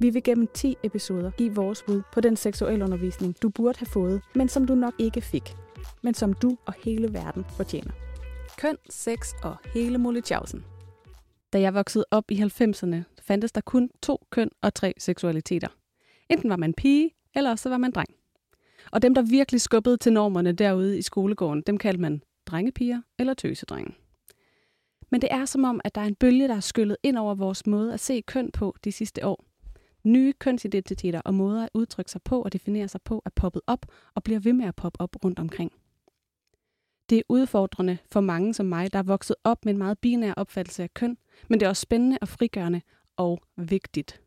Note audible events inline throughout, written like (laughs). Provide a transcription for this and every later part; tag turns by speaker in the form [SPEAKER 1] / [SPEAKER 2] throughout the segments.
[SPEAKER 1] Vi vil gennem 10 episoder give vores bud på den seksualundervisning, du burde have fået, men som du nok ikke fik. Men som du og hele verden fortjener. Køn, sex og hele Molletjavsen. Da jeg voksede op i 90'erne, fandtes der kun to køn og tre seksualiteter. Enten var man pige, eller så var man dreng. Og dem, der virkelig skubbede til normerne derude i skolegården, dem kaldte man drengepiger eller tøsedrenge. Men det er som om, at der er en bølge, der er skyllet ind over vores måde at se køn på de sidste år. Nye kønsidentiteter og måder at udtrykke sig på og definere sig på er poppet op og bliver ved med at poppe op rundt omkring. Det er udfordrende for mange som mig, der er vokset op med en meget binær opfattelse af køn, men det er også spændende og frigørende og vigtigt.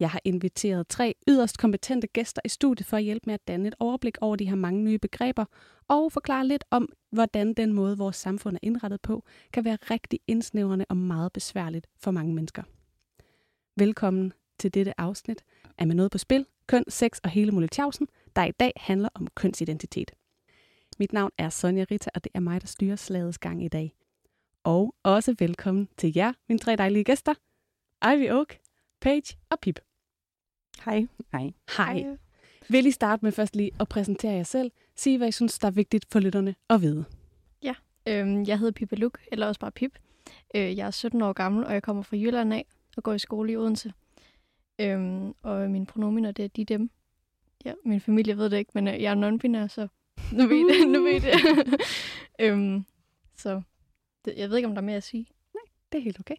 [SPEAKER 1] Jeg har inviteret tre yderst kompetente gæster i studiet for at hjælpe med at danne et overblik over de her mange nye begreber og forklare lidt om, hvordan den måde, vores samfund er indrettet på, kan være rigtig indsnævrende og meget besværligt for mange mennesker. Velkommen til dette afsnit af Med Noget på Spil, Køn, Sex og hele Molletjavsen, der i dag handler om kønsidentitet. Mit navn er Sonja Rita, og det er mig, der styrer slagets gang i dag. Og også velkommen til jer, mine tre dejlige gæster, Ivy Oak, Paige og Pip.
[SPEAKER 2] Hej.
[SPEAKER 3] Hej.
[SPEAKER 1] Hej. Vil I starte med først lige at præsentere jer selv? Sige, hvad I synes, der er vigtigt for lytterne at vide.
[SPEAKER 2] Øhm, jeg hedder Pippa Luk, eller også bare Pip. Øh, jeg er 17 år gammel, og jeg kommer fra Jylland af og går i skole i Odense. Øhm, og mine pronominer, det er de dem. Ja, min familie ved det ikke, men øh, jeg er non-binær, så nu ved det. nu ved det. (laughs) øhm, så det, jeg ved ikke, om der er mere at sige.
[SPEAKER 1] Det er helt okay.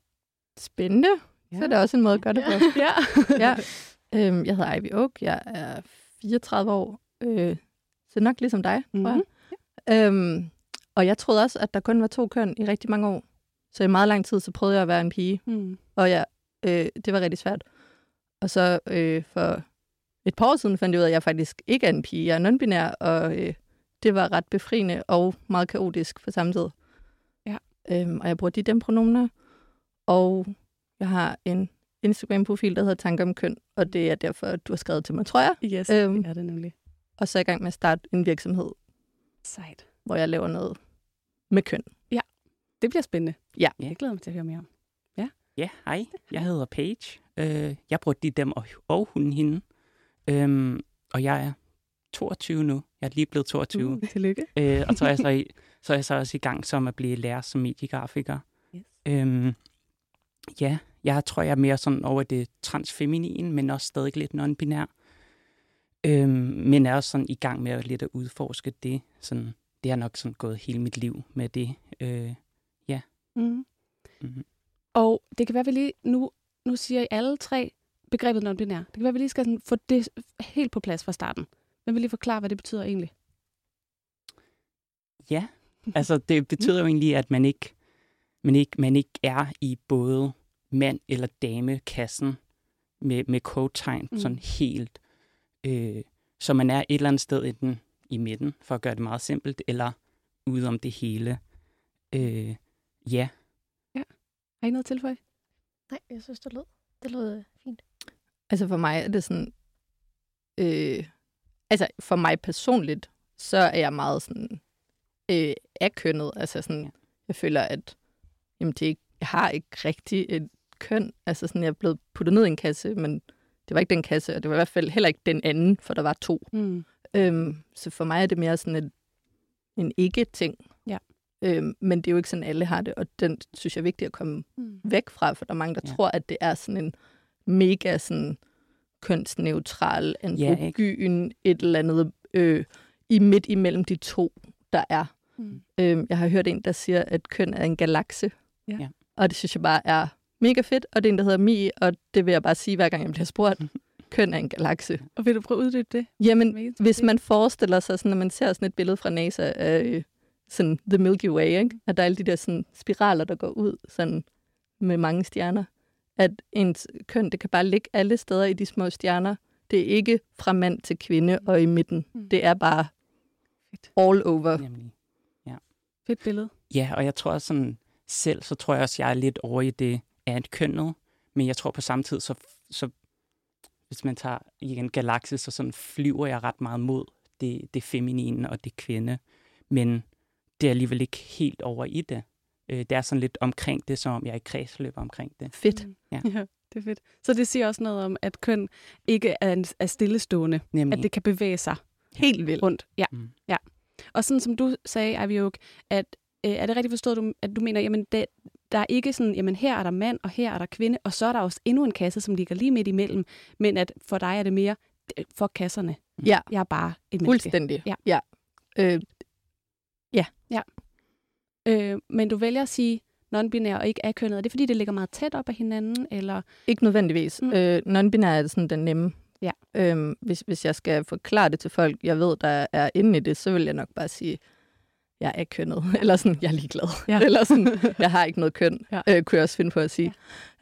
[SPEAKER 3] Spændende. Ja. Så er det også en måde at gøre det på. (laughs)
[SPEAKER 1] Ja.
[SPEAKER 3] ja. Øhm, jeg hedder Ivy Oak. Jeg er 34 år. Øh, så nok ligesom dig, tror jeg.
[SPEAKER 1] Mhm.
[SPEAKER 3] Øhm, og jeg troede også, at der kun var to køn i rigtig mange år. Så i meget lang tid, så prøvede jeg at være en pige.
[SPEAKER 1] Mm.
[SPEAKER 3] Og ja, øh, det var rigtig svært. Og så øh, for et par år siden fandt jeg ud af, at jeg faktisk ikke er en pige. Jeg er non-binær, og øh, det var ret befriende og meget kaotisk på samme tid.
[SPEAKER 1] Ja.
[SPEAKER 3] Øhm, og jeg bruger de dem pronomener. Og jeg har en Instagram-profil, der hedder Tanker om køn, og det er derfor, at du har skrevet til mig, tror jeg.
[SPEAKER 1] Yes,
[SPEAKER 3] Øhm.
[SPEAKER 1] det er det nemlig.
[SPEAKER 3] Og så er jeg i gang med at starte en virksomhed,
[SPEAKER 1] Sejt.
[SPEAKER 3] hvor jeg laver noget med køn.
[SPEAKER 1] Det bliver spændende.
[SPEAKER 3] Ja.
[SPEAKER 1] Jeg glæder mig til at høre mere om.
[SPEAKER 4] Ja, hej. Jeg hedder Paige. Øh, jeg bruger de, dem og, og hun, hende. Øhm, og jeg er 22 nu. Jeg er lige blevet 22.
[SPEAKER 1] Uh, tillykke.
[SPEAKER 4] Øh, og så er, jeg så, i, (laughs) så er jeg så også i gang som at blive lærer som mediegrafiker.
[SPEAKER 1] Yes.
[SPEAKER 4] Øhm, ja, jeg tror, jeg er mere sådan over det transfeminine, men også stadig lidt non-binær. Øhm, men er også sådan i gang med at lidt at udforske det. Sådan, det har nok sådan gået hele mit liv med det. Øh,
[SPEAKER 1] Mm.
[SPEAKER 4] mhm.
[SPEAKER 1] Og det kan være, vi lige, nu, nu siger I alle tre begrebet non-binær. Det kan være, vi lige skal sådan få det helt på plads fra starten. Men vil lige forklare, hvad det betyder egentlig?
[SPEAKER 4] Ja, altså det betyder jo egentlig, at man ikke, man ikke, man ikke er i både mand- eller dame-kassen med, med kodetegn
[SPEAKER 1] Mm.
[SPEAKER 4] sådan helt. Øh, så man er et eller andet sted enten i midten, for at gøre det meget simpelt, eller ude om det hele. Øh, ja,
[SPEAKER 1] Har I noget at tilføje?
[SPEAKER 2] Nej, jeg synes, det lød, det lød øh, fint.
[SPEAKER 3] Altså for mig er det sådan... Øh, altså for mig personligt, så er jeg meget sådan øh, akønnet. Altså sådan,
[SPEAKER 4] Ja.
[SPEAKER 3] jeg føler, at jamen, det ikke, jeg har ikke rigtig et køn. Altså sådan, jeg er blevet puttet ned i en kasse, men det var ikke den kasse, og det var i hvert fald heller ikke den anden, for der var to.
[SPEAKER 1] Mm.
[SPEAKER 3] Øhm, så for mig er det mere sådan et, en ikke-ting.
[SPEAKER 1] Ja.
[SPEAKER 3] Øhm, men det er jo ikke sådan, alle har det, og den synes jeg er vigtigt at komme
[SPEAKER 1] Mm.
[SPEAKER 3] væk fra, for der er mange, der ja.
[SPEAKER 4] Ja.
[SPEAKER 3] tror, at det er sådan en mega sådan kønsneutral, androgyn, et eller andet øh, i midt imellem de to, der er.
[SPEAKER 1] Mm.
[SPEAKER 3] Øhm, jeg har hørt en, der siger, at køn er en galakse.
[SPEAKER 1] Ja.
[SPEAKER 4] Ja.
[SPEAKER 3] Og det synes jeg bare er mega fedt, og det er en, der hedder Mi, og det vil jeg bare sige, hver gang jeg bliver spurgt. (laughs) køn er en galakse.
[SPEAKER 1] Og vil du prøve at uddybe det?
[SPEAKER 3] Jamen, hvis man forestiller sig, sådan, når man ser sådan et billede fra NASA af øh, sådan The Milky Way, ikke? at der er alle de der sådan, spiraler, der går ud sådan, med mange stjerner, at ens køn, det kan bare ligge alle steder i de små stjerner. Det er ikke fra mand til kvinde og i midten.
[SPEAKER 1] Mm.
[SPEAKER 3] Det er bare all over.
[SPEAKER 4] nemlig.
[SPEAKER 1] Fedt billede.
[SPEAKER 4] Ja, og jeg tror også sådan, selv, så tror jeg også, jeg er lidt over i det af et kønnet, men jeg tror på samme tid, så, så hvis man tager igen galakse, så sådan flyver jeg ret meget mod det, det feminine og det kvinde, men det er alligevel ikke helt over i det. Øh, det er sådan lidt omkring det, som om jeg er i kredsløb omkring det.
[SPEAKER 3] Fedt.
[SPEAKER 1] Mm.
[SPEAKER 4] Ja.
[SPEAKER 1] ja. (laughs) Det er fedt. Så det siger også noget om, at køn ikke er, en, er stillestående.
[SPEAKER 4] Nemlig.
[SPEAKER 1] At det kan bevæge sig
[SPEAKER 3] Helt vildt.
[SPEAKER 1] rundt. Ja.
[SPEAKER 4] Mm.
[SPEAKER 1] ja. Og sådan som du sagde, Aviok, at øh, er det rigtigt forstået, du, at du mener, jamen det, der er ikke sådan, jamen her er der mand, og her er der kvinde, og så er der også endnu en kasse, som ligger lige midt imellem, men at for dig er det mere øh, for kasserne.
[SPEAKER 3] Ja,
[SPEAKER 1] Jeg er bare et menneske.
[SPEAKER 3] fuldstændig.
[SPEAKER 1] Ja.
[SPEAKER 3] ja. Øh,
[SPEAKER 1] Øh, men du vælger at sige non-binær og ikke akønnet. Er det fordi, det ligger meget tæt op af hinanden? Eller?
[SPEAKER 3] Ikke nødvendigvis.
[SPEAKER 1] Mm.
[SPEAKER 3] Øh, non-binær er sådan den nemme.
[SPEAKER 1] Ja.
[SPEAKER 3] Øhm, hvis, hvis jeg skal forklare det til folk, jeg ved, der er inde i det, så vil jeg nok bare sige, jeg er kønnet. (laughs) Eller sådan, jeg er ligeglad.
[SPEAKER 1] Ja. (laughs)
[SPEAKER 3] Eller sådan, jeg har ikke noget køn,
[SPEAKER 1] Ja.
[SPEAKER 3] ja. øh, kunne jeg også finde på at sige.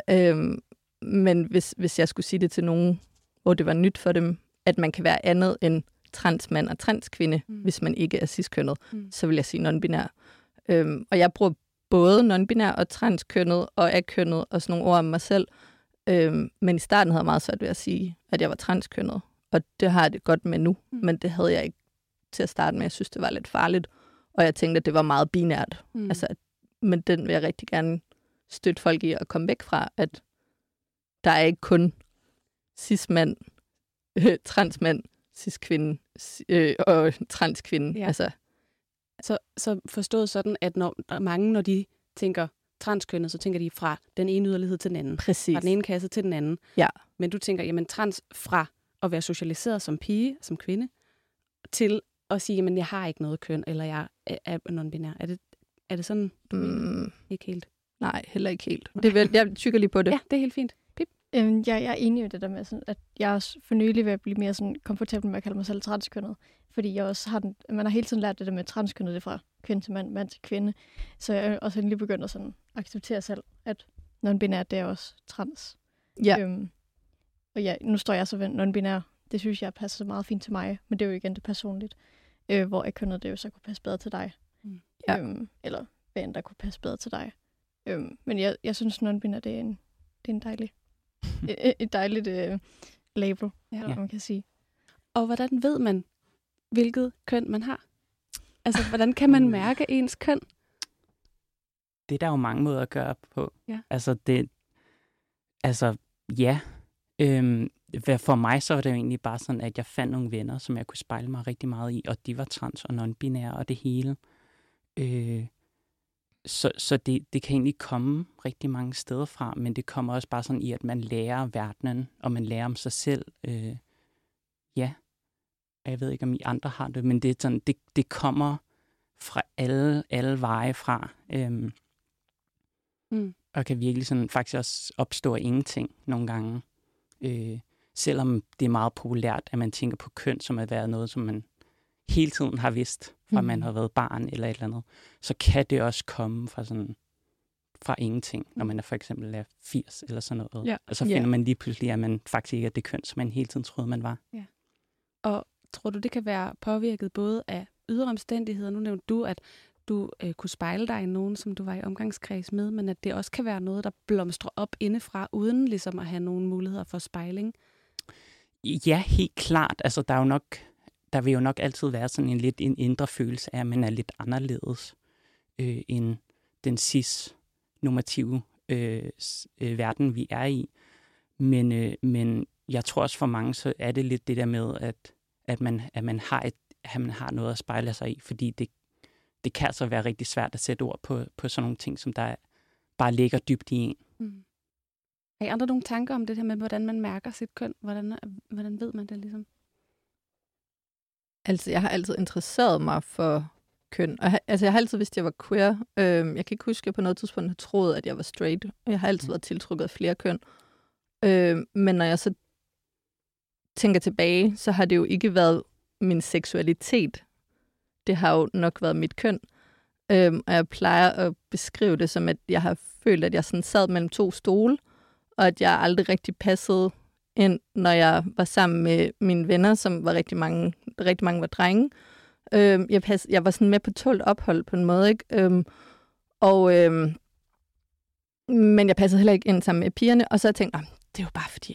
[SPEAKER 3] Ja. Øhm, men hvis, hvis jeg skulle sige det til nogen, hvor det var nyt for dem, at man kan være andet end transmand og transkvinde,
[SPEAKER 1] Mm.
[SPEAKER 3] hvis man ikke er ciskønnet,
[SPEAKER 1] Mm.
[SPEAKER 3] så vil jeg sige non-binær. Øhm, og jeg bruger både non-binær og transkønnet og akønnet og sådan nogle ord om mig selv. Øhm, men i starten havde jeg meget svært ved at sige, at jeg var transkønnet. Og det har jeg det godt med nu.
[SPEAKER 1] Mm.
[SPEAKER 3] Men det havde jeg ikke til at starte med. Jeg synes, det var lidt farligt. Og jeg tænkte, at det var meget binært.
[SPEAKER 1] Mm.
[SPEAKER 3] Altså, men den vil jeg rigtig gerne støtte folk i at komme væk fra, at der er ikke kun cis-mand, (laughs) transmand, cis-kvinde ci- øh, og transkvinde.
[SPEAKER 1] Ja.
[SPEAKER 3] Altså,
[SPEAKER 1] Så, så forstået sådan, at når mange, når de tænker transkønnet, så tænker de fra den ene yderlighed til den anden.
[SPEAKER 3] præcis.
[SPEAKER 1] Fra den ene kasse til den anden.
[SPEAKER 3] Ja.
[SPEAKER 1] Men du tænker, jamen trans fra at være socialiseret som pige, som kvinde, til at sige, jamen jeg har ikke noget køn, eller jeg er, non-binær. Er det, er det sådan?
[SPEAKER 3] Mm,
[SPEAKER 1] Ikke helt.
[SPEAKER 3] nej, heller ikke helt. Det vil, jeg tykker lige på det.
[SPEAKER 1] Ja, det er helt fint.
[SPEAKER 2] Øhm, jeg, jeg er enig med det der med, sådan, at jeg er også for nylig ved at blive mere sådan komfortabel med at kalde mig selv transkønnet. Fordi jeg også har den, man har hele tiden lært det der med transkønnet, det fra kvinde til mand, mand til kvinde. Så jeg er også lige begyndt at sådan acceptere selv, at non-binær, det er også trans.
[SPEAKER 3] Ja.
[SPEAKER 2] Øhm, og ja, nu står jeg så ved non-binær. Det synes jeg passer meget fint til mig, men det er jo igen det personligt. Øh, hvor akønnet, det jo så kunne passe bedre til dig.
[SPEAKER 1] Mm.
[SPEAKER 3] Ja.
[SPEAKER 2] Øhm, eller hvad end der kunne passe bedre til dig. Øhm, men jeg, jeg synes, non-binær, det er en, det er en dejlig, (laughs) et, dejligt øh, label,
[SPEAKER 1] Ja.
[SPEAKER 2] ja. man kan sige.
[SPEAKER 1] Og hvordan ved man, hvilket køn man har? Altså, hvordan kan man
[SPEAKER 4] Uh.
[SPEAKER 1] mærke ens køn?
[SPEAKER 4] det er der jo mange måder at gøre på.
[SPEAKER 1] Ja.
[SPEAKER 4] Altså, det, altså, ja. Øhm, for mig så var det jo egentlig bare sådan, at jeg fandt nogle venner, som jeg kunne spejle mig rigtig meget i, og de var trans og non-binære og det hele. Øh, så så det, det kan egentlig komme rigtig mange steder fra, men det kommer også bare sådan i, at man lærer verdenen, og man lærer om sig selv. Øh, ja. Og Jeg ved ikke, om I andre har det, men det, er sådan, det, det kommer fra alle, alle veje fra. Øhm,
[SPEAKER 1] Mm.
[SPEAKER 4] og kan virkelig sådan faktisk også opstå af ingenting nogle gange. Øh, selvom det er meget populært, at man tænker på køn som at være noget, som man hele tiden har vidst, fra man har været barn eller et eller andet, så kan det også komme fra sådan fra ingenting, når man er for eksempel er 80 eller sådan noget.
[SPEAKER 1] Ja.
[SPEAKER 4] Og så
[SPEAKER 3] Ja.
[SPEAKER 4] finder man lige pludselig, at man faktisk ikke er det køn, som man hele tiden troede, man var.
[SPEAKER 1] Og tror du, det kan være påvirket både af ydre omstændigheder? Nu nævnte du, at du øh, kunne spejle dig i nogen, som du var i omgangskreds med, men at det også kan være noget, der blomstrer op indefra, uden ligesom at have nogen muligheder for spejling.
[SPEAKER 4] Ja, helt klart. Altså, der er jo nok, der vil jo nok altid være sådan en lidt en indre følelse af, at man er lidt anderledes øh, end den cis-normative øh, øh, verden, vi er i. Men, øh, men jeg tror også for mange, så er det lidt det der med, at, at, man, at, man, har et, at man har noget at spejle sig i, fordi det, det kan så være rigtig svært at sætte ord på, på sådan nogle ting, som der bare ligger dybt i en.
[SPEAKER 1] Mm. Har I andre nogle tanker om det her med, hvordan man mærker sit køn? Hvordan, hvordan ved man det ligesom?
[SPEAKER 3] Altså, jeg har altid interesseret mig for køn. Og, altså, jeg har altid vidst, at jeg var queer. Øhm, jeg kan ikke huske, at jeg på noget tidspunkt har troet, at jeg var straight. Jeg har altid
[SPEAKER 4] Mm.
[SPEAKER 3] været tiltrukket af flere køn. Øhm, men når jeg så tænker tilbage, så har det jo ikke været min seksualitet. Det har jo nok været mit køn. Øhm, og jeg plejer at beskrive det som, at jeg har følt, at jeg sådan sad mellem to stole, og at jeg aldrig rigtig passede ind, når jeg var sammen med mine venner, som var rigtig mange, rigtig mange var drenge. Øhm, jeg, pass, jeg var sådan med på tålt ophold på en måde, ikke? Øhm, og, øhm, men jeg passede heller ikke ind sammen med pigerne, og så har jeg tænkt, "Nå, det er jo bare fordi,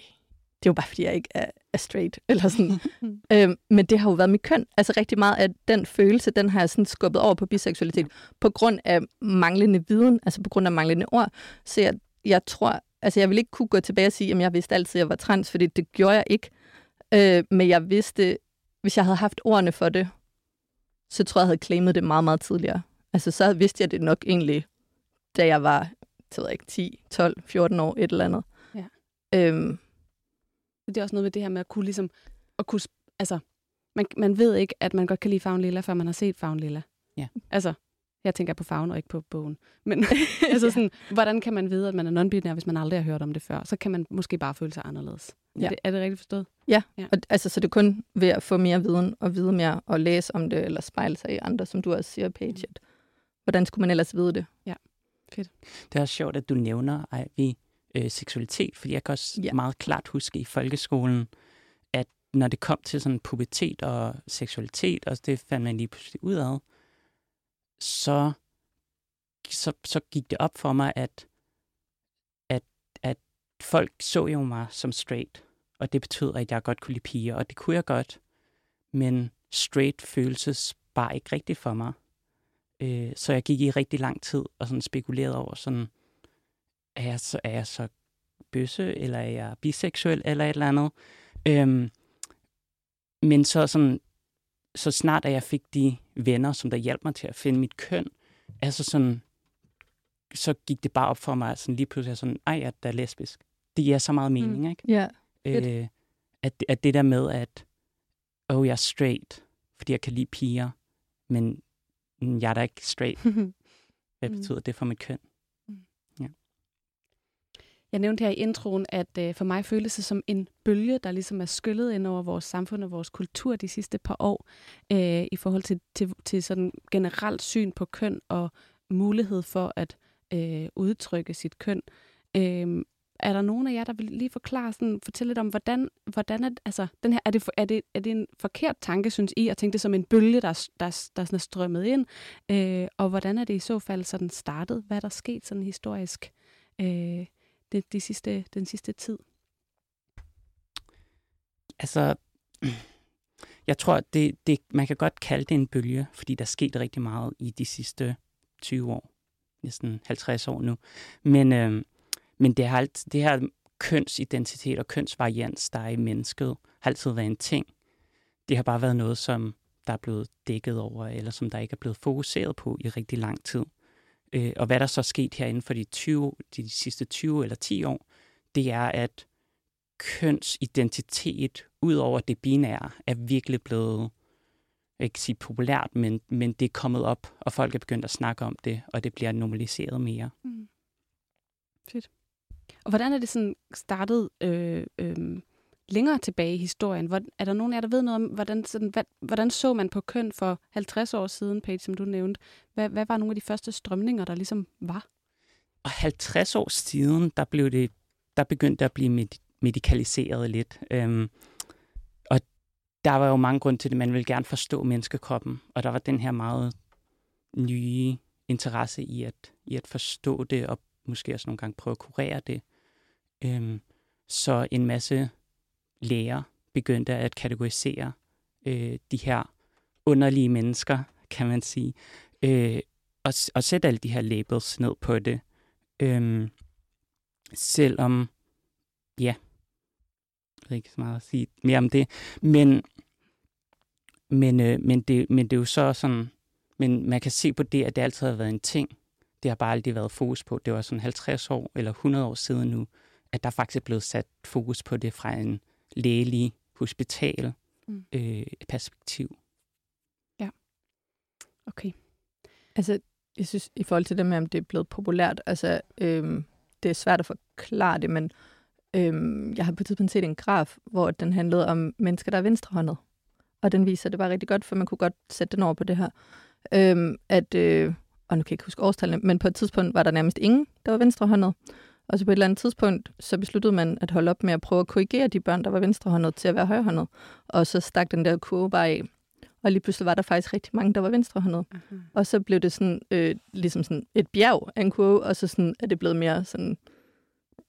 [SPEAKER 3] det er jo bare fordi, jeg ikke er, er straight, (laughs) eller sådan. (laughs) øhm, men det har jo været mit køn. Altså rigtig meget af den følelse, den har jeg sådan skubbet over på biseksualitet, på grund af manglende viden, altså på grund af manglende ord. Så jeg, jeg tror, altså jeg vil ikke kunne gå tilbage og sige, at jeg vidste altid, at jeg var trans, fordi det gjorde jeg ikke. Øh, men jeg vidste, hvis jeg havde haft ordene for det, så tror jeg, jeg havde claimet det meget, meget tidligere. Altså så vidste jeg det nok egentlig, da jeg var, jeg ved ikke, 10, 12, 14 år, et eller andet.
[SPEAKER 1] Ja.
[SPEAKER 3] Øhm,
[SPEAKER 1] Det er også noget med det her med at kunne ligesom, at kunne, altså, man, man ved ikke, at man godt kan lide farven lilla, før man har set farven lilla.
[SPEAKER 4] Ja.
[SPEAKER 1] Altså, jeg tænker på farven og ikke på bogen. Men (laughs) altså sådan, hvordan kan man vide, at man er non-binær, hvis man aldrig har hørt om det før? Så kan man måske bare føle sig anderledes.
[SPEAKER 3] Ja.
[SPEAKER 1] Er, det, er det rigtigt forstået?
[SPEAKER 3] Ja,
[SPEAKER 1] Ja.
[SPEAKER 3] ja. Og, altså, så det er kun ved at få mere viden og vide mere og læse om det, eller spejle sig i andre, som du også siger, Paige. At, hvordan skulle man ellers vide det?
[SPEAKER 4] Det er også sjovt, at du nævner Ivy, øh, seksualitet, fordi jeg kan også ja.
[SPEAKER 3] Ja.
[SPEAKER 4] meget klart huske i folkeskolen, at når det kom til sådan pubertet og seksualitet, og det fandt man lige pludselig ud af, så, så, så gik det op for mig, at, at, at folk så jo mig som straight, og det betød, at jeg godt kunne lide piger, og det kunne jeg godt, men straight føltes bare ikke rigtigt for mig. Øh, så jeg gik i rigtig lang tid og sådan spekulerede over sådan, er jeg så, er jeg så bøsse, eller er jeg biseksuel, eller et eller andet. Øhm, men så sådan, så snart at jeg fik de venner, som der hjalp mig til at finde mit køn, altså sådan, så gik det bare op for mig, sådan lige pludselig sådan, ej, jeg er lesbisk. Det giver så meget mening, mm. ikke?
[SPEAKER 3] Ja, fedt.
[SPEAKER 4] Øh, at, at det der med, at oh, jeg er straight, fordi jeg kan lide piger, men mm, jeg er da ikke straight. (laughs) Hvad
[SPEAKER 1] Mm.
[SPEAKER 4] betyder det for mit køn?
[SPEAKER 1] Jeg nævnte her i introen, at øh, for mig føles det som en bølge, der ligesom er skyllet ind over vores samfund og vores kultur de sidste par år, øh, i forhold til, til, til sådan generelt syn på køn og mulighed for at øh, udtrykke sit køn. Øh, er der nogen af jer, der vil lige forklare, sådan, fortælle lidt om, hvordan, hvordan er, altså, den her, er, det, er, det, er det en forkert tanke, synes I, at tænke det som en bølge, der, der, der sådan er strømmet ind? Øh, og hvordan er det i så fald sådan startet? Hvad er der sket sådan historisk? Øh, det, de sidste, den sidste tid.
[SPEAKER 4] Altså, (clears throat) jeg tror, det, det, man kan godt kalde det en bølge, fordi der er sket rigtig meget i de sidste 20 år, næsten 50 år nu. Men, øh, men det, har alt, det her kønsidentitet og kønsvarians, der er i mennesket, har altid været en ting. Det har bare været noget, som der er blevet dækket over, eller som der ikke er blevet fokuseret på i rigtig lang tid. Øh, og hvad der så er sket herinde for de, 20, de sidste 20 eller 10 år, det er, at kønsidentitet, ud over det binære, er virkelig blevet, jeg ikke sige populært, men, men det er kommet op, og folk er begyndt at snakke om det, og det bliver normaliseret mere.
[SPEAKER 1] Mm. Fedt. Og hvordan er det sådan startet øh, øh, længere tilbage i historien? Hvor, er der nogen af jer, der ved noget om, hvordan, sådan, hvad, hvordan så man på køn for 50 år siden, Paige, som du nævnte? Hvad, hvad var nogle af de første strømninger, der ligesom var?
[SPEAKER 4] Og 50 år siden, der blev det, der begyndte det at blive med, medikaliseret lidt. Øhm, og der var jo mange grunde til det. Man ville gerne forstå menneskekroppen, og der var den her meget nye interesse i at, i at forstå det, og måske også nogle gange prøve at kurere det. Øhm, så en masse læger begyndte at kategorisere øh, de her underlige mennesker, kan man sige, øh, og, og sætte alle de her labels ned på det. Øhm, selvom, ja, jeg ved ikke så meget at sige mere om det, men, men, øh, men, det, men det er jo så sådan, men man kan se på det, at det altid har været en ting. Det har bare aldrig været fokus på. Det var sådan 50 år eller 100 år siden nu, at der faktisk er blevet sat fokus på det fra en lægelig hospital
[SPEAKER 1] Mm.
[SPEAKER 4] øh, perspektiv.
[SPEAKER 1] Okay.
[SPEAKER 3] Altså, jeg synes, i forhold til det med, om det er blevet populært, altså, øhm, det er svært at forklare det, men øhm, jeg har på et tidspunkt set en graf, hvor den handlede om mennesker, der er venstrehåndet. Og den viser det bare rigtig godt, for man kunne godt sætte den over på det her. Øhm, at, øh, og nu kan jeg ikke huske årstallene, men på et tidspunkt var der nærmest ingen, der var venstrehåndet. Og så på et eller andet tidspunkt, så besluttede man at holde op med at prøve at korrigere de børn, der var venstrehåndet, til at være højrehåndet. Og så stak den der kurve bare af. Og lige pludselig var der faktisk rigtig mange, der var venstrehåndet.
[SPEAKER 1] Aha.
[SPEAKER 3] Og så blev det sådan, øh, ligesom sådan et bjerg af en kurve, og så sådan, er det blevet mere sådan,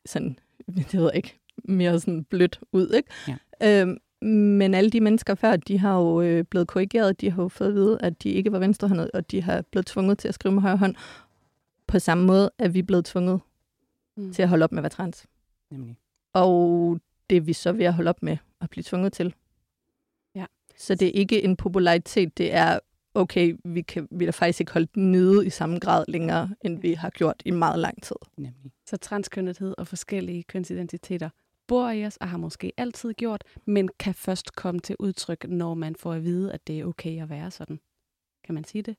[SPEAKER 3] sådan, (laughs) det ved jeg ikke, mere sådan blødt ud, ikke?
[SPEAKER 4] Ja.
[SPEAKER 3] Øhm, men alle de mennesker før, de har jo øh, blevet korrigeret, de har jo fået at vide, at de ikke var venstrehåndet, og de har blevet tvunget til at skrive med højre hånd. På samme måde er vi blevet tvunget
[SPEAKER 1] Mm.
[SPEAKER 3] til at holde op med at være trans.
[SPEAKER 4] Nemlig.
[SPEAKER 3] Og det er vi så ved at holde op med at blive tvunget til.
[SPEAKER 1] Ja.
[SPEAKER 3] Så det er ikke en popularitet, det er, okay, vi kan vi er faktisk ikke holde den nede i samme grad længere, end vi har gjort i meget lang tid.
[SPEAKER 4] Nemlig.
[SPEAKER 1] Så transkønnethed og forskellige kønsidentiteter bor i os og har måske altid gjort, men kan først komme til udtryk, når man får at vide, at det er okay at være sådan. Kan man sige det?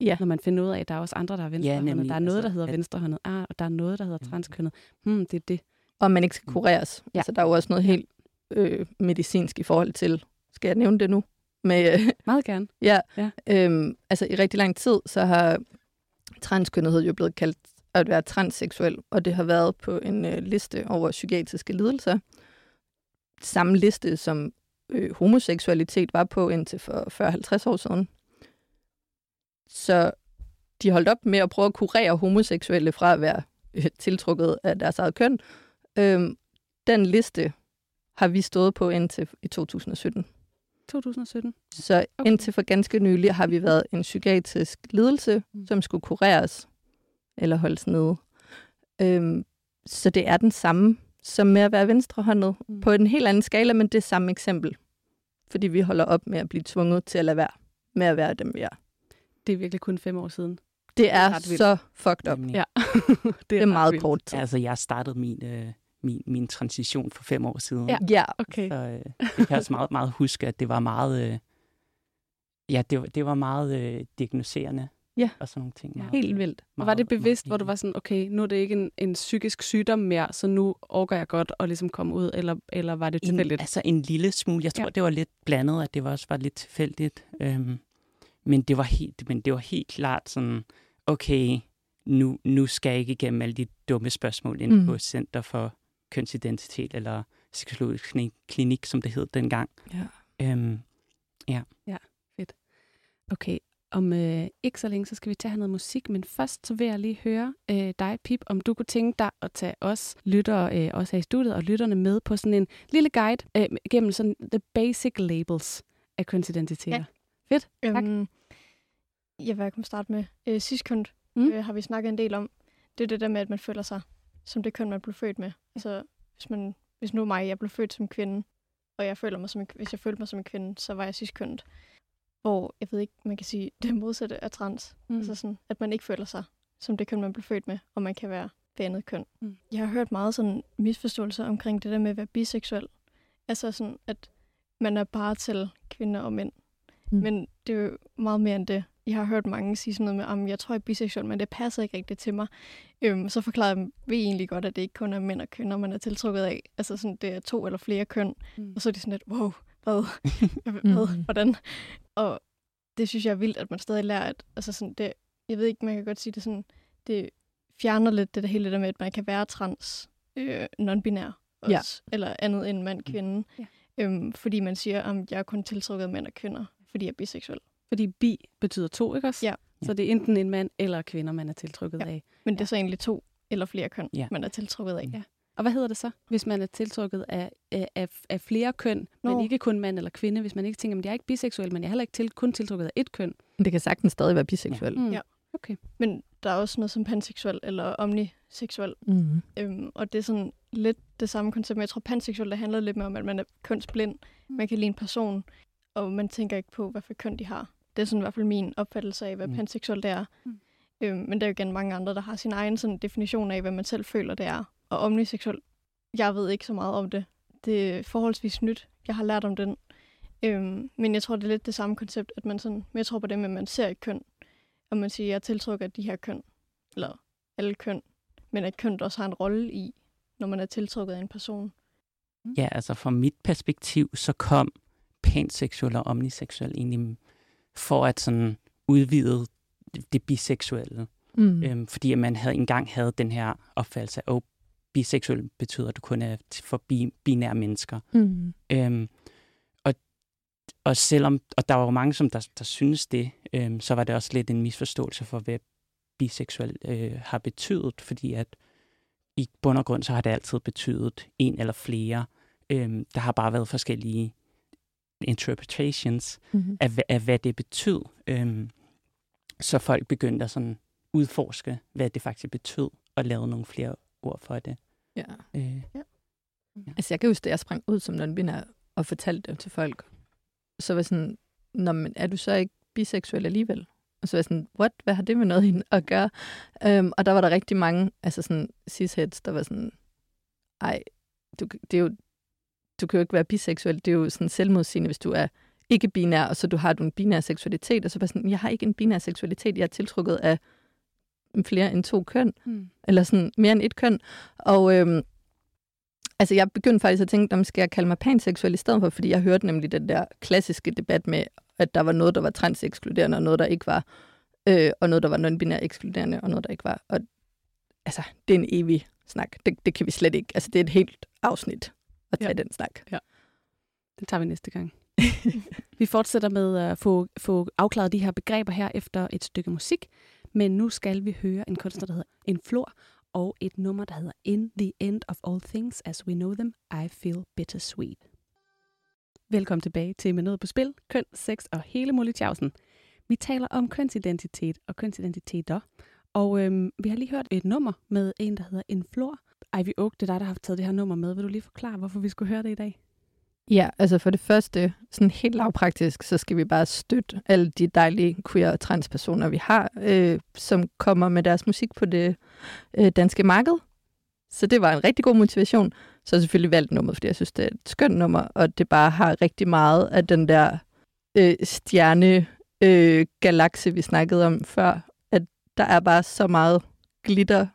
[SPEAKER 3] Ja.
[SPEAKER 1] Når man finder ud af, at der er også andre, der er venstrehåndet.
[SPEAKER 4] nemlig.
[SPEAKER 1] der er noget,
[SPEAKER 4] Altså,
[SPEAKER 1] der hedder
[SPEAKER 4] at-
[SPEAKER 1] venstrehåndet. Ah, og der er noget, der hedder
[SPEAKER 4] Mhm.
[SPEAKER 1] transkønnet. Hmm, det er det.
[SPEAKER 3] Og man ikke skal
[SPEAKER 4] Mm.
[SPEAKER 3] kureres.
[SPEAKER 1] Ja.
[SPEAKER 3] Ja. Altså, der er jo også noget helt øh, medicinsk i forhold til, skal jeg nævne det nu? Med, øh, (laughs)
[SPEAKER 1] Meget gerne.
[SPEAKER 3] ja,
[SPEAKER 1] Ja.
[SPEAKER 3] Øhm, altså i rigtig lang tid, så har transkønnethed jo blevet kaldt at være transseksuel, og det har været på en øh, liste over psykiatriske lidelser. Samme liste, som øh, homoseksualitet var på indtil for 40-50 år siden. Så de holdt op med at prøve at kurere homoseksuelle fra at være øh, tiltrukket af deres eget køn. Øhm, den liste har vi stået på indtil i 2017.
[SPEAKER 1] 2017.
[SPEAKER 3] Så
[SPEAKER 1] Okay.
[SPEAKER 3] indtil for ganske nylig har vi (laughs) været en psykiatrisk lidelse,
[SPEAKER 1] Mm.
[SPEAKER 3] som skulle kureres eller holdes nede. Øhm, så det er den samme som med at være venstrehåndet
[SPEAKER 1] mm.
[SPEAKER 3] på en helt anden skala, men det er samme eksempel. Fordi vi holder op med at blive tvunget til at lade være med at være dem, vi er.
[SPEAKER 1] Det er virkelig kun fem år siden.
[SPEAKER 3] Det er
[SPEAKER 1] ret vildt.
[SPEAKER 3] så fucked up.
[SPEAKER 4] Nemlig.
[SPEAKER 1] Ja. (laughs)
[SPEAKER 3] Det er
[SPEAKER 1] ret
[SPEAKER 3] meget
[SPEAKER 1] vildt.
[SPEAKER 3] kort tid.
[SPEAKER 4] Altså, jeg startede min, øh, min, min transition for fem år siden.
[SPEAKER 1] Ja.
[SPEAKER 3] Ja,
[SPEAKER 1] Okay.
[SPEAKER 4] Så øh, det kan jeg også meget, meget huske, at det var meget... Øh, ja, det var, det var meget øh, diagnoserende.
[SPEAKER 3] Ja.
[SPEAKER 4] Og sådan nogle ting. Meget,
[SPEAKER 3] helt vildt.
[SPEAKER 1] Og var det
[SPEAKER 4] meget-
[SPEAKER 1] bevidst,
[SPEAKER 4] meget
[SPEAKER 1] hvor du var sådan, okay, nu er det ikke en, en psykisk sygdom mere, så nu orker jeg godt at ligesom komme ud, eller, eller var det
[SPEAKER 4] en,
[SPEAKER 1] tilfældigt?
[SPEAKER 4] altså en lille smule. Jeg tror,
[SPEAKER 1] Ja.
[SPEAKER 4] ja. det var lidt blandet, at det var også var lidt tilfældigt. Øhm, men, det var helt, men det var helt klart sådan, okay, nu, nu skal jeg ikke igennem alle de dumme spørgsmål ind
[SPEAKER 3] Mm.
[SPEAKER 4] på Center for Kønsidentitet, eller Psykologisk Klinik- som det hed dengang.
[SPEAKER 3] Ja.
[SPEAKER 4] Øhm,
[SPEAKER 1] Okay, om øh, ikke så længe, så skal vi tage noget musik, men først så vil jeg lige høre øh, dig, Pip, om du kunne tænke dig at tage os lyttere, øh, også her i studiet, og lytterne med på sådan en lille guide øh, gennem sådan the basic labels af kønsidentiteter.
[SPEAKER 2] Ja.
[SPEAKER 1] Fedt, tak.
[SPEAKER 2] Øhm, ja, hvad jeg kan starte med. Øh, sidst køn
[SPEAKER 1] Mm.
[SPEAKER 2] øh, har vi snakket en del om. Det er det der med, at man føler sig som det køn, man blev født med. Altså, hvis, man, hvis nu mig, jeg blev født som kvinde, og jeg føler mig som en, hvis jeg følte mig som en kvinde, så var jeg sidst køn. Hvor, jeg ved ikke, man kan sige, (laughs) det modsatte af trans.
[SPEAKER 1] Mm.
[SPEAKER 2] Altså sådan, at man ikke føler sig som det køn, man blev født med, og man kan være det andet køn.
[SPEAKER 1] Mm.
[SPEAKER 2] Jeg har hørt meget sådan misforståelser omkring det der med at være biseksuel. Altså sådan, at man er bare til kvinder og mænd.
[SPEAKER 3] Mm.
[SPEAKER 2] Mm. Men det er jo meget mere end det. Jeg har hørt mange sige sådan noget med, at jeg tror, jeg er biseksuel, men det passer ikke rigtigt til mig. Øhm, så forklarer jeg vi egentlig godt, at det ikke kun er mænd og kvinder, man er tiltrukket af. Altså sådan, det er to eller flere køn.
[SPEAKER 1] Mm.
[SPEAKER 2] Og så er de sådan lidt, wow, hvad? (laughs) hvad?
[SPEAKER 3] Mhm.
[SPEAKER 2] Hvordan? Og det synes jeg er vildt, at man stadig lærer, at altså sådan, det, jeg ved ikke, man kan godt sige det sådan, det fjerner lidt det der hele det der med, at man kan være trans, øh, non-binær også, ja. eller andet end mand-kvinde.
[SPEAKER 1] Ja.
[SPEAKER 2] Øhm, fordi man siger, at jeg er kun tiltrukket af mænd og kvinder, fordi jeg er biseksuel.
[SPEAKER 1] Fordi bi betyder to, ikke også?
[SPEAKER 2] Ja.
[SPEAKER 1] Så det er enten en mand eller kvinder, man er tiltrukket
[SPEAKER 2] Ja.
[SPEAKER 1] af.
[SPEAKER 2] Men det er så egentlig to eller flere køn,
[SPEAKER 4] Ja.
[SPEAKER 2] man er tiltrukket af.
[SPEAKER 1] Ja. Og hvad hedder det så, hvis man er tiltrukket af, af, af, flere køn, Nå. men ikke kun mand eller kvinde? Hvis man ikke tænker, at jeg er ikke biseksuel, men jeg er heller ikke til, kun tiltrukket af et køn.
[SPEAKER 3] Det kan sagtens stadig være biseksuel.
[SPEAKER 1] Mm.
[SPEAKER 2] Ja.
[SPEAKER 1] Okay.
[SPEAKER 2] Men der er også noget som panseksuel eller omniseksuel.
[SPEAKER 3] Mm.
[SPEAKER 2] Øhm, og det er sådan lidt det samme koncept, men jeg tror panseksuel, det handler lidt mere om, at man er kønsblind.
[SPEAKER 1] Mm.
[SPEAKER 2] Man kan lide en person, og man tænker ikke på, hvad for køn de har. Det er sådan i hvert fald min opfattelse af, hvad
[SPEAKER 4] Mm.
[SPEAKER 2] panseksuel det er.
[SPEAKER 1] Mm.
[SPEAKER 2] Øhm, men der er jo igen mange andre, der har sin egen sådan, definition af, hvad man selv føler, det er. Og omniseksuel, jeg ved ikke så meget om det. Det er forholdsvis nyt. Jeg har lært om den. Øhm, men jeg tror, det er lidt det samme koncept, at man sådan, men jeg tror på det med, at man ser et køn, og man siger, at jeg tiltrykker de her køn, eller alle køn, men at køn også har en rolle i, når man er tiltrukket af en person.
[SPEAKER 4] Ja, altså fra mit perspektiv, så kom panseksuel og omniseksuel egentlig for at sådan udvide det, biseksuelle.
[SPEAKER 3] Mm.
[SPEAKER 4] Øhm, fordi at man havde engang havde den her opfattelse af, at biseksuel betyder, at du kun er for bi, binære mennesker.
[SPEAKER 3] Mm.
[SPEAKER 4] Øhm, og, og selvom, og der var jo mange, som der, der synes det, øhm, så var det også lidt en misforståelse for, hvad biseksuel øh, har betydet, fordi at i bund og grund, så har det altid betydet en eller flere. Øhm, der har bare været forskellige interpretations
[SPEAKER 3] Mm.
[SPEAKER 4] af, af hvad det betød. Øhm, så folk begyndte at sådan udforske, hvad det faktisk betød og lavet nogle flere ord for det.
[SPEAKER 3] Ja.
[SPEAKER 4] Øh,
[SPEAKER 3] Altså, jeg kan huske, da jeg sprang ud som non-binær og fortalte det til folk, så var sådan, Nå, men er du så ikke biseksuel alligevel? Og så var jeg sådan, what? Hvad har det med noget at gøre? Um, og der var der rigtig mange, altså sådan cisheads, der var sådan, ej, du, det er jo, du kan jo ikke være biseksuel. Det er jo sådan selvmodsigende, hvis du er ikke binær, og så du har du en binær seksualitet, og så bare sådan, jeg har ikke en binær seksualitet, jeg er tiltrukket af flere end to køn
[SPEAKER 1] Mm.
[SPEAKER 3] eller sådan mere end et køn. Og øhm, altså, jeg begyndte faktisk at tænke, om skal jeg kalde mig panseksuel i stedet for, fordi jeg hørte nemlig den der klassiske debat med, at der var noget, der var transekskluderende, og noget, der ikke var, øh, og noget, der var non-binær ekskluderende, og noget, der ikke var. Og altså, det er en evig snak. Det, det kan vi slet ikke. Altså, det er et helt afsnit at tage
[SPEAKER 1] Ja.
[SPEAKER 3] ja. den snak.
[SPEAKER 1] Den tager vi næste gang. (laughs) vi fortsætter med at få, få afklaret de her begreber her efter et stykke musik. Men nu skal vi høre en kunstner, der hedder En Flor, og et nummer, der hedder In the End of All Things As We Know Them, I Feel Bittersweet. Velkommen tilbage til Med Noget på Spil, Køn, Sex og hele Molly Vi taler om kønsidentitet og kønsidentiteter. Og øhm, vi har lige hørt et nummer med en, der hedder En Flor. Ivy Oak, det er dig, der har taget det her nummer med. Vil du lige forklare, hvorfor vi skulle høre det i dag?
[SPEAKER 3] Ja, altså for det første, sådan helt lavpraktisk, så skal vi bare støtte alle de dejlige queer og transpersoner, vi har, øh, som kommer med deres musik på det øh, danske marked. Så det var en rigtig god motivation. Så har jeg selvfølgelig valgt nummeret, fordi jeg synes, det er et skønt nummer, og det bare har rigtig meget af den der øh, stjerne øh, galakse, vi snakkede om før, at der er bare så meget glitter.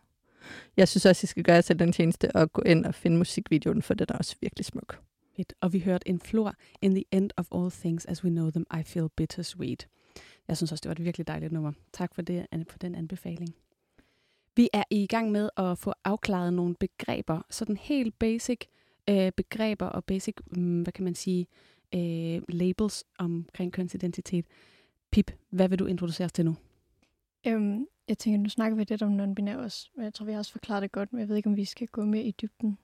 [SPEAKER 3] Jeg synes også, I skal gøre jer selv den tjeneste og gå ind og finde musikvideoen, for den er også virkelig smuk.
[SPEAKER 1] Fedt. Og vi hørte en flor, In the end of all things as we know them, I feel bittersweet. Jeg synes også, det var et virkelig dejligt nummer. Tak for, det, Anne, for den anbefaling. Vi er i gang med at få afklaret nogle begreber, sådan helt basic øh, begreber og basic, mm, hvad kan man sige, øh, labels omkring kønsidentitet. Pip, hvad vil du introducere os til nu?
[SPEAKER 2] Øhm, jeg tænker, nu snakker vi lidt om non-binær også, men jeg tror, vi har også forklaret det godt, men jeg ved ikke, om vi skal gå mere i dybden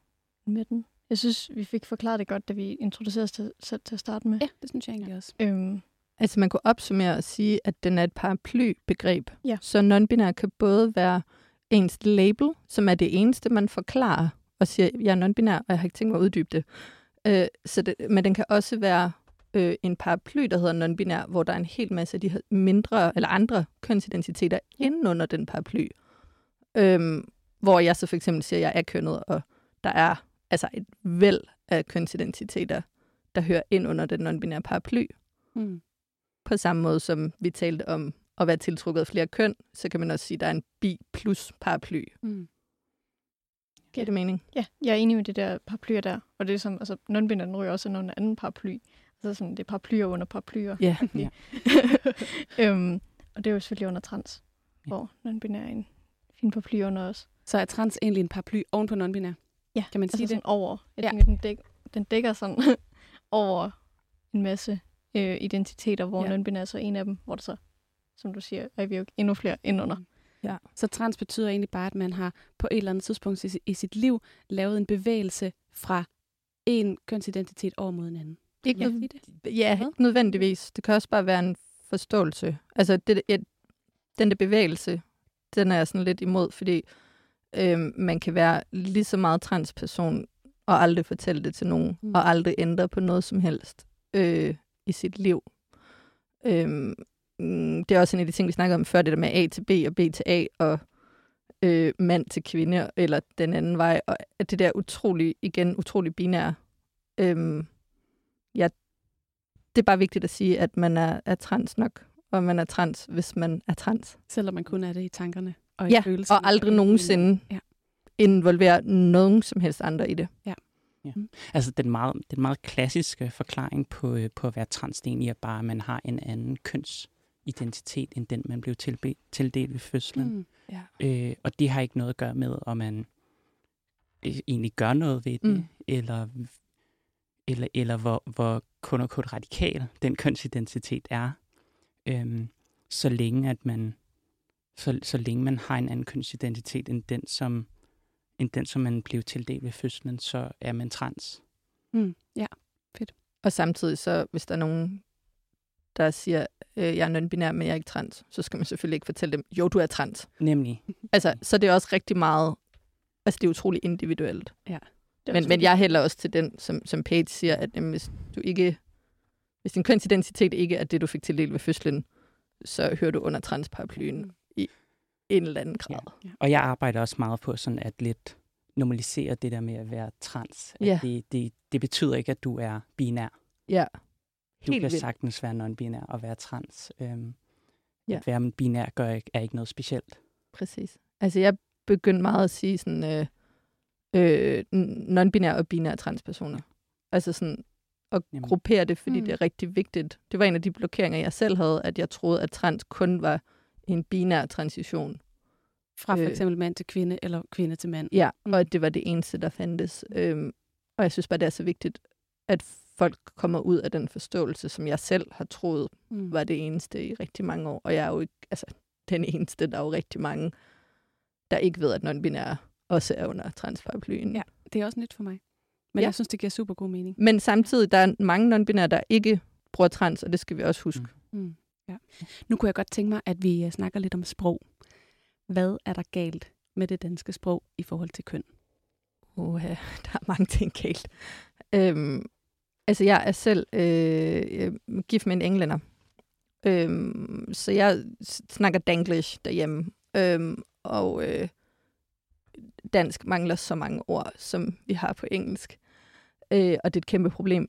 [SPEAKER 2] med den. Jeg synes, vi fik forklaret det godt, da vi introducerede os til, selv til at starte med.
[SPEAKER 1] Ja, det synes jeg egentlig også.
[SPEAKER 2] Øhm,
[SPEAKER 3] Altså man kunne opsummere og sige, at den er et paraplybegreb.
[SPEAKER 2] Ja.
[SPEAKER 3] Så non-binær kan både være ens label, som er det eneste, man forklarer og siger, jeg er non-binær, og jeg har ikke tænkt mig at uddybe det. Øh, så det men den kan også være øh, en paraply, der hedder non-binær, hvor der er en hel masse af de her mindre eller andre kønsidentiteter inden under den paraply. Øhm, hvor jeg så for eksempel siger, at jeg er kønnet, og der er altså et væld af kønsidentiteter, der hører ind under den non-binære paraply.
[SPEAKER 1] Mm.
[SPEAKER 3] På samme måde som vi talte om at være tiltrukket af flere køn, så kan man også sige, at der er en bi plus paraply.
[SPEAKER 1] Mm.
[SPEAKER 3] Giver det mening?
[SPEAKER 2] ja, jeg er enig med det der paraplyer der, og det er som, altså, non-binær den ryger også under en anden paraply. Altså sådan, det er paraplyer under paraplyer.
[SPEAKER 3] Ja. (laughs)
[SPEAKER 4] Ja. (laughs)
[SPEAKER 2] øhm, og det er jo selvfølgelig under trans,
[SPEAKER 4] Ja.
[SPEAKER 2] hvor non-binær er en fin paraply under os.
[SPEAKER 1] Så er trans egentlig en paraply oven på non-binær?
[SPEAKER 2] Ja,
[SPEAKER 1] Kan man sige
[SPEAKER 2] altså
[SPEAKER 1] det?
[SPEAKER 2] sådan over. Jeg
[SPEAKER 1] Ja.
[SPEAKER 2] tænker, den, dæk, den dækker sådan (laughs) over en masse øh, identiteter, hvor
[SPEAKER 1] Ja.
[SPEAKER 2] non-binær er så en af dem, hvor der så, som du siger, er vi jo endnu flere indunder.
[SPEAKER 3] Ja.
[SPEAKER 1] Så trans betyder egentlig bare, at man har på et eller andet tidspunkt i, i sit liv lavet en bevægelse fra en kønsidentitet over mod en anden.
[SPEAKER 3] Ikke
[SPEAKER 1] Ja.
[SPEAKER 3] nød-
[SPEAKER 1] det?
[SPEAKER 3] ja,
[SPEAKER 1] Hvad?
[SPEAKER 3] ikke nødvendigvis. Det kan også bare være en forståelse. Altså, det, et, den der bevægelse, den er jeg sådan lidt imod, fordi øhm, man kan være lige så meget transperson og aldrig fortælle det til nogen,
[SPEAKER 1] Mm.
[SPEAKER 3] og aldrig ændre på noget som helst øh, i sit liv. Mm, det er også en af de ting, vi snakkede om før, det der med A til B og B til A, og øh, mand til kvinde, eller den anden vej, og at det der utrolig, igen, utrolig binære. Øhm, ja, det er bare vigtigt at sige, at man er, er trans nok, og man er trans, hvis man er trans.
[SPEAKER 1] Selvom man kun er det i tankerne og i
[SPEAKER 3] Ja,
[SPEAKER 1] følelserne.
[SPEAKER 3] og aldrig nogensinde
[SPEAKER 1] Ja.
[SPEAKER 3] involvere nogen som helst andre i det.
[SPEAKER 4] Altså den meget, den meget klassiske forklaring på, øh, på at være trans, det er egentlig er bare, at man har en anden kønsidentitet, end den, man blev tilbe- tildelt ved fødslen.
[SPEAKER 1] Mm.
[SPEAKER 3] Ja.
[SPEAKER 4] Øh, og det har ikke noget at gøre med, om man øh, egentlig gør noget ved det,
[SPEAKER 3] Mm.
[SPEAKER 4] mm. eller, eller, eller hvor, hvor kun og kun radikal den kønsidentitet er. Øhm, så længe at man så, så længe man har en anden kønsidentitet end den, som, end den, som man blev tildelt ved fødslen, så er man trans.
[SPEAKER 1] Mm. Ja.
[SPEAKER 3] Og samtidig så, hvis der er nogen, der siger, øh, jeg er non-binær, men jeg er ikke trans, så skal man selvfølgelig ikke fortælle dem, jo, du er trans.
[SPEAKER 4] Nemlig.
[SPEAKER 3] Altså, så det er også rigtig meget, altså det er utroligt individuelt.
[SPEAKER 1] Ja.
[SPEAKER 3] Men, men jeg hælder også til den, som, som Paige siger, at jamen, hvis du ikke, hvis din kønsidentitet ikke er det, du fik tildelt ved fødslen, så hører du under transparaplyen i en eller anden grad.
[SPEAKER 4] Ja. Og jeg arbejder også meget på sådan at lidt normalisere det der med at være trans. At
[SPEAKER 3] Ja.
[SPEAKER 4] det, det, det betyder ikke, at du er binær.
[SPEAKER 3] Ja.
[SPEAKER 4] Du
[SPEAKER 3] Helt
[SPEAKER 4] kan
[SPEAKER 3] vildt.
[SPEAKER 4] sagtens være non-binær og være trans. Øhm,
[SPEAKER 3] Ja.
[SPEAKER 4] At være binær gør ikke, er ikke noget specielt.
[SPEAKER 3] Præcis. Altså, jeg begyndte meget at sige sådan, øh, øh, non-binær og binær transpersoner. Altså sådan at
[SPEAKER 4] Jamen.
[SPEAKER 3] gruppere det, fordi
[SPEAKER 1] Mm.
[SPEAKER 3] det er rigtig vigtigt. Det var en af de blokeringer, jeg selv havde, at jeg troede, at trans kun var en binær transition.
[SPEAKER 1] Fra for
[SPEAKER 3] Øh.
[SPEAKER 1] eksempel mand til kvinde, eller kvinde til mand.
[SPEAKER 3] Ja,
[SPEAKER 1] mm.
[SPEAKER 3] og at det var det eneste, der fandtes. Øhm, og jeg synes bare, det er så vigtigt, at folk kommer ud af den forståelse, som jeg selv har troet
[SPEAKER 1] Mm.
[SPEAKER 3] var det eneste i rigtig mange år. Og jeg er jo ikke altså, den eneste, der er jo rigtig mange, der ikke ved, at non-binære også er under transparaplyen.
[SPEAKER 1] Ja. Det er også nyt for mig. Men
[SPEAKER 3] Ja.
[SPEAKER 1] jeg synes, det giver super god mening.
[SPEAKER 3] Men samtidig, der er mange non-binære, der ikke bruger trans, og det skal vi også huske.
[SPEAKER 4] Mm.
[SPEAKER 1] Mm. Ja. Nu kunne jeg godt tænke mig, at vi øh, snakker lidt om sprog. Hvad er der galt med det danske sprog i forhold til køn?
[SPEAKER 3] Uha, (laughs) der er mange ting galt. Øhm, altså, jeg er selv øh, gift med en englænder. Øhm, så jeg snakker danglish derhjemme. Øhm, og øh, dansk mangler så mange ord, som vi har på engelsk. Øh, og det er et kæmpe problem.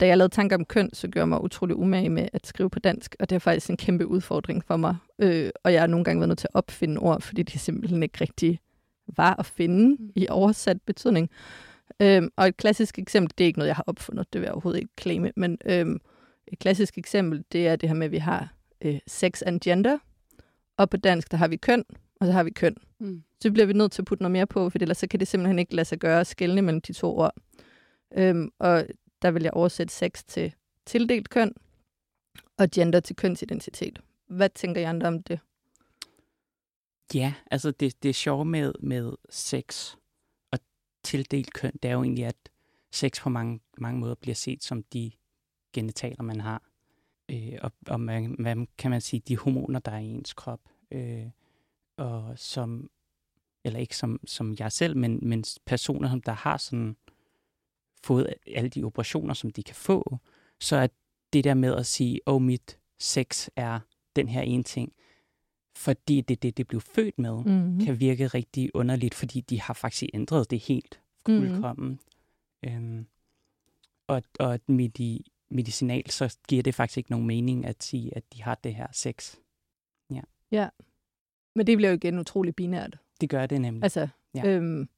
[SPEAKER 3] Da jeg lavede tanker om køn, så gjorde jeg mig utrolig umage med at skrive på dansk, og det er faktisk en kæmpe udfordring for mig. Øh, og jeg har nogle gange været nødt til at opfinde ord, fordi de simpelthen ikke rigtig var at finde
[SPEAKER 1] Mm.
[SPEAKER 3] i oversat betydning. Øhm, og et klassisk eksempel, det er ikke noget, jeg har opfundet, det vil jeg overhovedet ikke claime, men øhm, et klassisk eksempel, det er det her med, at vi har øh, sex and gender, og på dansk, der har vi køn, og så har vi køn.
[SPEAKER 1] Mm.
[SPEAKER 3] Så bliver vi nødt til at putte noget mere på, for ellers så kan det simpelthen ikke lade sig gøre at skelne mellem de to ord. Øhm, og der vil jeg oversætte sex til tildelt køn, og gender til kønsidentitet. Hvad tænker I andre om det?
[SPEAKER 4] Ja, altså det, det er sjovt med, med sex og tildelt køn, det er jo egentlig, at sex på mange, mange måder bliver set som de genitaler, man har. Øh, og og man, hvad kan man sige, de hormoner, der er i ens krop. Øh, og som, eller ikke som, som jeg selv, men, men personer, som der har sådan fået alle de operationer, som de kan få, så er det der med at sige, åh, oh, mit sex er den her ene ting, fordi det er det, det blev født med, mm.
[SPEAKER 3] Mm-hmm.
[SPEAKER 4] kan virke rigtig underligt, fordi de har faktisk ændret det helt
[SPEAKER 3] Mhm.
[SPEAKER 4] fuldkommen. Mm. Øhm, og, og medi, medicinal, så giver det faktisk ikke nogen mening at sige, at de har det her sex.
[SPEAKER 3] Men det bliver jo igen utrolig binært.
[SPEAKER 4] Det gør det nemlig.
[SPEAKER 3] Altså,
[SPEAKER 4] Ja.
[SPEAKER 3] øhm,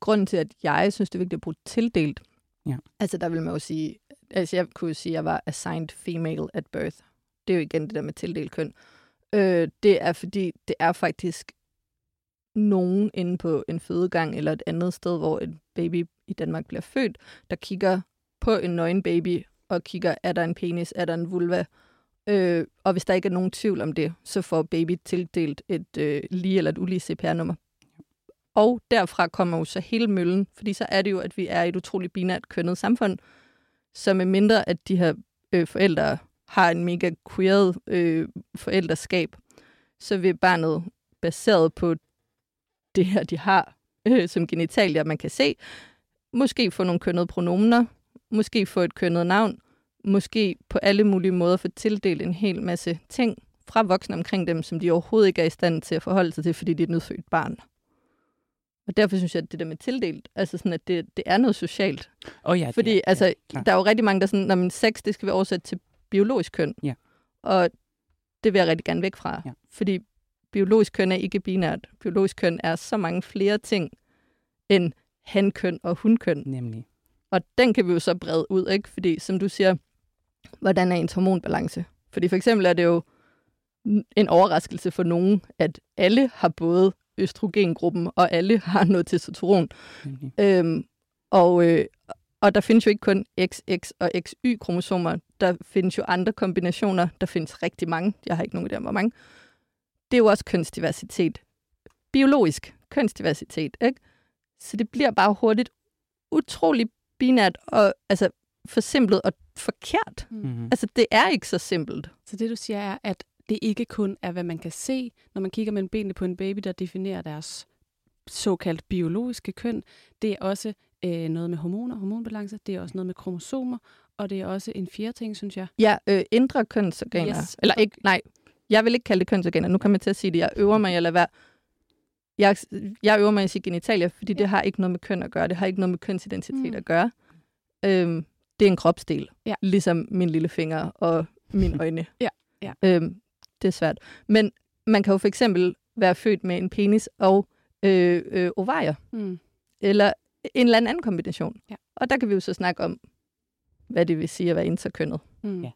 [SPEAKER 3] grunden til, at jeg synes, det er vigtigt at bruge tildelt,
[SPEAKER 4] Ja.
[SPEAKER 3] altså der vil man jo sige, altså jeg kunne jo sige, at jeg var assigned female at birth. Det er jo igen det der med tildelt køn. Øh, det er fordi, det er faktisk nogen inde på en fødegang eller et andet sted, hvor et baby i Danmark bliver født, der kigger på en nøgen baby og kigger, er der en penis, er der en vulva, Øh, og hvis der ikke er nogen tvivl om det, så får baby tildelt et øh, lige eller et ulige CPR-nummer. Og derfra kommer jo så hele møllen, fordi så er det jo, at vi er i et utroligt binært kønnet samfund, så med mindre, at de her øh, forældre har en mega queeret øh, forældreskab, så vil barnet baseret på det her, de har øh, som genitalier, man kan se, måske få nogle kønnede pronomener, måske få et kønnet navn, måske på alle mulige måder få tildelt en hel masse ting fra voksne omkring dem, som de overhovedet ikke er i stand til at forholde sig til, fordi de er et nødfødt barn. Og derfor synes jeg, at det der med tildelt, altså sådan, at det, det er noget socialt.
[SPEAKER 4] oh, ja,
[SPEAKER 3] Fordi
[SPEAKER 4] det er,
[SPEAKER 3] altså,
[SPEAKER 4] ja,
[SPEAKER 3] der er jo rigtig mange, der sådan, når min sex, det skal være oversat til biologisk køn.
[SPEAKER 4] Ja.
[SPEAKER 3] Og det vil jeg rigtig gerne væk fra.
[SPEAKER 4] Ja.
[SPEAKER 3] Fordi biologisk køn er ikke binært. Biologisk køn er så mange flere ting end hankøn og hunkøn.
[SPEAKER 4] Nemlig.
[SPEAKER 3] Og den kan vi jo så brede ud, ikke? Fordi som du siger, hvordan er ens hormonbalance? Fordi for eksempel er det jo en overraskelse for nogen, at alle har både østrogengruppen, og alle har (laughs) noget testosteron.
[SPEAKER 4] nemlig.
[SPEAKER 3] Øhm, og, øh, og der findes jo ikke kun XX og XY-kromosomer. Der findes jo andre kombinationer. Der findes rigtig mange. Jeg har ikke nogen idé om, hvor mange. Det er jo også kønsdiversitet. Biologisk kønsdiversitet, ikke? Så det bliver bare hurtigt utrolig binært, og altså, forsimplet og forkert.
[SPEAKER 4] Mm-hmm.
[SPEAKER 3] Altså, det er ikke så simpelt.
[SPEAKER 1] Så det, du siger, er, at det ikke kun er, hvad man kan se, når man kigger mellem benene på en baby, der definerer deres såkaldt biologiske køn. Det er også øh, noget med hormoner, hormonbalance. Det er også noget med kromosomer. Og det er også en fjerde ting, synes jeg.
[SPEAKER 3] Ja, øh, indre kønsorganer.
[SPEAKER 1] Yes.
[SPEAKER 3] Eller ikke, nej, jeg vil ikke kalde det kønsorganer. Nu kommer jeg til at sige det. Jeg øver mig i at lade være. Jeg, jeg øver mig i at sige genitalia, fordi det har ikke noget med køn at gøre. Det har ikke noget med kønsidentitet
[SPEAKER 1] Mm.
[SPEAKER 3] at gøre. Øhm, det er en kropsdel.
[SPEAKER 1] Ja.
[SPEAKER 3] Ligesom min lille finger og mine (laughs) øjne.
[SPEAKER 1] Ja, ja.
[SPEAKER 3] Øhm, det er svært. Men man kan jo for eksempel være født med en penis og øh, øh, ovarier.
[SPEAKER 1] Mm.
[SPEAKER 3] Eller en eller anden kombination.
[SPEAKER 1] Ja.
[SPEAKER 3] Og der kan vi jo så snakke om, hvad det vil sige at være interkønnet.
[SPEAKER 1] Mm.
[SPEAKER 4] Ja.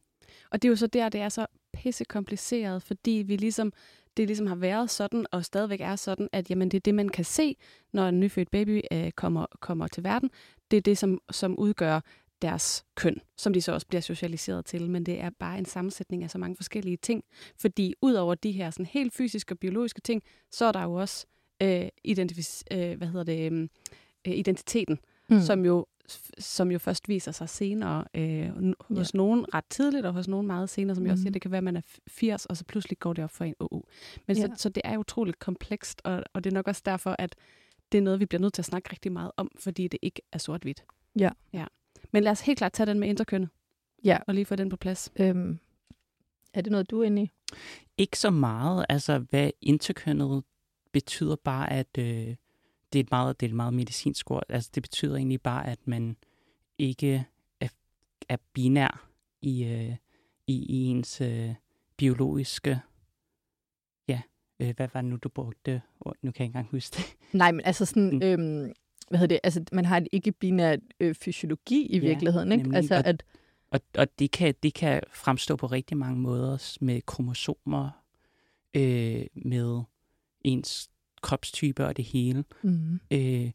[SPEAKER 1] Og det er jo så der, det er så pisse kompliceret, fordi vi ligesom, det ligesom har været sådan, og stadigvæk er sådan, at jamen, det er det, man kan se, når en nyfødt baby øh, kommer, kommer til verden. Det er det, som, som udgør deres køn, som de så også bliver socialiseret til, men det er bare en sammensætning af så mange forskellige ting. Fordi ud over de her sådan helt fysiske og biologiske ting, så er der jo også øh, identifis, øh, hvad hedder det, øh, identiteten, mm. som jo som jo først viser sig senere øh, hos ja. nogen ret tidligt, og hos nogen meget senere, som jeg også siger,
[SPEAKER 3] Mhm.
[SPEAKER 1] det kan være, at man er f- 80, og så pludselig går det op for en. Oh. Men. Ja. så, så det er utroligt komplekst, og, og det er nok også derfor, at det er noget, vi bliver nødt til at snakke rigtig meget om, fordi det ikke er sort-hvidt.
[SPEAKER 3] Ja.
[SPEAKER 1] ja. Men lad os helt klart tage den med interkønnet,
[SPEAKER 3] Ja.
[SPEAKER 1] og lige få den på plads.
[SPEAKER 3] Øhm, er det noget, du er inde i?
[SPEAKER 4] Ikke så meget. Altså, hvad interkønnet betyder bare, at øh, det, er et meget, det er et meget medicinsk ord. Altså, det betyder egentlig bare, at man ikke er, er binær i, øh, i, i ens øh, biologiske... Ja, øh, hvad var det nu, du brugte? ord? Nu kan jeg ikke engang huske det.
[SPEAKER 3] Nej, men altså sådan,
[SPEAKER 4] Mm.
[SPEAKER 3] øhm, hvad hedder det, altså man har et ikke-binært øh, fysiologi i
[SPEAKER 4] Ja,
[SPEAKER 3] virkeligheden, ikke?
[SPEAKER 4] nemlig.
[SPEAKER 3] Altså
[SPEAKER 4] Og-
[SPEAKER 3] at,
[SPEAKER 4] Og, og det, kan, det kan fremstå på rigtig mange måder med kromosomer, øh, med ens kropstype og det hele.
[SPEAKER 3] mm,
[SPEAKER 4] Øh,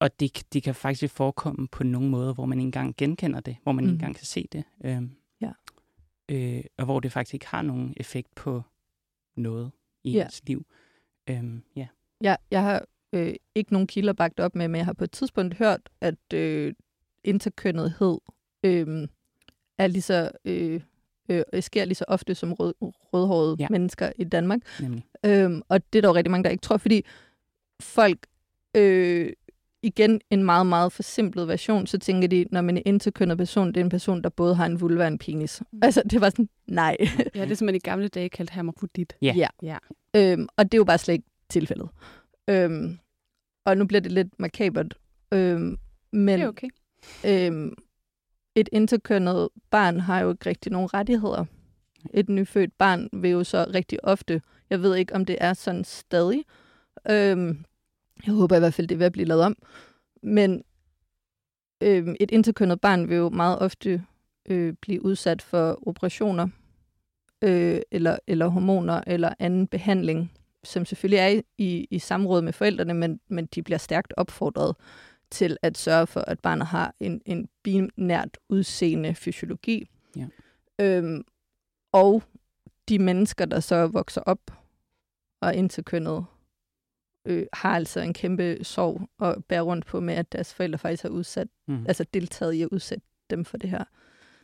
[SPEAKER 4] og det, det kan faktisk forekomme på nogle måder, hvor man ikke engang genkender det, hvor man mm. ikke engang kan se det. Øh,
[SPEAKER 3] Ja.
[SPEAKER 4] øh, og hvor det faktisk ikke har nogen effekt på noget i
[SPEAKER 3] Ja.
[SPEAKER 4] ens liv. Øh, ja.
[SPEAKER 3] jeg, jeg har øh, ikke nogen kilder bagt op med, men jeg har på et tidspunkt hørt, at øh, interkønnethed øh, er lige så, øh, øh, sker lige så ofte som rød, rødhårede
[SPEAKER 4] Ja.
[SPEAKER 3] mennesker i Danmark.
[SPEAKER 4] Nemlig.
[SPEAKER 3] Øhm, og det er der jo rigtig mange, der ikke tror, fordi folk, øh, igen en meget, meget forsimplet version, så tænker de, når man er interkønnet person, det er en person, der både har en vulva og en penis.
[SPEAKER 1] Mm.
[SPEAKER 3] Altså, det var sådan, nej.
[SPEAKER 1] Ja, det er (laughs) som man i gamle dage kaldte hermafrodit.
[SPEAKER 4] Ja.
[SPEAKER 3] ja.
[SPEAKER 1] Ja.
[SPEAKER 3] Øhm, og det er jo bare slet ikke tilfældet. Øhm, og nu bliver det lidt makabert. Øhm, men
[SPEAKER 1] Det er okay.
[SPEAKER 3] øhm, et interkønnet barn har jo ikke rigtig nogen rettigheder. Et nyfødt barn vil jo så rigtig ofte, jeg ved ikke, om det er sådan stadig, øhm, jeg håber i hvert fald, det er ved at blive lavet om, men øhm, et interkønnet barn vil jo meget ofte øh, blive udsat for operationer, øh, eller, eller hormoner, eller anden behandling, som selvfølgelig er i, i samråd med forældrene, men, men de bliver stærkt opfordret til at sørge for, at barnet har en, en binært udseende fysiologi.
[SPEAKER 4] Ja.
[SPEAKER 3] Øhm, og de mennesker, der så vokser op og er interkønnet, øh, har altså en kæmpe sorg og bærer rundt på med, at deres forældre faktisk har udsat,
[SPEAKER 4] Mm.
[SPEAKER 3] altså deltaget i at udsætte dem for det her.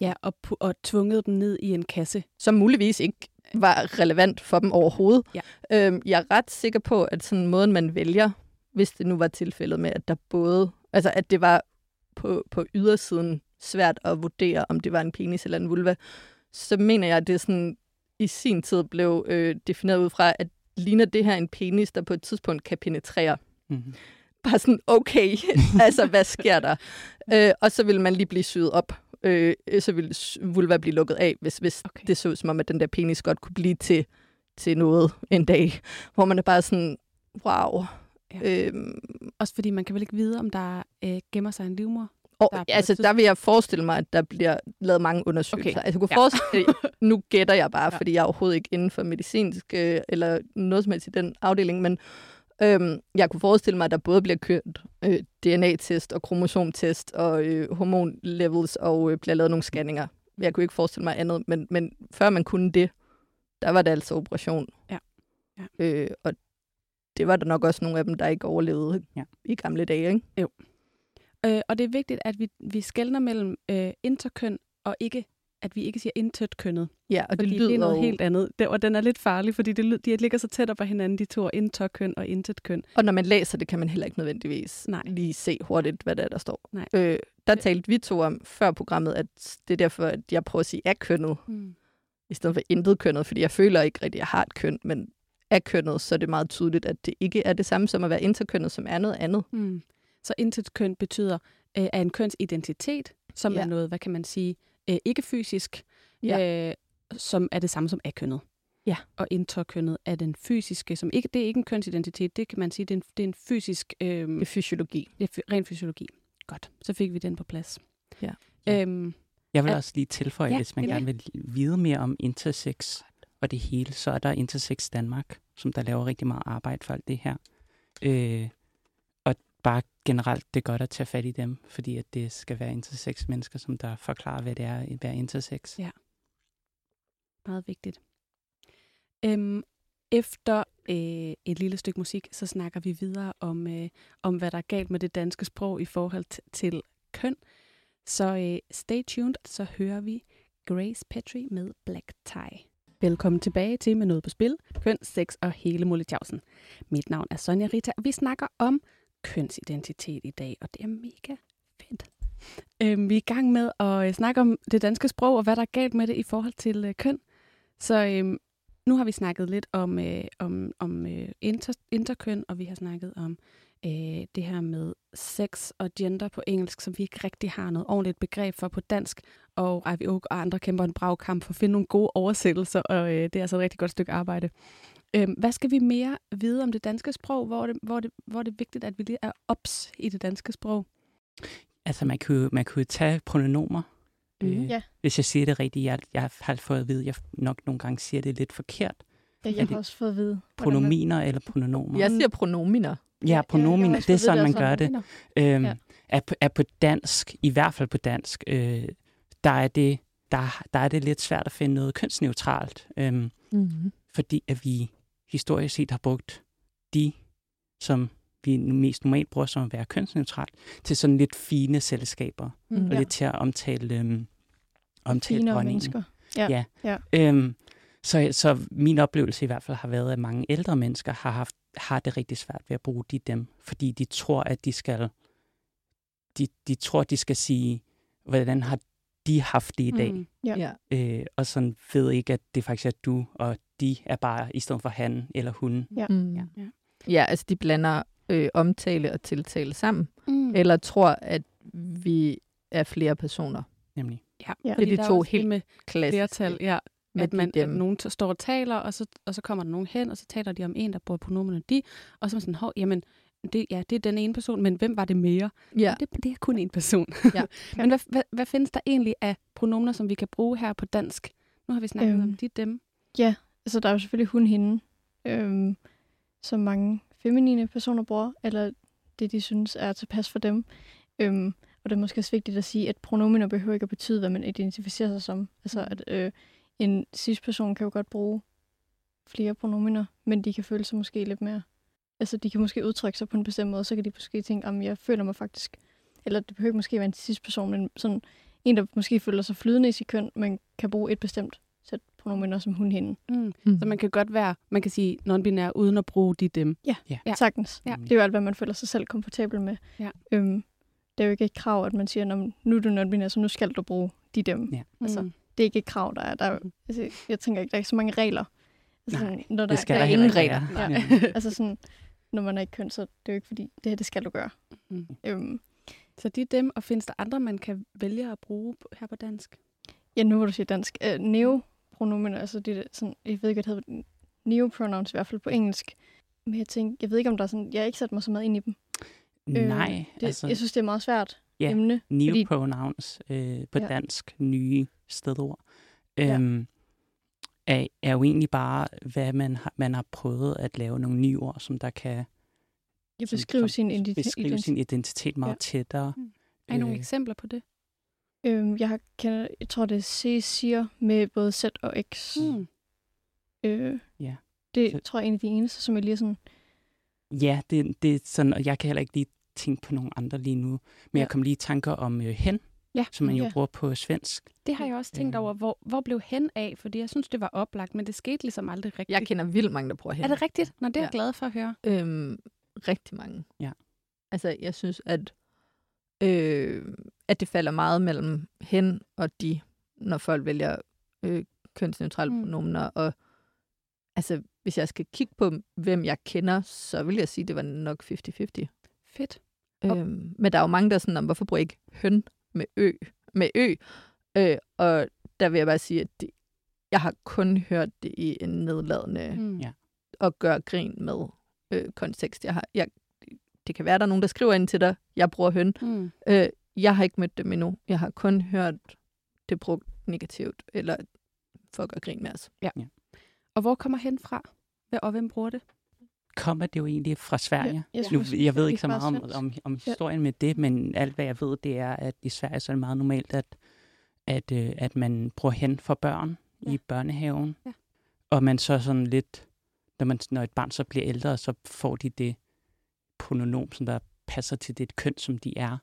[SPEAKER 1] Ja, og, pu- og tvunget dem ned i en kasse.
[SPEAKER 3] Som muligvis ikke var relevant for dem overhovedet.
[SPEAKER 1] Ja.
[SPEAKER 3] Øhm, jeg er ret sikker på, at sådan måden, man vælger, hvis det nu var tilfældet med, at der både, altså at det var på, på ydersiden svært at vurdere, om det var en penis eller en vulva, så mener jeg, at det sådan i sin tid blev øh, defineret ud fra, at ligner det her en penis, der på et tidspunkt kan penetrere.
[SPEAKER 4] Mm.
[SPEAKER 3] Bare sådan, okay, (laughs) altså hvad sker der? (laughs) Øh, og så vil man lige blive syet op. Øh, så vil s- vulva blive lukket af, hvis, hvis
[SPEAKER 1] Okay.
[SPEAKER 3] det så ud som om, at den der penis godt kunne blive til, til noget en dag. Hvor man er bare sådan, wow.
[SPEAKER 1] Ja.
[SPEAKER 3] Øhm,
[SPEAKER 1] Også fordi man kan vel ikke vide, om der øh, gemmer sig en livmor.
[SPEAKER 3] og
[SPEAKER 1] Der er
[SPEAKER 3] altså, der vil jeg forestille mig, at der bliver lavet mange undersøgelser.
[SPEAKER 1] Okay.
[SPEAKER 3] Altså, jeg kunne
[SPEAKER 1] Ja.
[SPEAKER 3] forestille, (laughs) nu gætter jeg bare,
[SPEAKER 1] ja.
[SPEAKER 3] fordi jeg er overhovedet ikke inden for medicinsk øh, eller noget som helst i den afdeling, men øhm, jeg kunne forestille mig, at der både bliver kørt øh, DNA-test og kromosomtest og øh, hormonlevels og øh, bliver lavet nogle scanninger. Jeg kunne ikke forestille mig andet, men, men før man kunne det, der var det altså operation.
[SPEAKER 1] Ja. Ja.
[SPEAKER 3] Øh, og det var der nok også nogle af dem, der ikke overlevede
[SPEAKER 4] Ja.
[SPEAKER 3] i gamle dage, ikke?
[SPEAKER 1] Øh, og det er vigtigt, at vi, vi skældner mellem øh, interkøn og ikke at vi ikke siger intet kønnet.
[SPEAKER 3] Ja, og det lyder
[SPEAKER 1] det er noget
[SPEAKER 3] jo-
[SPEAKER 1] helt andet. Det, og den er lidt farlig, fordi det, de ligger så tæt op på hinanden, de to interkøn og intet køn.
[SPEAKER 3] Og når man læser det, kan man heller ikke nødvendigvis
[SPEAKER 1] Nej.
[SPEAKER 3] lige se hurtigt, hvad det er, der står.
[SPEAKER 1] Nej.
[SPEAKER 3] Øh, der talte vi to om før programmet, at det er derfor, at jeg prøver at sige er-kønnet,
[SPEAKER 1] Mm.
[SPEAKER 3] i stedet for intet kønnet, fordi jeg føler ikke rigtig, at jeg har et køn, men er kønnet, så er det meget tydeligt, at det ikke er det samme som at være interkønnet, som er noget andet.
[SPEAKER 1] Mm. Så intet køn betyder, øh, er en kønsidentitet, som
[SPEAKER 3] Ja.
[SPEAKER 1] er noget, hvad kan man sige, øh, ikke fysisk,
[SPEAKER 3] Ja.
[SPEAKER 1] øh, som er det samme som akønnet.
[SPEAKER 3] Ja.
[SPEAKER 1] Og interkønnet er den fysiske, som ikke, det er ikke en kønsidentitet, det kan man sige, det er en, det er en fysisk, øh,
[SPEAKER 3] Det er fysiologi.
[SPEAKER 1] det er ren fysiologi. Godt, så fik vi den på plads.
[SPEAKER 3] Ja.
[SPEAKER 1] Øhm,
[SPEAKER 4] Jeg vil
[SPEAKER 1] At-
[SPEAKER 4] også lige tilføje,
[SPEAKER 1] Ja,
[SPEAKER 4] hvis man gerne vil vide mere om intersex og det hele, så er der Intersex Danmark, som der laver rigtig meget arbejde for alt det her. Øh, bare generelt, det er godt at tage fat i dem, fordi at det skal være intersex mennesker, som der forklarer, hvad det er at være intersex.
[SPEAKER 1] Ja. Meget vigtigt. Øhm, efter øh, et lille stykke musik, så snakker vi videre om, øh, om, hvad der er galt med det danske sprog i forhold til køn. Så øh, stay tuned, så hører vi Grace Petrie med Black Tie. Velkommen tilbage til Med Noget på Spil, køn, sex og hele Molletjavsen. Mit navn er Sonja Rita, og vi snakker om kønsidentitet i dag, og det er mega fedt. Øhm, vi er i gang med at øh, snakke om det danske sprog, og hvad der er galt med det i forhold til øh, køn. Så øhm, nu har vi snakket lidt om, øh, om, om øh, inter, interkøn, og vi har snakket om øh, det her med sex og gender på engelsk, som vi ikke rigtig har noget ordentligt begreb for på dansk. Og Ivy Oak og andre kæmper en brav kamp for at finde nogle gode oversættelser, og øh, det er altså et rigtig godt stykke arbejde. Øhm, hvad skal vi mere vide om det danske sprog? Hvor er det, hvor er det, hvor er det vigtigt, at vi lige er ops i det danske sprog?
[SPEAKER 4] Altså, man kan jo, man kan jo tage pronomer.
[SPEAKER 1] Mhm.
[SPEAKER 4] Øh,
[SPEAKER 2] Ja.
[SPEAKER 4] Hvis jeg siger det rigtigt, jeg, jeg har fået at vide, at jeg nok nogle gange siger det lidt forkert.
[SPEAKER 2] Ja, jeg har også fået at vide. hvordan man-
[SPEAKER 4] Pronominer eller pronomer.
[SPEAKER 3] Jeg siger pronominer.
[SPEAKER 4] Ja, pronominer,
[SPEAKER 2] også
[SPEAKER 4] det er sådan, man
[SPEAKER 2] det
[SPEAKER 4] gør det. Øhm,
[SPEAKER 2] Ja.
[SPEAKER 4] ja. er, på, er på dansk, i hvert fald på dansk, øh, der, er det, der, der er det lidt svært at finde noget kønsneutralt, øhm,
[SPEAKER 3] Mm-hmm.
[SPEAKER 4] fordi at vi historisk set har brugt de, som vi mest normalt bruger som at være kønsneutralt, til sådan lidt fine selskaber,
[SPEAKER 3] Mm.
[SPEAKER 4] og
[SPEAKER 2] Ja.
[SPEAKER 4] lidt til at omtale, øhm, omtale
[SPEAKER 2] Finere
[SPEAKER 4] dronningen.
[SPEAKER 2] mennesker. Ja.
[SPEAKER 4] Ja.
[SPEAKER 2] ja.
[SPEAKER 4] Øhm, så, så min oplevelse i hvert fald har været, at mange ældre mennesker har haft har det rigtig svært ved at bruge de dem, fordi de tror, at de skal de, de tror, de skal sige, hvordan har de haft det i dag,
[SPEAKER 1] Mm.
[SPEAKER 2] Ja.
[SPEAKER 3] Ja.
[SPEAKER 4] øh, og sådan ved ikke, at det faktisk er du, og de er bare i stedet for han eller hun.
[SPEAKER 2] Ja.
[SPEAKER 3] Mm.
[SPEAKER 1] Ja.
[SPEAKER 3] Ja. ja, altså de blander øh, omtale og tiltale sammen,
[SPEAKER 1] Mm.
[SPEAKER 3] eller tror, at vi er flere personer.
[SPEAKER 4] Nemlig.
[SPEAKER 1] Ja,
[SPEAKER 2] Ja.
[SPEAKER 1] fordi
[SPEAKER 3] Det er de to helt
[SPEAKER 1] med
[SPEAKER 3] Klassisk.
[SPEAKER 1] flertal, ja,
[SPEAKER 3] med
[SPEAKER 1] at,
[SPEAKER 3] de
[SPEAKER 1] man, at
[SPEAKER 3] dem.
[SPEAKER 1] nogen står og taler, og så, og så kommer der nogen hen, og så taler de om en, der bruger pronomerne de, og så er man sådan, hov, jamen, det, ja, det er den ene person, men hvem var det mere?
[SPEAKER 3] Ja.
[SPEAKER 1] Det, det er kun en person.
[SPEAKER 3] Ja. (laughs)
[SPEAKER 1] men hvad, hvad, hvad findes der egentlig af pronomer, som vi kan bruge her på dansk? Nu har vi snakket
[SPEAKER 2] Øhm.
[SPEAKER 1] om de, dem.
[SPEAKER 2] Altså, der er jo selvfølgelig hun, hende, øhm, som mange feminine personer bruger, eller det, de synes er tilpas for dem. Øhm, og det er måske også vigtigt at sige, at pronominer behøver ikke at betyde, hvad man identificerer sig som. Altså, at øh, en cis-person kan jo godt bruge flere pronominer, men de kan føle sig måske lidt mere... Altså, de kan måske udtrykke sig på en bestemt måde, så kan de måske tænke, om jeg føler mig faktisk... Eller det behøver ikke måske være en cis-person, men sådan en, der måske føler sig flydende i sit køn, men kan bruge et bestemt sæt pronominer som hun, hende.
[SPEAKER 1] Mm.
[SPEAKER 3] Mm.
[SPEAKER 1] Så man kan godt være, man kan sige non-binær, uden at bruge de, dem.
[SPEAKER 2] Ja,
[SPEAKER 1] Ja.
[SPEAKER 2] ja. sagtens.
[SPEAKER 1] Ja.
[SPEAKER 2] Det er jo alt, hvad man føler sig selv komfortabel med.
[SPEAKER 1] Ja.
[SPEAKER 2] Øhm, det er jo ikke et krav, at man siger, "Nå, men nu er du non så nu skal du bruge de dem.
[SPEAKER 4] Ja.
[SPEAKER 2] Altså,
[SPEAKER 1] Mm.
[SPEAKER 2] Det er ikke et krav, der er. Der er
[SPEAKER 1] Mm.
[SPEAKER 2] altså, jeg tænker ikke, der er ikke så mange regler. Altså,
[SPEAKER 4] Nej,
[SPEAKER 2] sådan, når der,
[SPEAKER 4] Det skal
[SPEAKER 2] der
[SPEAKER 4] der
[SPEAKER 2] er ingen regler.
[SPEAKER 4] være.
[SPEAKER 2] Ja. (laughs) altså sådan, når man er ikke køn, så det er jo ikke fordi, det her, det skal du gøre.
[SPEAKER 1] Mm.
[SPEAKER 2] Øhm,
[SPEAKER 1] Så de, dem, og findes der andre, man kan vælge at bruge her på dansk?
[SPEAKER 2] ja, nu hvor du siger dansk. Øh, neopronomen, altså det der, sådan, jeg ved ikke, hvad det hedder, neopronouns i hvert fald på engelsk. Men jeg tænker, jeg ved ikke, om der er sådan, jeg har ikke sat mig så meget ind i dem.
[SPEAKER 4] Nej,
[SPEAKER 2] det,
[SPEAKER 4] altså
[SPEAKER 2] Jeg synes, det er meget svært
[SPEAKER 4] Ja.
[SPEAKER 2] emne.
[SPEAKER 4] new
[SPEAKER 2] fordi-
[SPEAKER 4] pronouns øh, på
[SPEAKER 2] Ja.
[SPEAKER 4] ja. dansk, nye stedord,
[SPEAKER 2] Ja.
[SPEAKER 4] øhm, er, er jo egentlig bare, hvad man har, man har prøvet at lave nogle nye ord, som der kan
[SPEAKER 2] Jeg
[SPEAKER 4] som-
[SPEAKER 2] beskriver
[SPEAKER 4] som
[SPEAKER 2] sin identitet.
[SPEAKER 4] beskrive sin identitet meget
[SPEAKER 2] Ja.
[SPEAKER 4] ja. tættere.
[SPEAKER 1] Er I nogle
[SPEAKER 4] Øh.
[SPEAKER 1] eksempler på det?
[SPEAKER 2] Øhm, jeg, har, kender, jeg tror, det er C siger med både Z og X.
[SPEAKER 1] Mm.
[SPEAKER 2] Øh,
[SPEAKER 4] Ja.
[SPEAKER 2] Det
[SPEAKER 4] Så-
[SPEAKER 2] tror jeg er en af de eneste, som jeg lige sådan...
[SPEAKER 4] Ja, det, det er sådan, og jeg kan heller ikke lige tænke på nogle andre lige nu. Men
[SPEAKER 1] Ja.
[SPEAKER 4] jeg kom lige i tanker om øh, hen,
[SPEAKER 1] Ja.
[SPEAKER 4] som man jo
[SPEAKER 2] Ja.
[SPEAKER 4] bruger på svensk.
[SPEAKER 1] Det har jeg også tænkt
[SPEAKER 4] Øh.
[SPEAKER 1] over. Hvor, hvor blev hen af? Fordi jeg synes, det var oplagt, men det skete ligesom aldrig rigtigt.
[SPEAKER 3] Jeg kender vildt mange, der bruger hen.
[SPEAKER 1] Er det rigtigt? Nå, det er jeg
[SPEAKER 3] Ja.
[SPEAKER 1] glad for at høre.
[SPEAKER 3] Øhm, rigtig mange.
[SPEAKER 4] Ja.
[SPEAKER 3] Altså, jeg synes, at, øh, at det falder meget mellem hen og de, når folk vælger øh, kønsneutrale
[SPEAKER 1] Mm.
[SPEAKER 3] pronomener. Og altså, hvis jeg skal kigge på, hvem jeg kender, så vil jeg sige, at det var nok 50-50.
[SPEAKER 1] Fedt. Og-
[SPEAKER 3] Øhm, men der er jo mange, der er sådan, om, hvorfor bruger jeg ikke høn med ø? Med ø? Øh, og der vil jeg bare sige, at det, jeg har kun hørt det i en nedladende
[SPEAKER 1] Mm.
[SPEAKER 4] Ja.
[SPEAKER 3] at gøre grin med øh, kontekst. Jeg har, jeg, det kan være, der er nogen, der skriver ind til dig, jeg bruger høn.
[SPEAKER 1] Mm.
[SPEAKER 3] Øh, jeg har ikke mødt dem endnu. Jeg har kun hørt det brugt negativt, eller for at gøre grin med os.
[SPEAKER 1] Og hvor kommer hen fra? Hvad- Og hvem bruger det?
[SPEAKER 4] Kommer det jo egentlig fra Sverige?
[SPEAKER 2] jeg
[SPEAKER 4] Nu, jeg ved ikke så meget om, om, om
[SPEAKER 2] Ja.
[SPEAKER 4] historien med det, men alt hvad jeg ved, det er, at i Sverige så er det meget normalt, at, at, øh, at man bruger hen for børn
[SPEAKER 1] Ja.
[SPEAKER 4] ja. i børnehaven.
[SPEAKER 1] Ja.
[SPEAKER 4] Og man så sådan lidt, når, man, når et barn så bliver ældre, så får de det prononom, som der passer til det køn, som de er.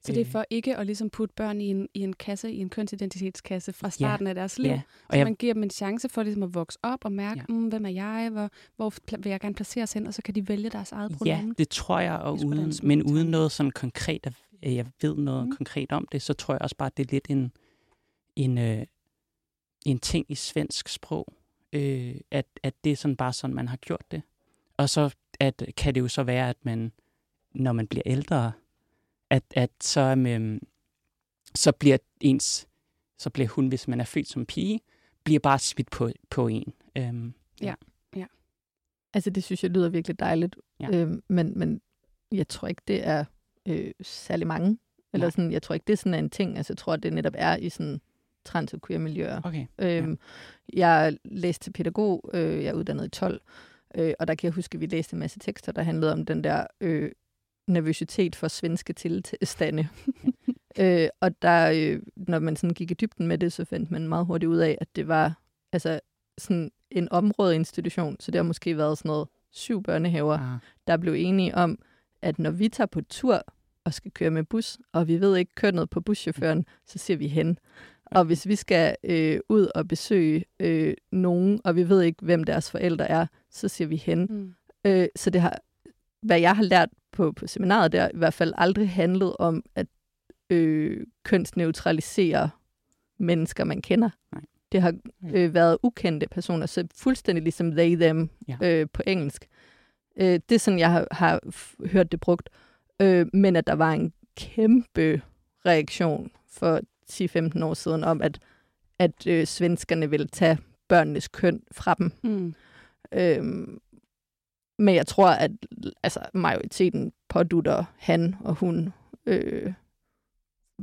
[SPEAKER 1] Så det er
[SPEAKER 4] Øh,
[SPEAKER 1] for ikke at ligesom putte børn i en, i en kasse, i en kønsidentitetskasse fra starten af deres liv.
[SPEAKER 4] Ja,
[SPEAKER 1] Og så
[SPEAKER 4] jeg,
[SPEAKER 1] man giver dem en chance for ligesom at vokse op og mærke, ja.
[SPEAKER 4] Ja.
[SPEAKER 1] mm, hvem er jeg, hvor, hvor vil jeg gerne placeres hen, og så kan de vælge deres eget
[SPEAKER 4] ja,
[SPEAKER 1] pronomen.
[SPEAKER 4] det tror jeg, og uden, men uden noget sådan konkret, at jeg ved noget
[SPEAKER 1] mm.
[SPEAKER 4] konkret om det, så tror jeg også bare, at det er lidt en, en, øh, en ting i svensk sprog, øh, at, at det er sådan bare sådan, man har gjort det. Og så at, kan det jo så være, at man, når man bliver ældre, at, at så, um, så bliver ens, så bliver hun, hvis man er født som pige, bliver bare smidt på, på en. Um,
[SPEAKER 3] Altså, det synes jeg lyder virkelig dejligt.
[SPEAKER 4] Ja.
[SPEAKER 3] Øhm, men, men jeg tror ikke, det er øh, særlig mange. Eller
[SPEAKER 4] Nej.
[SPEAKER 3] sådan, jeg tror ikke, det er sådan en ting. Altså, jeg tror, det netop er i sådan trans- og queer-miljøer.
[SPEAKER 4] okay.
[SPEAKER 3] Øhm, Jeg læste til pædagog, øh, jeg er uddannet i 12, øh, og der kan jeg huske, at vi læste en masse tekster, der handlede om den der øh, nervøsitet for svenske tilstande. (laughs) øh, og der, øh, når man sådan gik i dybden med det, så fandt man meget hurtigt ud af, at det var altså sådan en områdeinstitution, så det har måske været sådan noget syv børnehaver,
[SPEAKER 4] Ah,
[SPEAKER 3] der blev enige om, at når vi tager på tur og skal køre med bus, og vi ved ikke kønnet på buschaufføren, så siger vi hen. Og hvis vi skal øh, ud og besøge øh, nogen, og vi ved ikke, hvem deres forældre er, så siger vi hen.
[SPEAKER 1] Mm.
[SPEAKER 3] Øh, så det har, hvad jeg har lært på, på seminaret, der i hvert fald aldrig handlet om at øh, kønsneutralisere mennesker, man kender.
[SPEAKER 4] Nej.
[SPEAKER 3] Det har øh, været ukendte personer, så fuldstændig ligesom they, them
[SPEAKER 4] Ja.
[SPEAKER 3] øh, på engelsk. Øh, det er sådan, jeg har, har hørt det brugt. Øh, men at der var en kæmpe reaktion for 10-15 år siden om, at, at øh, svenskerne ville tage børnenes køn fra dem.
[SPEAKER 1] Mm.
[SPEAKER 3] Øhm, men jeg tror, at altså, majoriteten pådutter han og hun øh,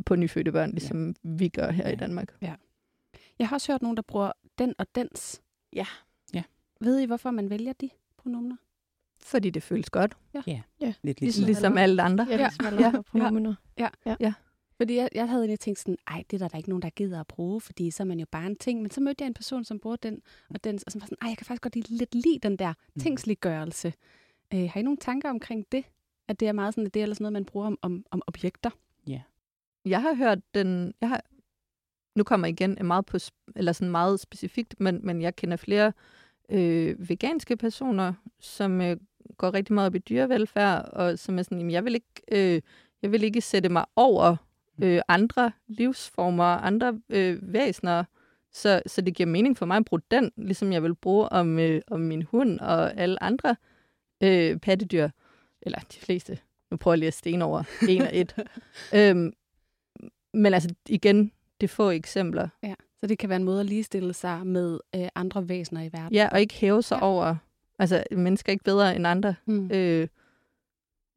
[SPEAKER 3] på nyfødte børn, ligesom ja. vi gør her ja. i
[SPEAKER 4] Ja.
[SPEAKER 3] Danmark.
[SPEAKER 1] Jeg har også hørt nogen, der bruger den og dens.
[SPEAKER 3] Ja.
[SPEAKER 4] Ja.
[SPEAKER 1] Ved I, hvorfor man vælger de pronomener?
[SPEAKER 3] Fordi det føles godt,
[SPEAKER 4] lidt
[SPEAKER 1] Ligesom-
[SPEAKER 4] ligesom.
[SPEAKER 3] ligesom alle andre.
[SPEAKER 2] Ja,
[SPEAKER 1] Ja.
[SPEAKER 2] ligesom alle
[SPEAKER 3] Ja.
[SPEAKER 2] andre pronomener.
[SPEAKER 1] Fordi jeg, jeg havde egentlig tænkt sådan, ej, det er der, der ikke nogen, der gider at bruge, fordi så er man jo bare en ting. Men så mødte jeg en person, som bruger den og den, og som var sådan, ej, jeg kan faktisk godt lide, lidt lide den der
[SPEAKER 4] Mm.
[SPEAKER 1] tingsliggørelse. Øh, har I nogle tanker omkring det? At det er meget sådan, at det er ellers noget, man bruger om, om, om objekter?
[SPEAKER 3] Jeg har hørt den... Jeg har, nu kommer jeg igen meget på, eller sådan meget specifikt, men, men jeg kender flere øh, veganske personer, som øh, går rigtig meget op i dyrevelfærd, og som er sådan, jamen, jeg vil ikke, øh, jeg vil ikke sætte mig over øh, andre livsformer, andre øh, væsener, så, så det giver mening for mig at bruge den, ligesom jeg vil bruge om, øh, om min hund og alle andre øh, pattedyr, eller de fleste. Nu prøver jeg lige at stene over en og et. (laughs) øhm, men altså igen, det er få eksempler.
[SPEAKER 1] Ja. Så det kan være en måde at ligestille sig med øh, andre væsener i verden.
[SPEAKER 3] Ja, og ikke hæve sig
[SPEAKER 1] ja.
[SPEAKER 3] over, altså mennesker er ikke bedre end andre.
[SPEAKER 1] Mm.
[SPEAKER 3] Øh,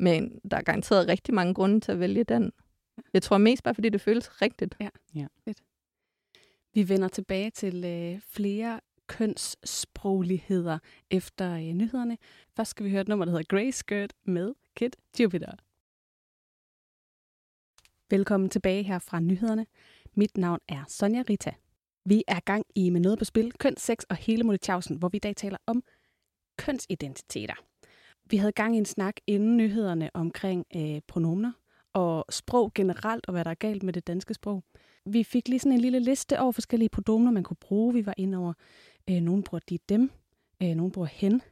[SPEAKER 3] men der er garanteret rigtig mange grunde til at vælge den. Jeg tror mest bare, fordi det føles rigtigt.
[SPEAKER 1] Vi vender tilbage til øh, flere kønssprogligheder efter øh, nyhederne. Først skal vi høre et nummer, der hedder Grey Skirt med Kid Jupiter. Velkommen tilbage her fra nyhederne. Mit navn er Sonja Rita. Vi er gang i med noget på spil, køn, sex og hele Molletjavsen, hvor vi i dag taler om kønsidentiteter. vi havde gang i en snak inden nyhederne omkring øh, pronomener og sprog generelt, og hvad der er galt med det danske sprog. Vi fik lige sådan en lille liste over forskellige pronomener, man kunne bruge. Vi var inde over, øh, nogen bruger de dem, øh, nogen bruger hen,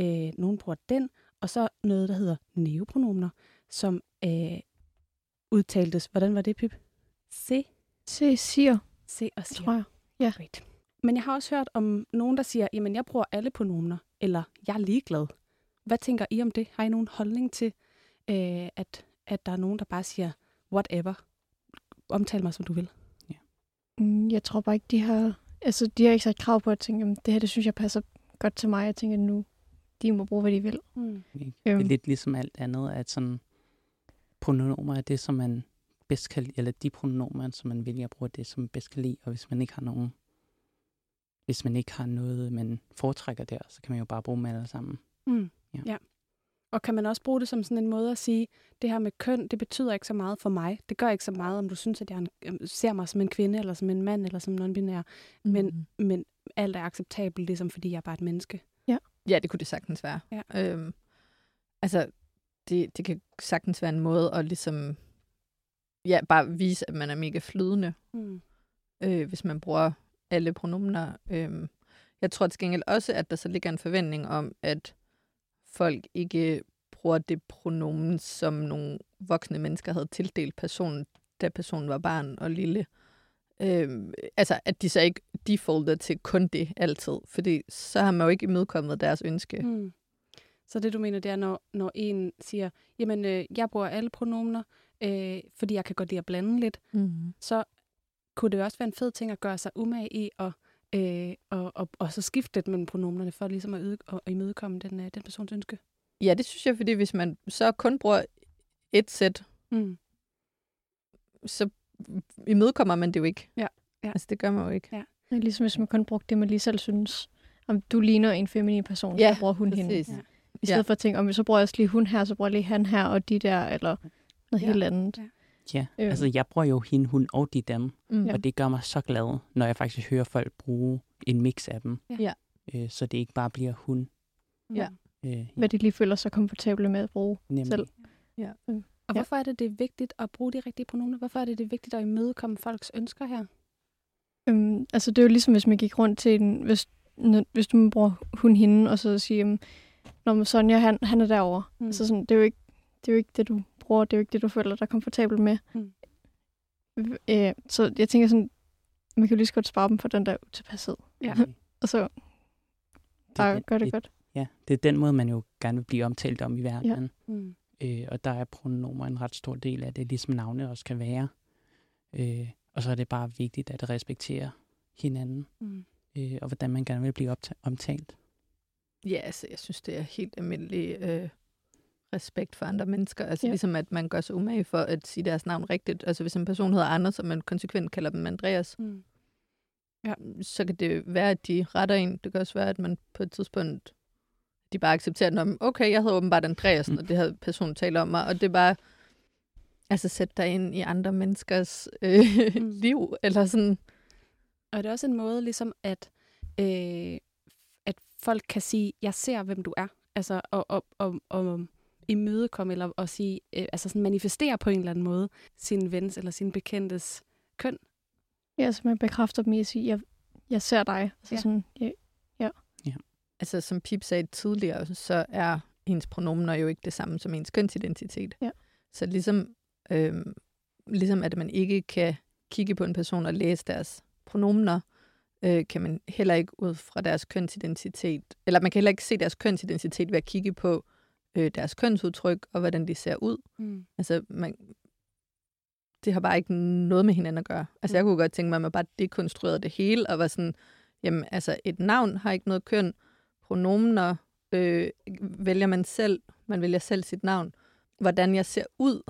[SPEAKER 1] øh, nogen bruger den, og så noget, der hedder neopronomener, som øh, udtaltes. Hvordan var det, Pip? Se,
[SPEAKER 2] Se, siger,
[SPEAKER 1] se og siger.
[SPEAKER 2] tror jeg. Ja.
[SPEAKER 1] Great. Men jeg har også hørt om nogen, der siger, jamen jeg bruger alle pronomener, eller jeg er ligeglad. Hvad tænker I om det? Har I nogen holdning til, øh, at, at der er nogen, der bare siger, whatever, omtal mig, som du vil?
[SPEAKER 2] Mm, Jeg tror bare ikke, de har... Altså, de har ikke sat krav på at tænke, "Jamen, det her, det synes jeg passer godt til mig. Jeg tænker nu, de må bruge, hvad de vil.
[SPEAKER 1] Mm.
[SPEAKER 4] Det
[SPEAKER 2] Øhm,
[SPEAKER 4] er lidt ligesom alt andet, at sådan pronomer er det, som man bedst kan lide, eller de pronomer, som man vælger at bruge, det, som man bedst kan lide, og hvis man ikke har nogen, hvis man ikke har noget, man foretrækker der, så kan man jo bare bruge dem alle sammen.
[SPEAKER 1] Mm.
[SPEAKER 4] Ja.
[SPEAKER 1] ja. Og kan man også bruge det som sådan en måde at sige, det her med køn, det betyder ikke så meget for mig. Det gør ikke så meget, om du synes, at jeg en, øhm, ser mig som en kvinde, eller som en mand, eller som non-binær. Men,
[SPEAKER 3] Mm.
[SPEAKER 1] men alt er acceptabelt, ligesom fordi jeg er bare et menneske.
[SPEAKER 3] Ja, det kunne det sagtens være.
[SPEAKER 1] Ja.
[SPEAKER 3] Øhm, altså, det, det kan sagtens være en måde at ligesom, ja, bare vise, at man er mega flydende,
[SPEAKER 1] Mm.
[SPEAKER 3] øh, hvis man bruger alle pronomener. Øhm, jeg tror til gengæld også, at der så ligger en forventning om, at folk ikke bruger det pronomen, som nogle voksne mennesker havde tildelt personen, da personen var barn og lille. Øhm, altså, at de så ikke defaulter til kun det altid, fordi så har man jo ikke imødekommet deres ønske.
[SPEAKER 1] Mm. Så det, du mener, det er, når, når en siger, jamen, øh, jeg bruger alle pronomener, øh, fordi jeg kan godt lide at blande lidt,
[SPEAKER 3] Mm.
[SPEAKER 1] så kunne det også være en fed ting at gøre sig umage i, og, øh, og, og, og så skifte lidt mellem pronomenerne, for ligesom at, yde, at imødekomme den, øh, den persons ønske.
[SPEAKER 3] Ja, det synes jeg, fordi hvis man så kun bruger et sæt,
[SPEAKER 1] Mm.
[SPEAKER 3] så imødekommer man det jo ikke.
[SPEAKER 1] Ja, ja.
[SPEAKER 3] Altså, det gør man jo ikke.
[SPEAKER 1] Ja.
[SPEAKER 2] Det er ligesom hvis man kun brugte det, man lige selv synes. Om du ligner en feminin person,
[SPEAKER 3] Ja,
[SPEAKER 2] så bruger hun hende.
[SPEAKER 3] Præcis.
[SPEAKER 1] Ja.
[SPEAKER 2] I stedet
[SPEAKER 3] Ja.
[SPEAKER 2] for at tænke, om så bruger jeg også lige hun her, så bruger jeg lige han her, og de der, eller noget
[SPEAKER 1] Ja.
[SPEAKER 2] helt andet.
[SPEAKER 1] Ja.
[SPEAKER 4] Ja,
[SPEAKER 2] Øhm.
[SPEAKER 4] altså jeg bruger jo hende, hun og de dem,
[SPEAKER 3] Mm.
[SPEAKER 2] Ja.
[SPEAKER 4] og det gør mig så glad, når jeg faktisk hører folk bruge en mix af dem.
[SPEAKER 1] Ja.
[SPEAKER 3] Ja.
[SPEAKER 4] Øh, så det ikke bare bliver hun.
[SPEAKER 3] Ja.
[SPEAKER 4] Øh,
[SPEAKER 2] Hvad de lige føler sig komfortable med at bruge
[SPEAKER 4] nemlig.
[SPEAKER 2] selv.
[SPEAKER 1] Og
[SPEAKER 2] Ja.
[SPEAKER 1] hvorfor er det, det er vigtigt at bruge de rigtige pronomener? Hvorfor er det, det er vigtigt at imødekomme folks ønsker her?
[SPEAKER 2] Øhm, altså det er jo ligesom, hvis man gik rundt til en, hvis, når, hvis du bruger hun hende, og så siger, øhm, Nå, men Sonja, han, han er derovre.
[SPEAKER 1] Mm.
[SPEAKER 2] Altså sådan, det er, jo ikke, det er jo ikke det, du bruger, det er jo ikke det, du føler dig komfortabel med.
[SPEAKER 1] Mm.
[SPEAKER 2] Øh, så jeg tænker sådan, man kan jo lige så godt spare dem for den der utilpashed.
[SPEAKER 1] Ja. (laughs)
[SPEAKER 2] Og så
[SPEAKER 4] Det
[SPEAKER 2] bare
[SPEAKER 4] den-
[SPEAKER 2] gør det
[SPEAKER 4] det-
[SPEAKER 2] godt.
[SPEAKER 4] Ja, det er den måde, man jo gerne vil blive omtalt om i verden.
[SPEAKER 1] Mm.
[SPEAKER 4] Øh, og der er pronomer en ret stor del af det, ligesom navne også kan være. Øh, og så er det bare vigtigt at respektere hinanden,
[SPEAKER 1] Mm.
[SPEAKER 4] øh, og hvordan man gerne vil blive omtalt.
[SPEAKER 3] Ja, altså, jeg synes, det er helt almindelig øh, respekt for andre mennesker. Altså,
[SPEAKER 2] Ja.
[SPEAKER 3] ja. ligesom at man gør sig umage for at sige deres navn rigtigt. Altså, hvis en person hedder Anders, og man konsekvent kalder dem Andreas,
[SPEAKER 1] Mm.
[SPEAKER 3] så kan det være, at de retter en. Det kan også være, at man på et tidspunkt, de bare accepterer, at okay, jeg hedder åbenbart Andreas,
[SPEAKER 4] Mm.
[SPEAKER 3] og det havde personen talt om mig, og det er bare, altså sætte dig ind i andre menneskers øh,
[SPEAKER 1] mm. (laughs)
[SPEAKER 3] liv, eller sådan,
[SPEAKER 1] Og det er også en måde, ligesom at, øh, at folk kan sige, jeg ser, hvem du er. Altså, og, og, og, og imødekomme, eller at sige, øh, altså sådan manifestere på en eller anden måde sin vens eller sin bekendtes køn.
[SPEAKER 2] Ja, så man bekræfter dem i at sige, jeg, jeg ser dig. Altså
[SPEAKER 1] Ja.
[SPEAKER 2] ja. sådan, jeg,
[SPEAKER 3] altså som Pip sagde tidligere, så er ens pronomener jo ikke det samme som ens kønsidentitet.
[SPEAKER 2] Ja.
[SPEAKER 3] Så ligesom, øhm, ligesom at man ikke kan kigge på en person og læse deres pronomener, øh, kan man heller ikke ud fra deres kønsidentitet, eller man kan heller ikke se deres kønsidentitet ved at kigge på øh, deres kønsudtryk og hvordan de ser ud.
[SPEAKER 1] Mm.
[SPEAKER 3] Altså, man, det har bare ikke noget med hinanden at gøre. Altså, jeg
[SPEAKER 1] Mm.
[SPEAKER 3] kunne godt tænke mig, at man bare dekonstruerede det hele, og var sådan, jamen, altså, et navn har ikke noget køn. Pronomener øh, vælger man selv. Man vælger selv sit navn. Hvordan jeg ser ud,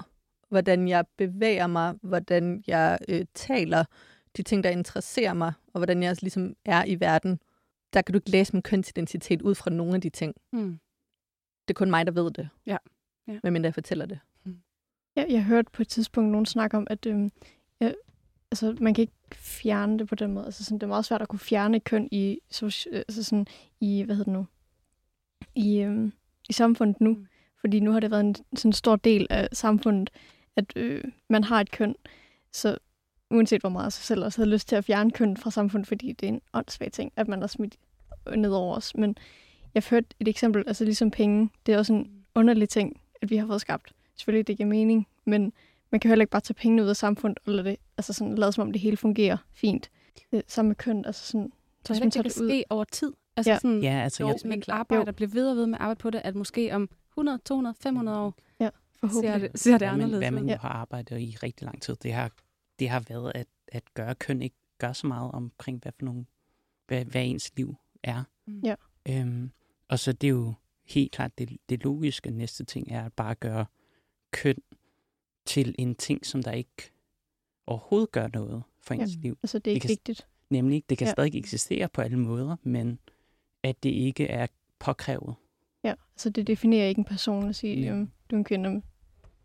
[SPEAKER 3] hvordan jeg bevæger mig, hvordan jeg øh, taler, de ting, der interesserer mig, og hvordan jeg ligesom er i verden. Der kan du ikke læse min kønsidentitet ud fra nogle af de ting.
[SPEAKER 1] Mm.
[SPEAKER 3] Det er kun mig, der ved det.
[SPEAKER 1] Ja. Ja.
[SPEAKER 3] Medmindre jeg fortæller det.
[SPEAKER 2] jeg, jeg hørte på et tidspunkt nogen snakke om, at øhm, ja, altså, man kan ikke fjerne det på den måde. Altså, sådan, det er meget svært at kunne fjerne køn i, soci- altså, sådan, i hvad hedder det nu, i, øhm, i samfundet nu.
[SPEAKER 1] Mm.
[SPEAKER 2] Fordi nu har det været en sådan stor del af samfundet, at øh, man har et køn. Så uanset hvor meget sig selv også havde lyst til at fjerne køn fra samfundet, fordi det er en åndssvag ting, at man har smidt ned over os. Men jeg har hørt et eksempel, altså ligesom penge, det er også en underlig ting, at vi har fået skabt. Selvfølgelig, det giver mening, men man kan heller ikke bare tage pengene ud af samfundet og lade, det, altså sådan, lade som om det hele fungerer fint. Det samme med køn, altså sådan,
[SPEAKER 1] Så
[SPEAKER 2] hvis
[SPEAKER 1] det
[SPEAKER 2] man
[SPEAKER 1] kan
[SPEAKER 2] tager det ud.
[SPEAKER 1] ske over tid. Altså
[SPEAKER 2] Ja.
[SPEAKER 1] sådan,
[SPEAKER 4] Ja, altså,
[SPEAKER 1] jo,
[SPEAKER 4] jeg,
[SPEAKER 1] man arbejder,
[SPEAKER 2] Jo.
[SPEAKER 1] bliver ved og ved med at arbejde på det, at måske om 100, 200, 500 år ser
[SPEAKER 2] forhåbentlig.
[SPEAKER 1] det, ser det
[SPEAKER 4] man,
[SPEAKER 1] anderledes
[SPEAKER 4] hvad man jo
[SPEAKER 2] Ja.
[SPEAKER 4] har arbejdet i rigtig lang tid, det har, det har været at, at gøre køn ikke gør så meget omkring, hvad for nogle, hvad, hvad ens liv er.
[SPEAKER 1] Mm.
[SPEAKER 2] Ja.
[SPEAKER 4] Øhm, og så det er jo helt klart det, det logiske næste ting er at bare gøre køn til en ting, som der ikke overhovedet gør noget for ens liv.
[SPEAKER 2] Altså, det er ikke
[SPEAKER 4] kan-
[SPEAKER 2] vigtigt.
[SPEAKER 4] Nemlig, det kan
[SPEAKER 2] Ja.
[SPEAKER 4] stadig eksistere på alle måder, men at det ikke er påkrævet.
[SPEAKER 2] Ja, altså det definerer ikke en person at sige,
[SPEAKER 4] Ja.
[SPEAKER 2] ja. du er en kvinde,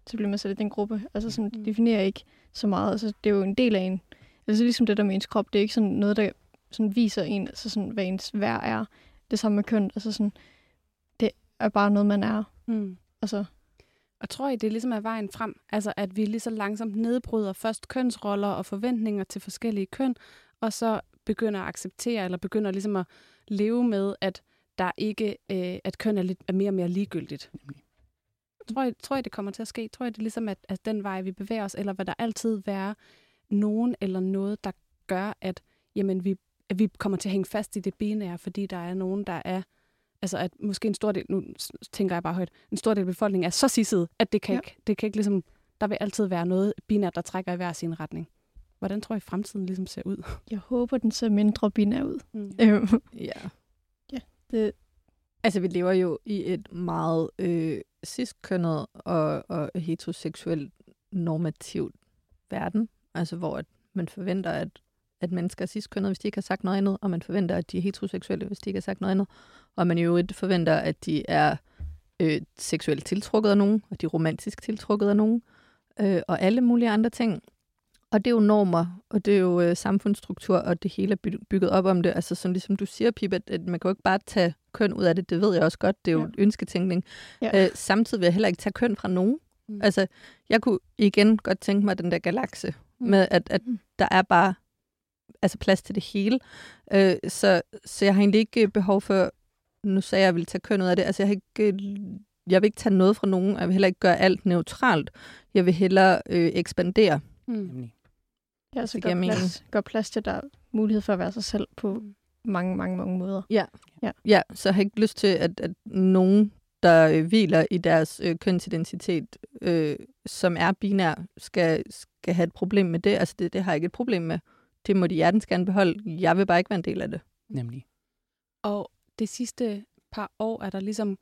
[SPEAKER 2] så bliver man sat i den gruppe. Altså sådan,
[SPEAKER 1] Mm.
[SPEAKER 2] det definerer ikke så meget. Altså det er jo en del af en. Altså ligesom det der med ens krop, det er ikke sådan noget, der sådan viser en, altså sådan, hvad ens værd er. Det samme med køn. Altså sådan, det er bare noget, man er.
[SPEAKER 1] Mm.
[SPEAKER 2] Altså,
[SPEAKER 1] Og tror I, det ligesom er vejen frem? Altså, at vi lige så langsomt nedbryder først kønsroller og forventninger til forskellige køn, og så begynder at acceptere, eller begynder ligesom at leve med, at der ikke, øh, at køn er, lidt, er mere og mere ligegyldigt. Tror I, tror I, det kommer til at ske? Tror I, det er ligesom, at, at den vej, vi bevæger os, eller vil der altid være nogen eller noget, der gør, at, jamen, vi, at vi kommer til at hænge fast i det binære, fordi der er nogen, der er Altså at måske en stor del, nu tænker jeg bare højt, en stor del af befolkningen er så sisset, at det kan,
[SPEAKER 2] Ja.
[SPEAKER 1] ikke, det kan ikke ligesom, der vil altid være noget binært, der trækker i hver sin retning. Hvordan tror I fremtiden ligesom ser ud? (laughs)
[SPEAKER 2] jeg håber, den ser mindre binær ud.
[SPEAKER 1] Mm. (laughs)
[SPEAKER 2] Øhm,
[SPEAKER 3] Ja.
[SPEAKER 2] Ja, det-
[SPEAKER 3] Altså, vi lever jo i et meget øh, cis-kønnet og, og heteroseksuelt normativt verden. Altså, hvor at man forventer, at, at mennesker er cis-kønnet, hvis de ikke har sagt noget andet, og man forventer, at de er heteroseksuelle, hvis de ikke har sagt noget andet. Og man i øvrigt forventer, at de er øh, seksuelt tiltrukket af nogen, og de er romantisk tiltrukket af nogen, øh, og alle mulige andre ting. Og det er jo normer, og det er jo øh, samfundsstruktur, og det hele er by- bygget op om det. Altså som ligesom du siger, Pip, at, at man kan jo ikke bare tage køn ud af det. Det ved jeg også godt. Det er jo
[SPEAKER 2] Ja.
[SPEAKER 3] ønsketænkning.
[SPEAKER 2] Ja.
[SPEAKER 3] Øh, samtidig vil jeg heller ikke tage køn fra nogen.
[SPEAKER 1] Mm.
[SPEAKER 3] Altså, jeg kunne igen godt tænke mig den der galakse,
[SPEAKER 1] Mm.
[SPEAKER 3] mm. med at, at
[SPEAKER 2] Mm.
[SPEAKER 3] der er bare altså plads til det hele. Øh, så, så jeg har egentlig ikke behov for, nu sagde jeg, at jeg ville tage køn ud af det, altså jeg har ikke, øh, jeg vil ikke tage noget fra nogen, og jeg vil heller ikke gøre alt neutralt. Jeg vil hellere øh, ekspandere.
[SPEAKER 1] Mm.
[SPEAKER 2] Ja, så gør plads, gør plads til, at der er mulighed for at være sig selv på mange, mange, mange måder.
[SPEAKER 3] Ja.
[SPEAKER 2] Ja.
[SPEAKER 3] ja, så jeg har ikke lyst til, at, at nogen, der øh, hviler i deres øh, kønsidentitet, øh, som er binær, skal, skal have et problem med det. Altså, det, det har jeg ikke et problem med. Det må de hjertens gerne beholde. Jeg vil bare ikke være en del af det.
[SPEAKER 4] Nemlig.
[SPEAKER 1] Og det sidste par år er der ligesom,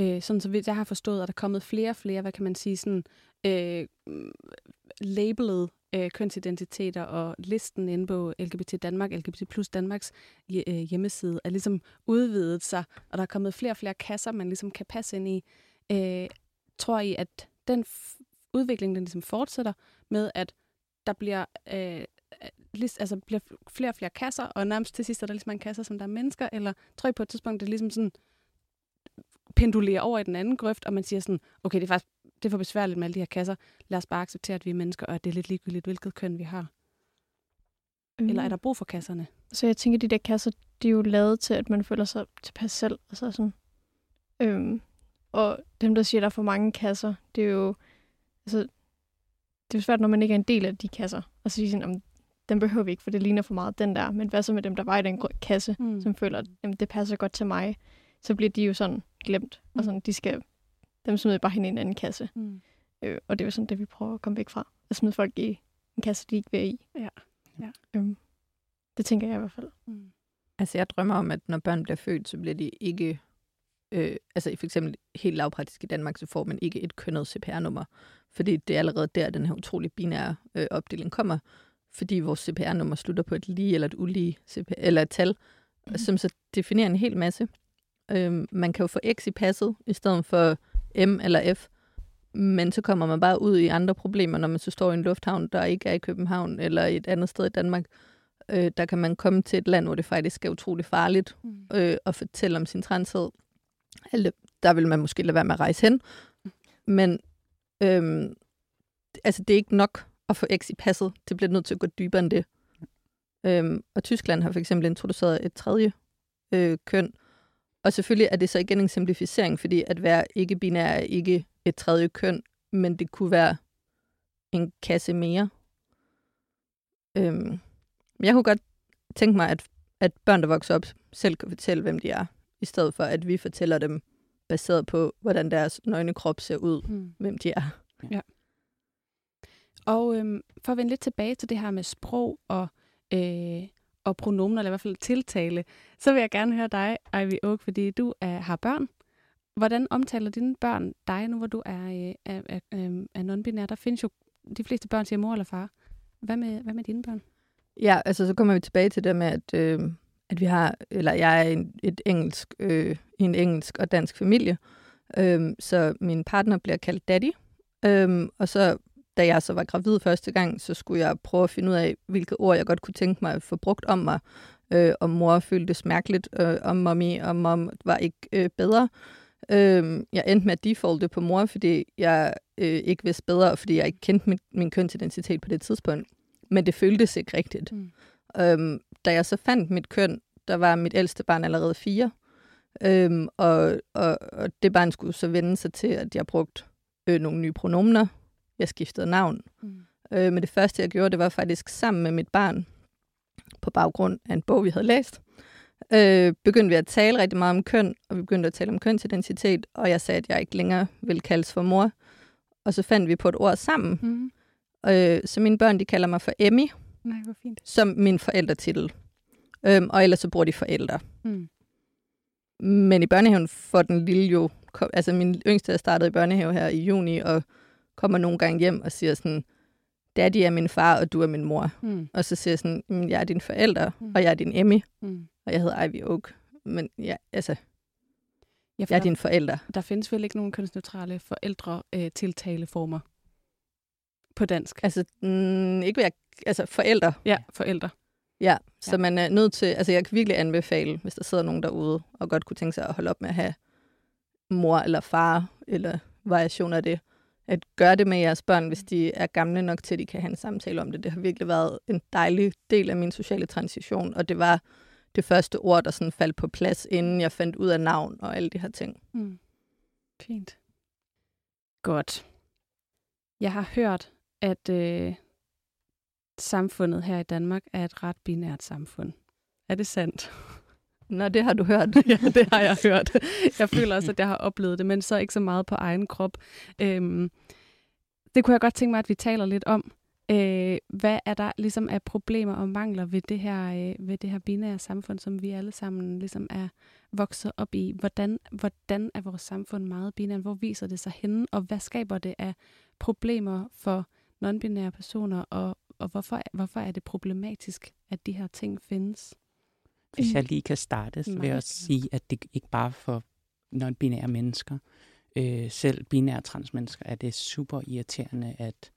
[SPEAKER 1] øh, sådan så vidt jeg har forstået, er der kommet flere og flere, hvad kan man sige, sådan øh, labelede øh, kønsidentiteter, og listen inde på LGBT Danmark, LGBT plus Danmarks øh, hjemmeside, er ligesom udvidet sig, og der er kommet flere og flere kasser, man ligesom kan passe ind i. Øh, tror I, at den udvikling, den ligesom fortsætter med, at der bliver øh, altså bliver flere og flere kasser, og nærmest til sidst er der ligesom en kasser, som der er mennesker, eller tror I på et tidspunkt, det ligesom sådan pendulerer over i den anden grøft, og man siger sådan, okay, det er faktisk det er for besværligt med alle de her kasser. Lad os bare acceptere, at vi er mennesker, og at det er lidt ligegyldigt, hvilket køn vi har. Eller er der brug for kasserne?
[SPEAKER 2] Så jeg tænker, de der kasser, de er jo lavet til, at man føler sig tilpas selv. Altså sådan. Øhm, og dem, der siger, at der er for mange kasser, det er jo... Altså, det er jo svært, når man ikke er en del af de kasser. Og så sige sådan, "Jamen, den behøver vi ikke, for det ligner for meget den der. Men hvad så med dem, der var i den kasse,
[SPEAKER 1] Mm.
[SPEAKER 2] som føler, at jamen, det passer godt til mig? Så bliver de jo sådan glemt.
[SPEAKER 1] Mm.
[SPEAKER 2] Og sådan, de skal... Dem smider bare hen i en anden kasse.
[SPEAKER 1] Mm.
[SPEAKER 2] Øh, og det er jo sådan det, vi prøver at komme væk fra. At smide folk i en kasse, de ikke vil i.
[SPEAKER 1] Ja. Ja.
[SPEAKER 2] Øhm, det tænker jeg i hvert fald.
[SPEAKER 1] Mm.
[SPEAKER 3] Altså, jeg drømmer om, at når børn bliver født, så bliver de ikke... Øh, altså, for eksempel helt lavpraktisk i Danmark, så får man ikke et kønnet CPR-nummer. Fordi det er allerede der, den her utrolig binære øh, opdeling kommer. Fordi vores CPR-nummer slutter på et lige eller et ulige CPR, eller et tal, mm. som så definerer en hel masse. Øh, man kan jo få X i passet, i stedet for M eller F. Men så kommer man bare ud i andre problemer, når man så står i en lufthavn, der ikke er i København eller et andet sted i Danmark. Øh, der kan man komme til et land, hvor det faktisk er utrolig farligt
[SPEAKER 1] Mm.
[SPEAKER 3] øh, at fortælle om sin transhed. Alle, der der vil man måske lade være med at rejse hen. Men øhm, altså, det er ikke nok at få X i passet. Det bliver nødt til at gå dybere end det. Øhm, og Tyskland har for eksempel introduceret et tredje øh, køn. Og selvfølgelig er det så igen en simplificering, fordi at være ikke-binær er ikke et tredje køn, men det kunne være en kasse mere. Øhm, men jeg kunne godt tænke mig, at, at børn, der vokser op, selv kan fortælle, hvem de er, i stedet for, at vi fortæller dem, baseret på, hvordan deres nøgne krop ser ud,
[SPEAKER 1] Mm.
[SPEAKER 3] hvem de er.
[SPEAKER 1] Og øhm, for at vende lidt tilbage til det her med sprog og, øh, og pronomen, eller i hvert fald tiltale, så vil jeg gerne høre dig, Ivy Oak, fordi du er, har børn. Hvordan omtaler dine børn dig, nu hvor du er, øh, er, er, øh, er non-binær? Der findes jo, de fleste børn siger mor eller far. Hvad med, hvad med dine børn?
[SPEAKER 3] Ja, altså så kommer vi tilbage til det med, at, øh, at vi har, eller jeg er i en, et engelsk, øh, en engelsk og dansk familie, øh, så min partner bliver kaldt daddy, øh, og så da jeg så var gravid første gang, så skulle jeg prøve at finde ud af, hvilke ord jeg godt kunne tænke mig at få brugt om mig, øh, om mor føltes mærkeligt, øh, om mommy og mom var ikke øh, bedre. Øh, jeg endte med at defaulte på mor, fordi jeg øh, ikke vidste bedre, og fordi jeg ikke kendte min, min kønsidentitet på det tidspunkt. Men det føltes ikke rigtigt.
[SPEAKER 1] Mm.
[SPEAKER 3] Øhm, da jeg så fandt mit køn, der var mit ældste barn allerede fire. Øhm, og, og, og det barn skulle så vende sig til, at jeg brugte øh, nogle nye pronomener. Jeg skiftede navn.
[SPEAKER 1] Mm.
[SPEAKER 3] Øh, men det første, jeg gjorde, det var faktisk sammen med mit barn, på baggrund af en bog, vi havde læst, øh, begyndte vi at tale rigtig meget om køn, og vi begyndte at tale om kønsidentitet, og jeg sagde, at jeg ikke længere ville kaldes for mor. Og så fandt vi på et ord sammen.
[SPEAKER 1] Mm.
[SPEAKER 3] Øh, så mine børn, de kalder mig for Emmy,
[SPEAKER 1] Nej, hvor fint.
[SPEAKER 3] som min forældretitel. Øhm, og ellers så bruger de forældre.
[SPEAKER 1] Mm.
[SPEAKER 3] Men i børnehaven får den lille jo... Altså min yngste er startet i børnehave her i juni, og kommer nogle gange hjem og siger sådan, Daddy er min far, og du er min mor.
[SPEAKER 1] Mm.
[SPEAKER 3] Og så siger jeg sådan, "Men jeg er din forælder,
[SPEAKER 1] Mm.
[SPEAKER 3] og jeg er din Emmy,
[SPEAKER 1] Mm.
[SPEAKER 3] og jeg hedder Ivy Oak. Men ja, altså,
[SPEAKER 1] Ja, for
[SPEAKER 3] jeg er
[SPEAKER 1] der,
[SPEAKER 3] din forælder.
[SPEAKER 1] der findes vel ikke nogen kønsneutrale forældre øh, på dansk.
[SPEAKER 3] Altså, mm, ikke være, altså forældre.
[SPEAKER 1] Ja, forældre.
[SPEAKER 3] Ja, så
[SPEAKER 1] Ja.
[SPEAKER 3] man er nødt til, altså jeg kan virkelig anbefale, hvis der sidder nogen derude, og godt kunne tænke sig at holde op med at have mor eller far, eller variationer af det, at gøre det med jeres børn, hvis de er gamle nok til, at de kan have en samtale om det. Det har virkelig været en dejlig del af min sociale transition, og det var det første ord, der sådan faldt på plads, inden jeg fandt ud af navn og alle de her ting.
[SPEAKER 1] Mm. Fint. Godt. Jeg har hørt, at øh, samfundet her i Danmark er et ret binært samfund. Er det sandt?
[SPEAKER 3] Nå, det har du hørt. (laughs)
[SPEAKER 1] ja, det har jeg hørt. Jeg føler også, at jeg har oplevet det, men så ikke så meget på egen krop. Øhm, det kunne jeg godt tænke mig, at vi taler lidt om. Øh, hvad er der ligesom af problemer og mangler ved det her, øh, ved det her binære samfund, som vi alle sammen ligesom er vokset op i? Hvordan, hvordan er vores samfund meget binært? Hvor viser det sig henne? Og hvad skaber det af problemer for non-binære personer? Og, og hvorfor, hvorfor er det problematisk, at de her ting findes?
[SPEAKER 4] Hvis jeg lige kan starte, så vil jeg
[SPEAKER 1] Meget
[SPEAKER 4] også
[SPEAKER 1] gerne.
[SPEAKER 4] sige, at det ikke bare for non-binære mennesker. Øh, selv binære transmennesker er det super irriterende, at,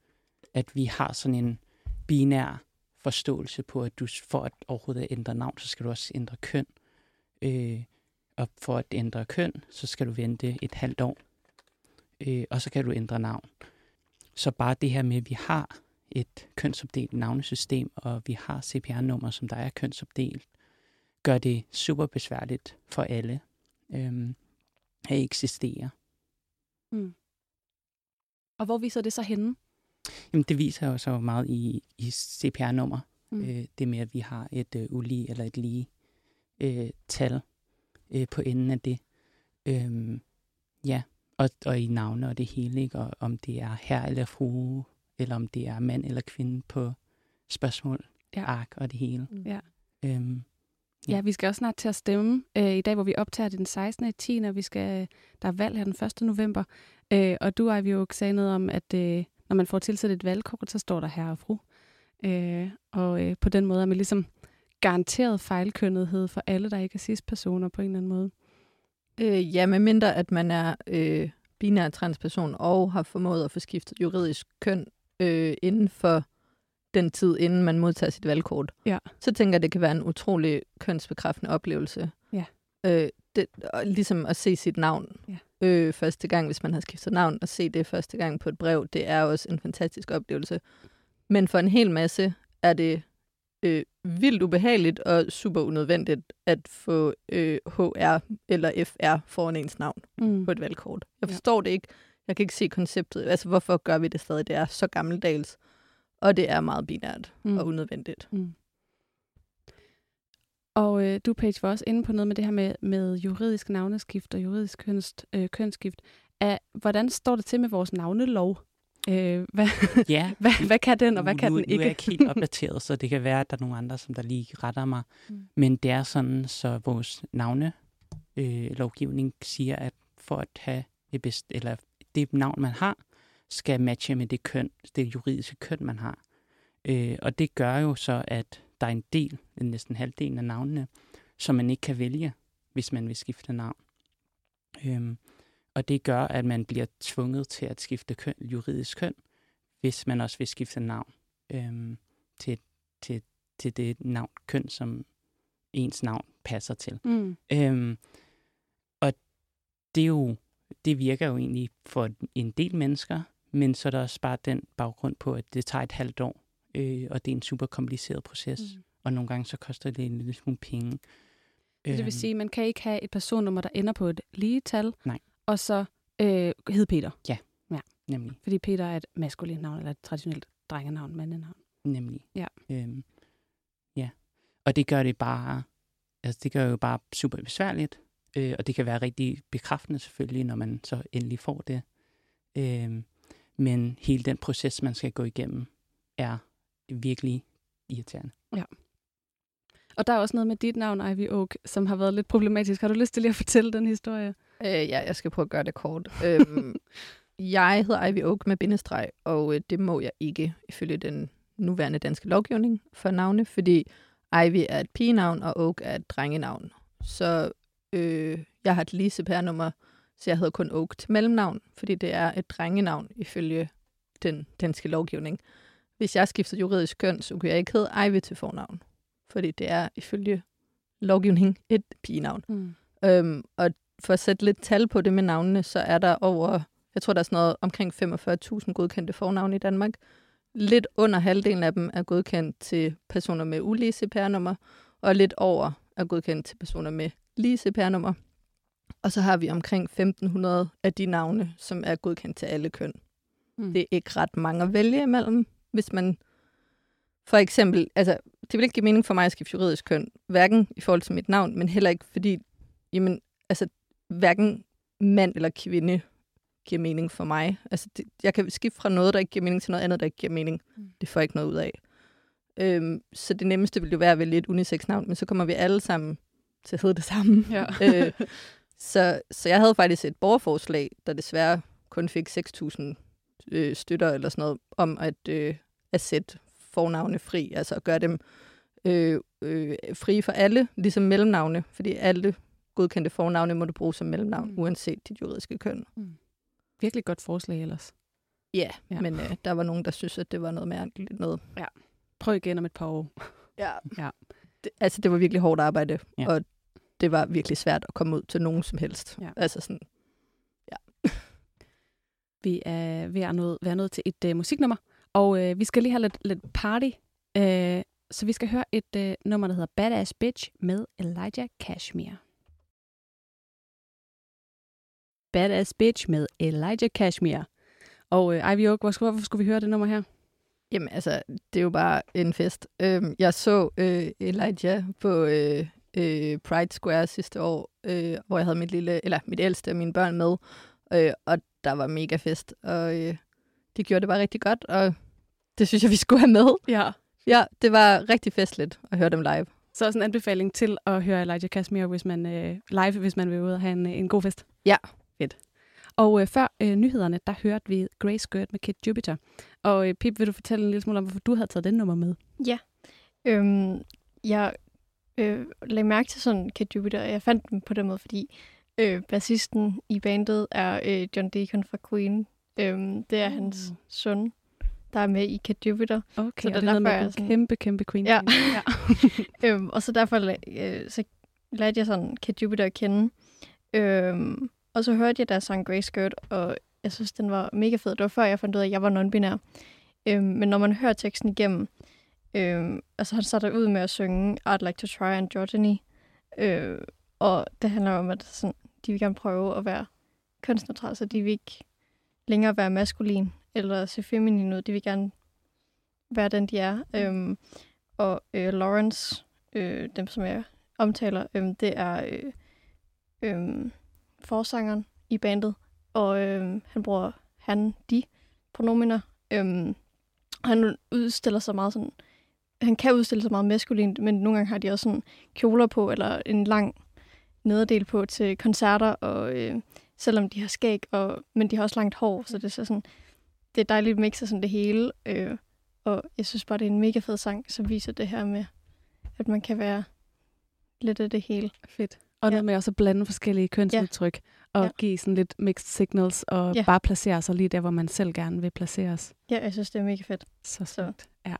[SPEAKER 4] at vi har sådan en binær forståelse på, at du for at overhovedet at ændre navn, så skal du også ændre køn. Øh, og for at ændre køn, så skal du vente et halvt år. Øh, og så kan du ændre navn. Så bare det her med, at vi har et kønsopdelt navnesystem, og vi har CPR-nummer, som der er kønsopdelt, gør det super besværligt for alle øhm, at eksistere.
[SPEAKER 1] Mm. Og hvor viser det sig henne?
[SPEAKER 4] Jamen, det viser jo så meget i, i CPR-nummer.
[SPEAKER 1] Mm.
[SPEAKER 4] Mm. Øh, det med, at vi har et øh, ulige eller et lige øh, tal øh, på enden af det. Øhm, ja, og, og i navne og det hele, ikke? Og om det er her eller fru, eller om det er mand eller kvinde på spørgsmål,
[SPEAKER 1] Ja.
[SPEAKER 4] ark og det hele.
[SPEAKER 1] Ja.
[SPEAKER 4] Øhm,
[SPEAKER 1] Ja. ja, vi skal også snart til at stemme. Øh, I dag, hvor vi optager det den 16. i 10. Og vi skal, der er valg her den 1. november. Øh, og du, Ivy, jo sagde noget om, at øh, når man får tilsat et valgkort, så står der herre og fru. Øh, og øh, på den måde er man ligesom garanteret fejlkønnethed for alle, der ikke er cis-personer på en eller anden måde.
[SPEAKER 3] Øh, ja, med mindre at man er øh, binær transperson og har formået at få skiftet juridisk køn øh, inden for den tid, inden man modtager sit valgkort.
[SPEAKER 1] Ja.
[SPEAKER 3] Så tænker jeg, det kan være en utrolig kønsbekræftende oplevelse.
[SPEAKER 1] Ja.
[SPEAKER 3] Øh, det, og ligesom at se sit navn
[SPEAKER 1] Ja.
[SPEAKER 3] øh, første gang, hvis man har skiftet navn, og se det første gang på et brev, det er også en fantastisk oplevelse. Men for en hel masse er det øh, vildt ubehageligt og super unødvendigt at få øh, HR eller FR foran ens navn
[SPEAKER 1] Mm.
[SPEAKER 3] på et valgkort. Jeg
[SPEAKER 1] Ja.
[SPEAKER 3] forstår det ikke. Jeg kan ikke se konceptet. Altså, hvorfor gør vi det stadig? Det er så gammeldags. Og det er meget binært mm. og unødvendigt.
[SPEAKER 1] Mm. Og øh, du, Paige, var også inde på noget med det her med, med juridisk navneskift og juridisk køns, øh, kønsskift. Af, hvordan står det til med vores navnelov? Øh, hvad, (laughs)
[SPEAKER 4] Ja,
[SPEAKER 1] hvad, hvad kan den, og hvad kan
[SPEAKER 4] nu,
[SPEAKER 1] den
[SPEAKER 4] Nu er
[SPEAKER 1] ikke?
[SPEAKER 4] jeg ikke helt (laughs) opdateret, så det kan være, at der er nogle andre, som der lige retter mig.
[SPEAKER 1] Mm.
[SPEAKER 4] Men det er sådan, så vores navne øh, lovgivning siger, at for at have det, bedst, eller det navn, man har, skal matche med det køn, det juridiske køn, man har. Øh, og det gør jo så, at der er en del, næsten halvdelen af navnene, som man ikke kan vælge, hvis man vil skifte navn. Øhm, og det gør, at man bliver tvunget til at skifte køn, juridisk køn, hvis man også vil skifte navn øhm, til, til, til det navn, køn, som ens navn passer til.
[SPEAKER 1] Mm.
[SPEAKER 4] Øhm, og det, er jo, det virker jo egentlig for en del mennesker, men så er der også bare den baggrund på, at det tager et halvt år, øh, og det er en super kompliceret proces, mm. Og nogle gange så koster det en lille smule penge.
[SPEAKER 1] Så det vil
[SPEAKER 4] Øhm,
[SPEAKER 1] sige, at man kan ikke have et personnummer, der ender på et lige tal,
[SPEAKER 4] Nej.
[SPEAKER 1] og så øh, hed Peter.
[SPEAKER 4] Nemlig.
[SPEAKER 1] Fordi Peter er et maskulint navn, eller et traditionelt drengenavn, mandenavn.
[SPEAKER 4] Nemlig.
[SPEAKER 1] Ja.
[SPEAKER 4] Øhm, ja. Og det gør det bare, altså det gør jo bare super besværligt, øh, og det kan være rigtig bekræftende selvfølgelig, når man så endelig får det. Øhm, men hele den proces, man skal gå igennem, er virkelig irriterende.
[SPEAKER 1] Og der er også noget med dit navn, Ivy Oak, som har været lidt problematisk. Har du lyst til lige at fortælle den historie?
[SPEAKER 3] Øh, ja, jeg skal prøve at gøre det kort. øhm, (laughs) jeg hedder Ivy Oak med bindestreg, og øh, det må jeg ikke ifølge den nuværende danske lovgivning for navne, fordi Ivy er et pigenavn, og Oak er et drengenavn. Så øh, jeg har et lige CPR-nummer, så jeg hedder kun Oak til mellemnavn, fordi det er et drengenavn ifølge den danske lovgivning. Hvis jeg skifter juridisk køn, så kunne jeg ikke hedde Ivy til fornavn, fordi det er ifølge lovgivning et pigenavn.
[SPEAKER 1] Mm.
[SPEAKER 3] Øhm, og for at sætte lidt tal på det med navnene, så er der over, jeg tror der er sådan noget omkring 45.000 godkendte fornavne i Danmark. Lidt under halvdelen af dem er godkendt til personer med ulige CPR-nummer, og lidt over er godkendt til personer med lige CPR-nummer. Og så har vi omkring 1.500 af de navne, som er godkendt til alle køn.
[SPEAKER 1] Mm.
[SPEAKER 3] Det er ikke ret mange at vælge imellem, hvis man for eksempel, altså det vil ikke give mening for mig at skifte juridisk køn, hverken i forhold til mit navn, men heller ikke fordi, jamen, altså hverken mand eller kvinde giver mening for mig. Altså det, jeg kan skifte fra noget, der ikke giver mening til noget andet, der ikke giver mening.
[SPEAKER 1] Mm.
[SPEAKER 3] Det får jeg ikke noget ud af. Øhm, så det nemmeste ville jo være at vælge et unisex navn, men så kommer vi alle sammen til at hedde det samme.
[SPEAKER 1] Ja.
[SPEAKER 3] øh, så, så jeg havde faktisk et borgerforslag, der desværre kun fik 6.000 øh, støtter eller sådan noget, om at, øh, at sætte fornavne fri, altså at gøre dem øh, øh, frie for alle, ligesom mellemnavne, fordi alle godkendte fornavne må du bruge som mellemnavn,
[SPEAKER 1] Mm.
[SPEAKER 3] mm. uanset dit juridiske køn.
[SPEAKER 1] Virkelig godt forslag ellers.
[SPEAKER 3] Ja,
[SPEAKER 1] Ja.
[SPEAKER 3] men øh, der var nogen, der synes, at det var noget mærkeligt noget.
[SPEAKER 1] Prøv igen om et par år.
[SPEAKER 3] Ja.
[SPEAKER 1] Ja.
[SPEAKER 3] Det, altså, det var virkelig hårdt arbejde,
[SPEAKER 4] Ja.
[SPEAKER 3] og det var virkelig svært at komme ud til nogen som helst.
[SPEAKER 1] Ja.
[SPEAKER 3] Altså sådan, (laughs)
[SPEAKER 1] Vi er ved at nå, være nået til et uh, musiknummer, og uh, vi skal lige have lidt, lidt party. Uh, så vi skal høre et uh, nummer, der hedder Badass Bitch med Elijah Cashmere. Badass Bitch med Elijah Cashmere. Og uh, Ivy Oak, hvorfor, hvorfor skulle vi høre det nummer her?
[SPEAKER 3] Jamen altså, det er jo bare en fest. Øhm, jeg så øh, Elijah på øh, øh, Pride Square sidste år, øh, hvor jeg havde mit lille, eller mit ældste og mine børn med, øh, og der var mega fest, og øh, det gjorde det bare rigtig godt, og det synes jeg, vi skulle have med.
[SPEAKER 1] Ja.
[SPEAKER 3] Ja, det var rigtig festligt at høre dem live.
[SPEAKER 1] Så også en anbefaling til at høre Elijah Cashmere hvis man, uh, live, hvis man vil ud og have en, en god fest.
[SPEAKER 3] Ja.
[SPEAKER 1] Fedt. Og uh, før uh, nyhederne, der hørte vi Grey Skirt med Kid Jupiter. Og uh, Pip, vil du fortælle en lille smule om, hvorfor du havde taget den nummer med?
[SPEAKER 2] Øhm, jeg øh, lagde mærke til sådan Kid Jupiter, og jeg fandt dem på den måde, fordi øh, bassisten i bandet er øh, John Deacon fra Queen. Øhm, det er
[SPEAKER 1] Uh.
[SPEAKER 2] hans søn, der er med i Kid Jupiter.
[SPEAKER 1] Okay,
[SPEAKER 2] Så
[SPEAKER 1] og
[SPEAKER 2] det er
[SPEAKER 1] noget med
[SPEAKER 2] sådan-
[SPEAKER 1] kæmpe, kæmpe queen.
[SPEAKER 2] Ja. (laughs)
[SPEAKER 1] ja. (laughs)
[SPEAKER 2] øhm, og så derfor øh, så lærte jeg sådan Kid Jupiter at kende. Øhm, og så hørte jeg deres sang Grey Skirt, og jeg synes, den var mega fed. Det var før, jeg fandt ud af, at jeg var non-binær. Øhm, men når man hører teksten igennem, Øh, altså han starter ud med at synge I'd like to try androgyny. Øh, og det handler om, at sådan, de vil gerne prøve at være kønsneutrale, så de vil ikke længere være maskulin eller se feminin ud. De vil gerne være den, de er. Øhm, og øh, Lawrence, øh, dem som jeg omtaler, øh, det er øh, øh, forsangeren i bandet, og øh, han bruger han, de pronominer. Øh, han udstiller sig meget sådan, han kan udstille sig meget maskulint, men nogle gange har de også sådan kjoler på, eller en lang nederdel på til koncerter, og øh, selvom de har skæg, og, men de har også langt hår, så det er så sådan, det er dejligt mix af sådan det hele, øh, og jeg synes bare, det er en mega fed sang, som viser det her med, at man kan være lidt af det hele.
[SPEAKER 1] Fedt. Og
[SPEAKER 2] Ja.
[SPEAKER 1] noget med også at blande forskellige kønsudtryk, og
[SPEAKER 2] Ja.
[SPEAKER 1] give sådan lidt mixed signals, og
[SPEAKER 2] Ja.
[SPEAKER 1] bare placere sig lige der, hvor man selv gerne vil placeres.
[SPEAKER 2] Ja, jeg synes, det er mega fedt.
[SPEAKER 1] Så
[SPEAKER 2] Så.
[SPEAKER 1] smukt. Ja.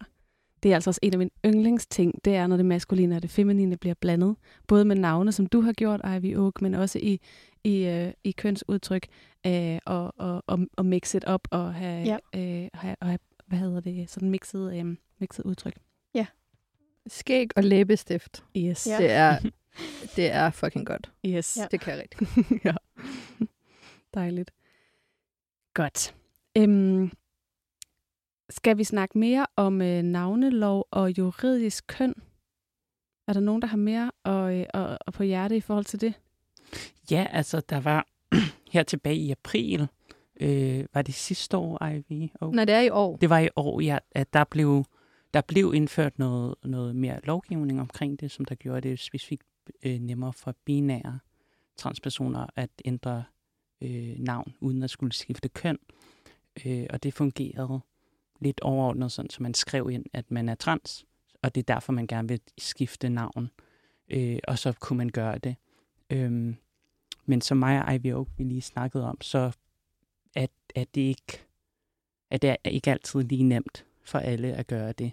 [SPEAKER 1] Det er altså også en af mine yndlingsting, det er, når det maskuline og det feminine bliver blandet. Både med navne, som du har gjort, Ivy Oak, men også i, i, øh, i kønsudtryk, øh, og, og, og, og mix it up, og have,
[SPEAKER 2] Ja.
[SPEAKER 1] øh, have, og have hvad hedder det, sådan mixet, øh, mixet udtryk.
[SPEAKER 3] Skæg og læbestift.
[SPEAKER 1] Yes.
[SPEAKER 2] Ja.
[SPEAKER 3] Det er, (laughs) det er fucking godt.
[SPEAKER 1] Yes.
[SPEAKER 2] Ja.
[SPEAKER 3] Det kan jeg rigtig. (laughs)
[SPEAKER 1] ja. Dejligt. Godt. Øhm, skal vi snakke mere om øh, navnelov og juridisk køn? Er der nogen, der har mere og, og, og på hjerte i forhold til det?
[SPEAKER 4] Ja, altså, der var (clears throat) her tilbage i april, øh, var det sidste år, Ivy? Oh.
[SPEAKER 3] Nej, det er i år.
[SPEAKER 4] Det var i år, ja, at der blev, der blev indført noget, noget mere lovgivning omkring det, som der gjorde det specifikt øh, nemmere for binære transpersoner at ændre øh, navn, uden at skulle skifte køn. Øh, og det fungerede lidt overordnet, sådan, så man skrev ind, at man er trans, og det er derfor, man gerne vil skifte navn. Øh, og så kunne man gøre det. Øhm, men som mig og Ivy Oak, vi lige snakkede om, så er, er det ikke at det er ikke altid lige nemt for alle at gøre det.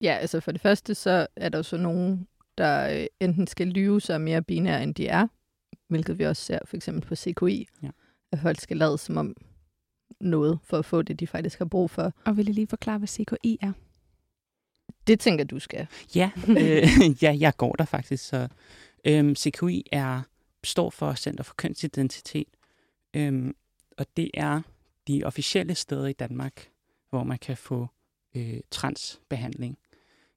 [SPEAKER 3] Ja, altså for det første, så er der så nogen, der øh, enten skal lyve sig mere binære, end de er, hvilket vi også ser for eksempel på CKI,
[SPEAKER 4] Ja.
[SPEAKER 3] at folk skal lade som om noget for at få det, de faktisk har brug for.
[SPEAKER 1] Og vil I lige forklare, hvad CKI er?
[SPEAKER 3] Det tænker du skal.
[SPEAKER 4] Ja, øh, (laughs) ja jeg går der faktisk. Så, øhm, CQI er, står for Center for Kønsidentitet, øhm, og det er de officielle steder i Danmark, hvor man kan få øh, transbehandling,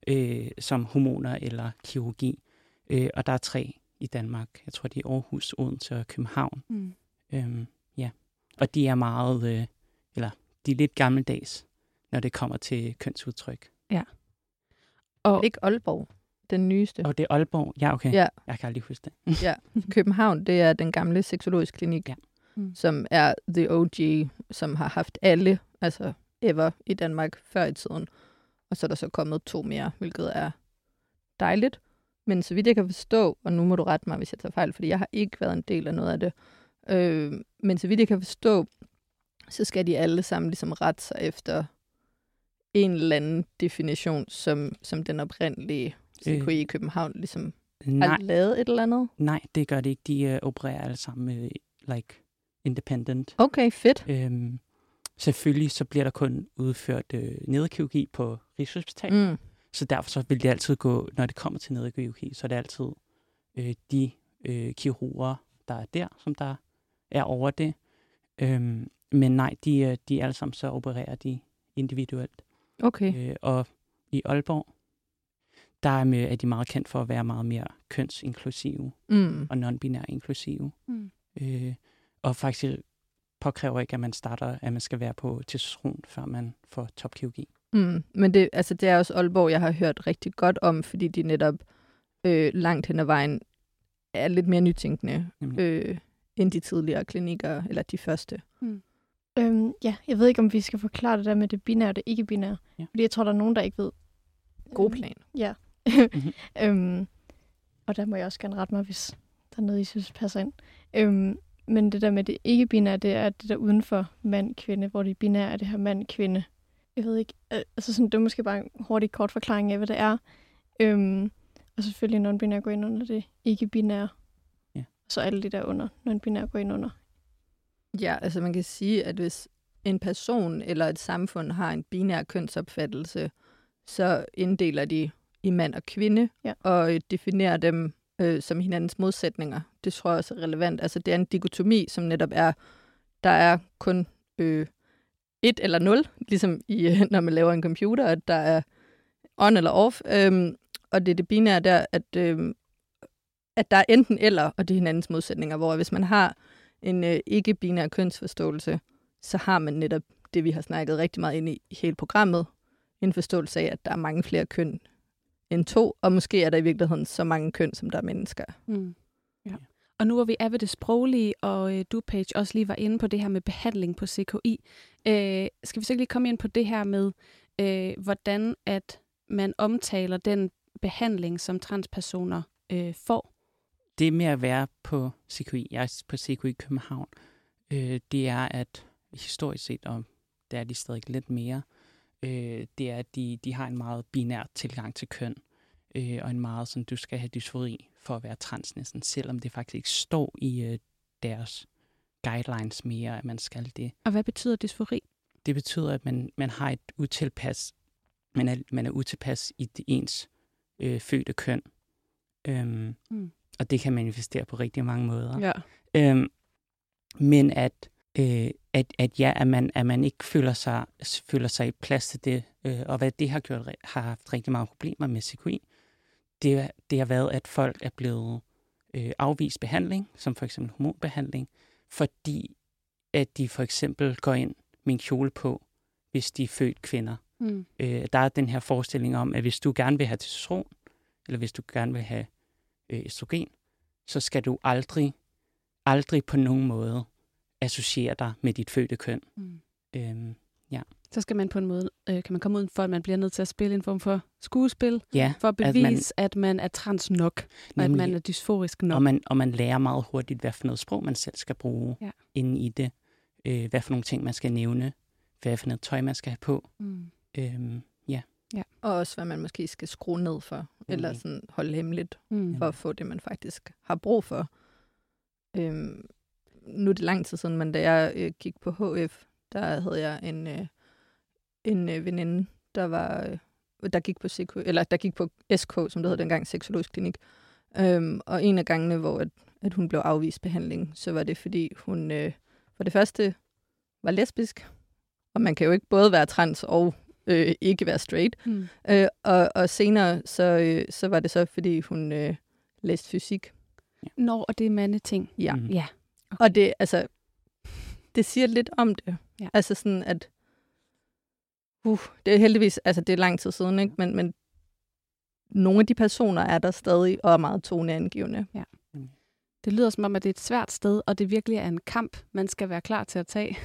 [SPEAKER 4] øh, som hormoner eller kirurgi. Øh, og der er tre i Danmark. Jeg tror, de er Aarhus, Odense og København.
[SPEAKER 1] Mm.
[SPEAKER 4] Øhm. Og de er meget, øh, eller de er lidt gammeldags, når det kommer til kønsudtryk.
[SPEAKER 1] Og,
[SPEAKER 3] Ikke Aalborg, den nyeste.
[SPEAKER 4] Og det er Aalborg. Ja, okay.
[SPEAKER 3] Ja.
[SPEAKER 4] Jeg kan aldrig huske det. (laughs)
[SPEAKER 3] Ja, København, det er den gamle seksologisk klinik,
[SPEAKER 4] Ja.
[SPEAKER 1] Mm.
[SPEAKER 3] som er the OG, som har haft alle, altså ever i Danmark før i tiden. Og så er der så kommet to mere, hvilket er dejligt. Men så vidt jeg kan forstå, og nu må du rette mig, hvis jeg tager fejl, fordi jeg har ikke været en del af noget af det. Øh, men så vidt jeg kan forstå, så skal de alle sammen ligesom rette sig efter en eller anden definition, som, som den oprindelige CKI i København ligesom
[SPEAKER 4] Nej,
[SPEAKER 3] har lavet et eller andet.
[SPEAKER 4] nej, det gør det ikke. De øh, opererer alle sammen med like independent.
[SPEAKER 3] Okay, fedt.
[SPEAKER 4] Øhm, selvfølgelig så bliver der kun udført øh, nedekirurgi på Rigshospitalet. Mm. Så derfor så vil det altid gå, når det kommer til nedekirurgi, så er det altid øh, de øh, kirurger, der er der, som der er over det. Øhm, men nej, de, øh, de alle sammen så opererer de individuelt.
[SPEAKER 3] Okay.
[SPEAKER 4] Øh, og i Aalborg, der er, er de meget kendt for at være meget mere kønsinklusive
[SPEAKER 3] Mm.
[SPEAKER 4] og non-binær inklusive.
[SPEAKER 1] Mm.
[SPEAKER 4] Øh, og faktisk påkræver ikke, at man starter, at man skal være på testosteron, før man får topkirurgi.
[SPEAKER 3] Mm. Men det, altså, det er også Aalborg, jeg har hørt rigtig godt om, fordi de netop øh, langt hen ad vejen er lidt mere nytænkende
[SPEAKER 4] Nemlig.
[SPEAKER 3] øh, end de tidligere klinikker, eller de første.
[SPEAKER 2] Øhm, ja, jeg ved ikke, om vi skal forklare det der med det binære og det ikke-binære.
[SPEAKER 4] Ja.
[SPEAKER 2] Fordi jeg tror, der er nogen, der ikke ved.
[SPEAKER 3] God plan.
[SPEAKER 2] Ja.
[SPEAKER 4] Mhm. (laughs)
[SPEAKER 2] øhm, og der må jeg også gerne rette mig, hvis der er noget, I synes passer ind. Øhm, men det der med det ikke-binære, det er det der uden for mand-kvinde, hvor det binære er det her mand-kvinde. Jeg ved ikke, altså sådan, det er måske bare en hurtig kort forklaring af, hvad det er. Øhm, og selvfølgelig non-binære går ind under det ikke-binære. Så alle de der under, non-binære går ind under.
[SPEAKER 3] Ja, altså man kan sige, at hvis en person eller et samfund har en binær kønsopfattelse, så inddeler de i mand og kvinde,
[SPEAKER 2] Ja.
[SPEAKER 3] og øh, definerer dem øh, som hinandens modsætninger. Det tror jeg også er relevant. Altså det er en dikotomi, som netop er, der er kun øh, et eller nul, ligesom i, øh, når man laver en computer, at der er on eller off. Øhm, og det er det binære der, at, øh, at der er enten eller, og det er hinandens modsætninger, hvor hvis man har en øh, ikke-binær kønsforståelse, så har man netop det, vi har snakket rigtig meget ind i i hele programmet, en forståelse af, at der er mange flere køn end to, og måske er der i virkeligheden så mange køn, som der er mennesker.
[SPEAKER 1] Mm. Ja. Og nu er vi af ved det sproglige, og øh, du, Page, også lige var inde på det her med behandling på CKI. Øh, skal vi så ikke lige komme ind på det her med, øh, hvordan at man omtaler den behandling, som transpersoner øh, får?
[SPEAKER 4] Det med at være på CKI, jeg er på CKI København, øh, det er, at historisk set, og der er de stadig lidt mere, øh, det er, at de, de har en meget binær tilgang til køn, øh, og en meget sådan, du skal have dysfori for at være trans næsten, selvom det faktisk ikke står i øh, deres guidelines mere, at man skal det.
[SPEAKER 1] Og hvad betyder dysfori?
[SPEAKER 4] Det betyder, at man, man har et utilpas, man er, man er utilpas i det ens øh, fødte køn. Øhm,
[SPEAKER 1] Mm.
[SPEAKER 4] Og det kan manifestere på rigtig mange måder.
[SPEAKER 1] Ja.
[SPEAKER 4] Øhm, men at, øh, at, at ja, at man, at man ikke føler sig, føler sig i plads til det, øh, og hvad det har gjort, har haft rigtig mange problemer med CQI, det, det har været, at folk er blevet øh, afvist behandling, som for eksempel hormonbehandling, fordi at de for eksempel går ind med en kjole på, hvis de er født kvinder.
[SPEAKER 1] Mm.
[SPEAKER 4] Øh, der er den her forestilling om, at hvis du gerne vil have testosteron, eller hvis du gerne vil have øh, østrogen, så skal du aldrig, aldrig på nogen måde associere dig med dit fødte køn.
[SPEAKER 1] Mm.
[SPEAKER 4] Øhm,
[SPEAKER 1] Så skal man på en måde, øh, kan man komme ud for, at man bliver nødt til at spille en form for skuespil,
[SPEAKER 4] ja,
[SPEAKER 1] for at
[SPEAKER 4] At
[SPEAKER 1] bevise,
[SPEAKER 4] man-
[SPEAKER 1] at man, er trans nok, og at man er dysforisk nok.
[SPEAKER 4] og, man, og man lærer meget hurtigt, hvad for noget sprog man selv skal bruge
[SPEAKER 1] Ja.
[SPEAKER 4] inde i det. Øh, hvad for nogle ting, man skal nævne. Hvad for noget tøj, man skal have på.
[SPEAKER 1] Mm.
[SPEAKER 4] Øhm,
[SPEAKER 3] Og også, hvad man måske skal skrue ned for, eller
[SPEAKER 4] Nemlig.
[SPEAKER 3] sådan holde hemmeligt,
[SPEAKER 1] Mm.
[SPEAKER 3] for at få det, man faktisk har brug for. Øhm, nu er det lang tid siden, men da jeg øh, gik på HF, der havde jeg en, øh, en øh, veninde, der var øh, der gik på CK, eller der gik på SK, som det hed dengang, seksologisk klinik. Øhm, og en af gangene, hvor at, at hun blev afvist behandling, så var det, fordi hun øh, for det første var lesbisk, og man kan jo ikke både være trans og øh, ikke være straight.
[SPEAKER 1] Mm.
[SPEAKER 3] Øh, og, og senere, så, øh, så var det så, fordi hun øh, læste fysik.
[SPEAKER 1] Når og det er mandeting.
[SPEAKER 3] Ja.
[SPEAKER 4] Mm.
[SPEAKER 1] Ja.
[SPEAKER 3] Og det, altså, det siger lidt om det.
[SPEAKER 1] Ja.
[SPEAKER 3] Altså sådan, at uh, det er heldigvis, altså det er lang tid siden, ikke? Men, men nogle af de personer er der stadig og er meget toneangivende.
[SPEAKER 1] Det lyder som om, at det er et svært sted, og det virkelig er en kamp, man skal være klar til at tage.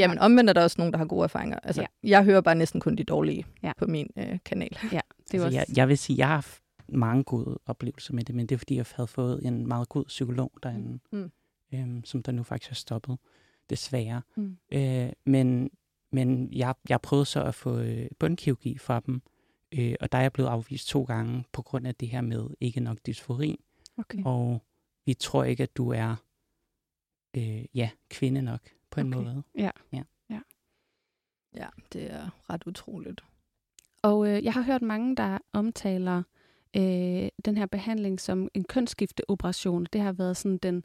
[SPEAKER 3] Jamen omvendt er der også nogen, der har gode erfaringer. Altså,
[SPEAKER 1] Ja.
[SPEAKER 3] ja. jeg hører bare næsten kun de dårlige
[SPEAKER 1] Ja.
[SPEAKER 3] ja. på min øh, kanal.
[SPEAKER 1] Det er
[SPEAKER 4] altså,
[SPEAKER 1] også...
[SPEAKER 4] jeg, jeg vil sige, jeg har haft mange gode oplevelser med det, men det er fordi, jeg havde fået en meget god psykolog derinde,
[SPEAKER 3] Mm.
[SPEAKER 4] øhm, som der nu faktisk har stoppet, desværre.
[SPEAKER 1] Mm.
[SPEAKER 4] Øh, men men jeg, jeg prøvede så at få øh, bundkirurgi fra dem, øh, og der er jeg blevet afvist to gange på grund af det her med ikke nok dysfori,
[SPEAKER 1] Okay.
[SPEAKER 4] og vi tror ikke, at du er øh, ja, kvinde nok på en
[SPEAKER 1] Okay.
[SPEAKER 4] måde.
[SPEAKER 3] Ja, det er ret utroligt.
[SPEAKER 1] Og øh, jeg har hørt mange, der omtaler øh, den her behandling som en kønsskifteoperation. Det har været sådan den,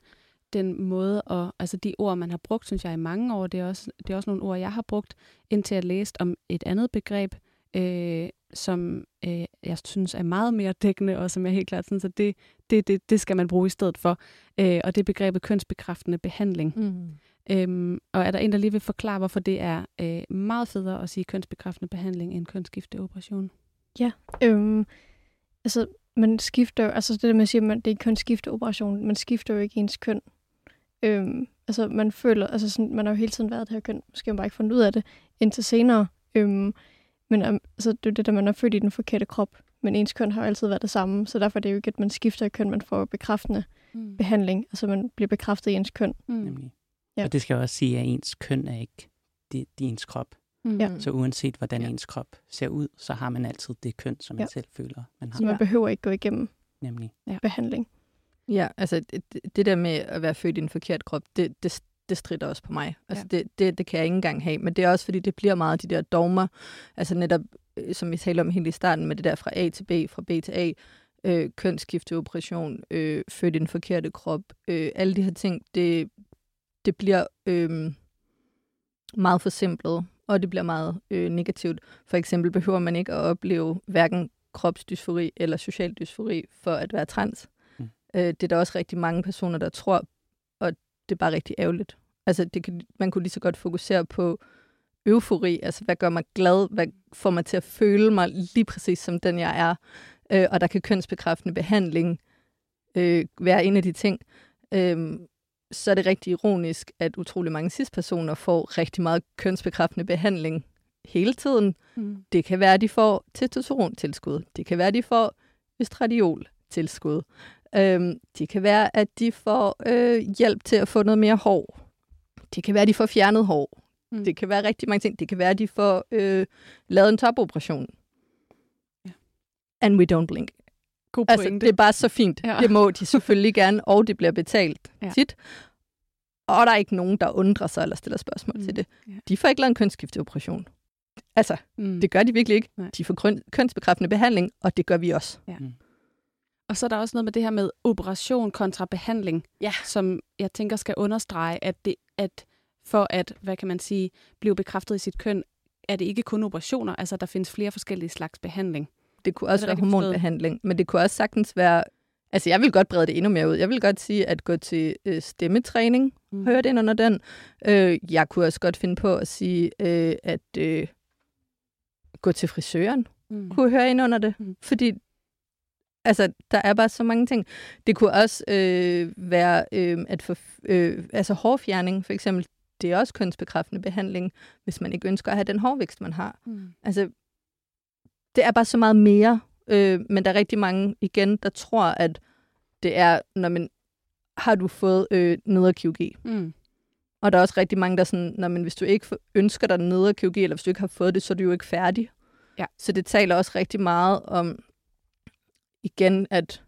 [SPEAKER 1] den måde, og altså de ord, man har brugt, synes jeg, i mange år. Det er også, det er også nogle ord, jeg har brugt, indtil jeg læste om et andet begreb, øh, som øh, jeg synes er meget mere dækkende, og som jeg helt klart synes, at det, det, det, det skal man bruge i stedet for. Øh, og det er begrebet kønsbekræftende behandling.
[SPEAKER 3] Mm.
[SPEAKER 1] Øhm, og er der en, der lige vil forklare, hvorfor det er øh, meget federe at sige kønsbekræftende behandling end kønsskifteoperation?
[SPEAKER 2] Øhm, altså, man skifter jo, altså det der med at sige, at man, det er kun skifteoperation, man skifter jo ikke ens køn. Øhm, altså, man føler, altså sådan, man har jo hele tiden været det her køn, måske har man bare ikke fundet ud af det, indtil senere. Øhm, men um, altså, det er det, der man er født i den forkerte krop, men ens køn har jo altid været det samme, så derfor er det jo ikke, at man skifter køn, man får bekræftende
[SPEAKER 1] Mm.
[SPEAKER 2] behandling, altså man bliver bekræftet i ens køn.
[SPEAKER 1] Mm.
[SPEAKER 4] Nemlig.
[SPEAKER 2] Ja.
[SPEAKER 4] Og det skal jeg også sige, at ens køn er ikke det, det er ens krop.
[SPEAKER 1] Mm.
[SPEAKER 2] Ja.
[SPEAKER 4] Så uanset hvordan
[SPEAKER 3] Ja.
[SPEAKER 4] ens krop ser ud, så har man altid det køn, som man
[SPEAKER 2] Ja.
[SPEAKER 4] selv føler, man har.
[SPEAKER 2] Så man
[SPEAKER 1] Ja.
[SPEAKER 2] behøver ikke gå igennem
[SPEAKER 4] Nemlig.
[SPEAKER 2] behandling.
[SPEAKER 3] Ja, altså det, det der med at være født i en forkert krop, det, det, det strider også på mig. Altså ja. det, det, det kan jeg ikke engang have. Men det er også, fordi det bliver meget de der dogmer, altså netop, øh, som vi talte om helt i starten, med det der fra A til B, fra B til A, øh, kønsskifteoperation, øh, født i den forkerte krop, øh, alle de her ting, det, det bliver øh, meget forsimplet, og det bliver meget øh, negativt. For eksempel behøver man ikke at opleve hverken kropsdysfori eller social dysfori for at være trans. Mm. Øh, det er der også rigtig mange personer, der tror, og det er bare rigtig ærgerligt. Altså, det kan, man kunne lige så godt fokusere på eufori, altså hvad gør mig glad, hvad får mig til at føle mig lige præcis som den, jeg er. Øh, og der kan kønsbekræftende behandling øh, være en af de ting. Øh, så er det rigtig ironisk, at utrolig mange cis-personer får rigtig meget kønsbekræftende behandling hele tiden. Mm. Det kan være, at de får testosteron-tilskud. Det kan være, at de får østradiol-tilskud. Øhm, det kan være, at de får øh, hjælp til at få noget mere hår. Det kan være, at de får fjernet hår. Mm. Det kan være rigtig mange ting. Det kan være, at de får øh, lavet en topoperation. Ja. And we don't blink.
[SPEAKER 1] God
[SPEAKER 3] altså, det er bare så fint. Ja. Det må de selvfølgelig (laughs) gerne, og det bliver betalt ja. tit. Og der er ikke nogen, der undrer sig eller stiller spørgsmål mm. til det. Ja. De får ikke lavet en kønsskifteoperation. Altså, mm. det gør de virkelig ikke. Nej. De får kønsbekræftende behandling, og det gør vi også. Ja. Mm.
[SPEAKER 1] Og så er der også noget med det her med operation kontra behandling, ja. som jeg tænker skal understrege, at, det, at for at, hvad kan man sige, blive bekræftet i sit køn, er det ikke kun operationer, altså der findes flere forskellige slags behandling.
[SPEAKER 3] Det kunne også det være hormonbehandling, men det kunne også sagtens være... Altså, jeg vil godt brede det endnu mere ud. Jeg vil godt sige, at gå til øh, stemmetræning, mm. høre det ind under den. Øh, jeg kunne også godt finde på at sige, øh, at øh, gå til frisøren, mm. kunne høre ind under det. Mm. Fordi altså, der er bare så mange ting. Det kunne også øh, være øh, at få, øh, altså hårfjerning, for eksempel. Det er også kønsbekræftende behandling, hvis man ikke ønsker at have den hårvækst, man har. Mm. Altså, det er bare så meget mere. Øh, men der er rigtig mange, igen, der tror, at det er, når man har du fået øh, nederkirurgi. Mm. Og der er også rigtig mange, der er sådan, når man, hvis du ikke ønsker dig nederkirurgi, eller hvis du ikke har fået det, så er du jo ikke færdig. Ja. Så det taler også rigtig meget om, igen, at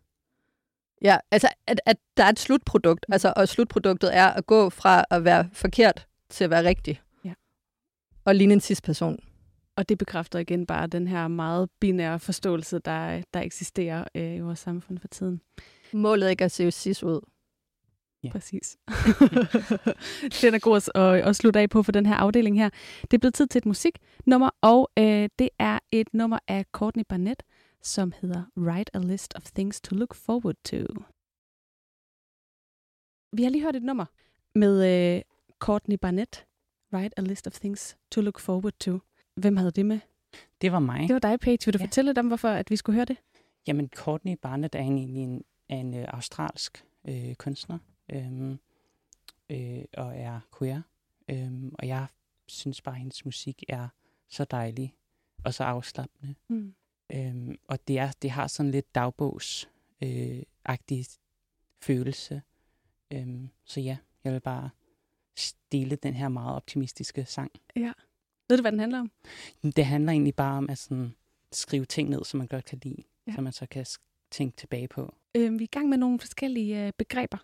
[SPEAKER 3] Ja, altså, at, at der er et slutprodukt, mm. altså, og slutproduktet er at gå fra at være forkert til at være rigtig. Ja. Og ligne en sidste person.
[SPEAKER 1] Og det bekræfter igen bare den her meget binære forståelse, der, der eksisterer øh, i vores samfund for tiden.
[SPEAKER 3] Målet er ikke at se cis ud.
[SPEAKER 1] Ja. Præcis. (laughs) den er god at, at slutte af på for den her afdeling her. Det er blevet tid til et musiknummer, og øh, det er et nummer af Courtney Barnett, som hedder Write a List of Things to Look Forward to. Vi har lige hørt et nummer med øh, Courtney Barnett, Write a List of Things to Look Forward to. Hvem havde det med?
[SPEAKER 4] Det var mig.
[SPEAKER 1] Det var dig, Paige. Vil du ja. fortælle dem, hvorfor at vi skulle høre det?
[SPEAKER 4] Jamen, Courtney Barnett er egentlig en, en, en uh, australsk øh, kunstner, øhm, øh, og er queer. Øhm, og jeg synes bare, at hendes musik er så dejlig og så afslappende. Mm. Øhm, og det, er, det har sådan lidt dagbogs-agtig øh, følelse. Øhm, så ja, jeg vil bare stille den her meget optimistiske sang.
[SPEAKER 1] Ja. Ved du, hvad den handler om?
[SPEAKER 4] Det handler egentlig bare om at sådan, skrive ting ned, som man godt kan lide, ja. som man så kan tænke tilbage på.
[SPEAKER 1] Øhm, vi er i gang med nogle forskellige øh, begreber,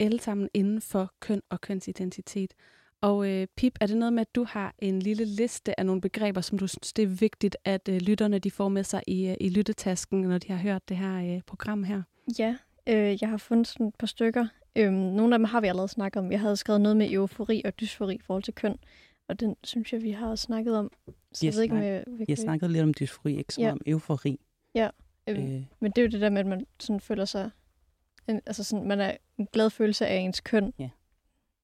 [SPEAKER 1] alle sammen inden for køn og kønsidentitet. Og øh, Pip, er det noget med, at du har en lille liste af nogle begreber, som du synes, det er vigtigt, at øh, lytterne de får med sig i, øh, i lyttetasken, når de har hørt det her øh, program her?
[SPEAKER 2] Ja, øh, jeg har fundet sådan et par stykker. Øhm, nogle af dem har vi allerede snakket om. Jeg havde skrevet noget med eufori og dysfori i forhold til køn, og den synes jeg, vi har snakket om.
[SPEAKER 4] Så jeg, jeg ved ikke, om jeg, jeg, jeg snakkede lidt om dysfori, ikke så ja. om eufori.
[SPEAKER 2] Ja, øhm, øh. men det er jo det der med, at man sådan føler sig... En, altså sådan, man er en glad følelse af ens køn. Ja.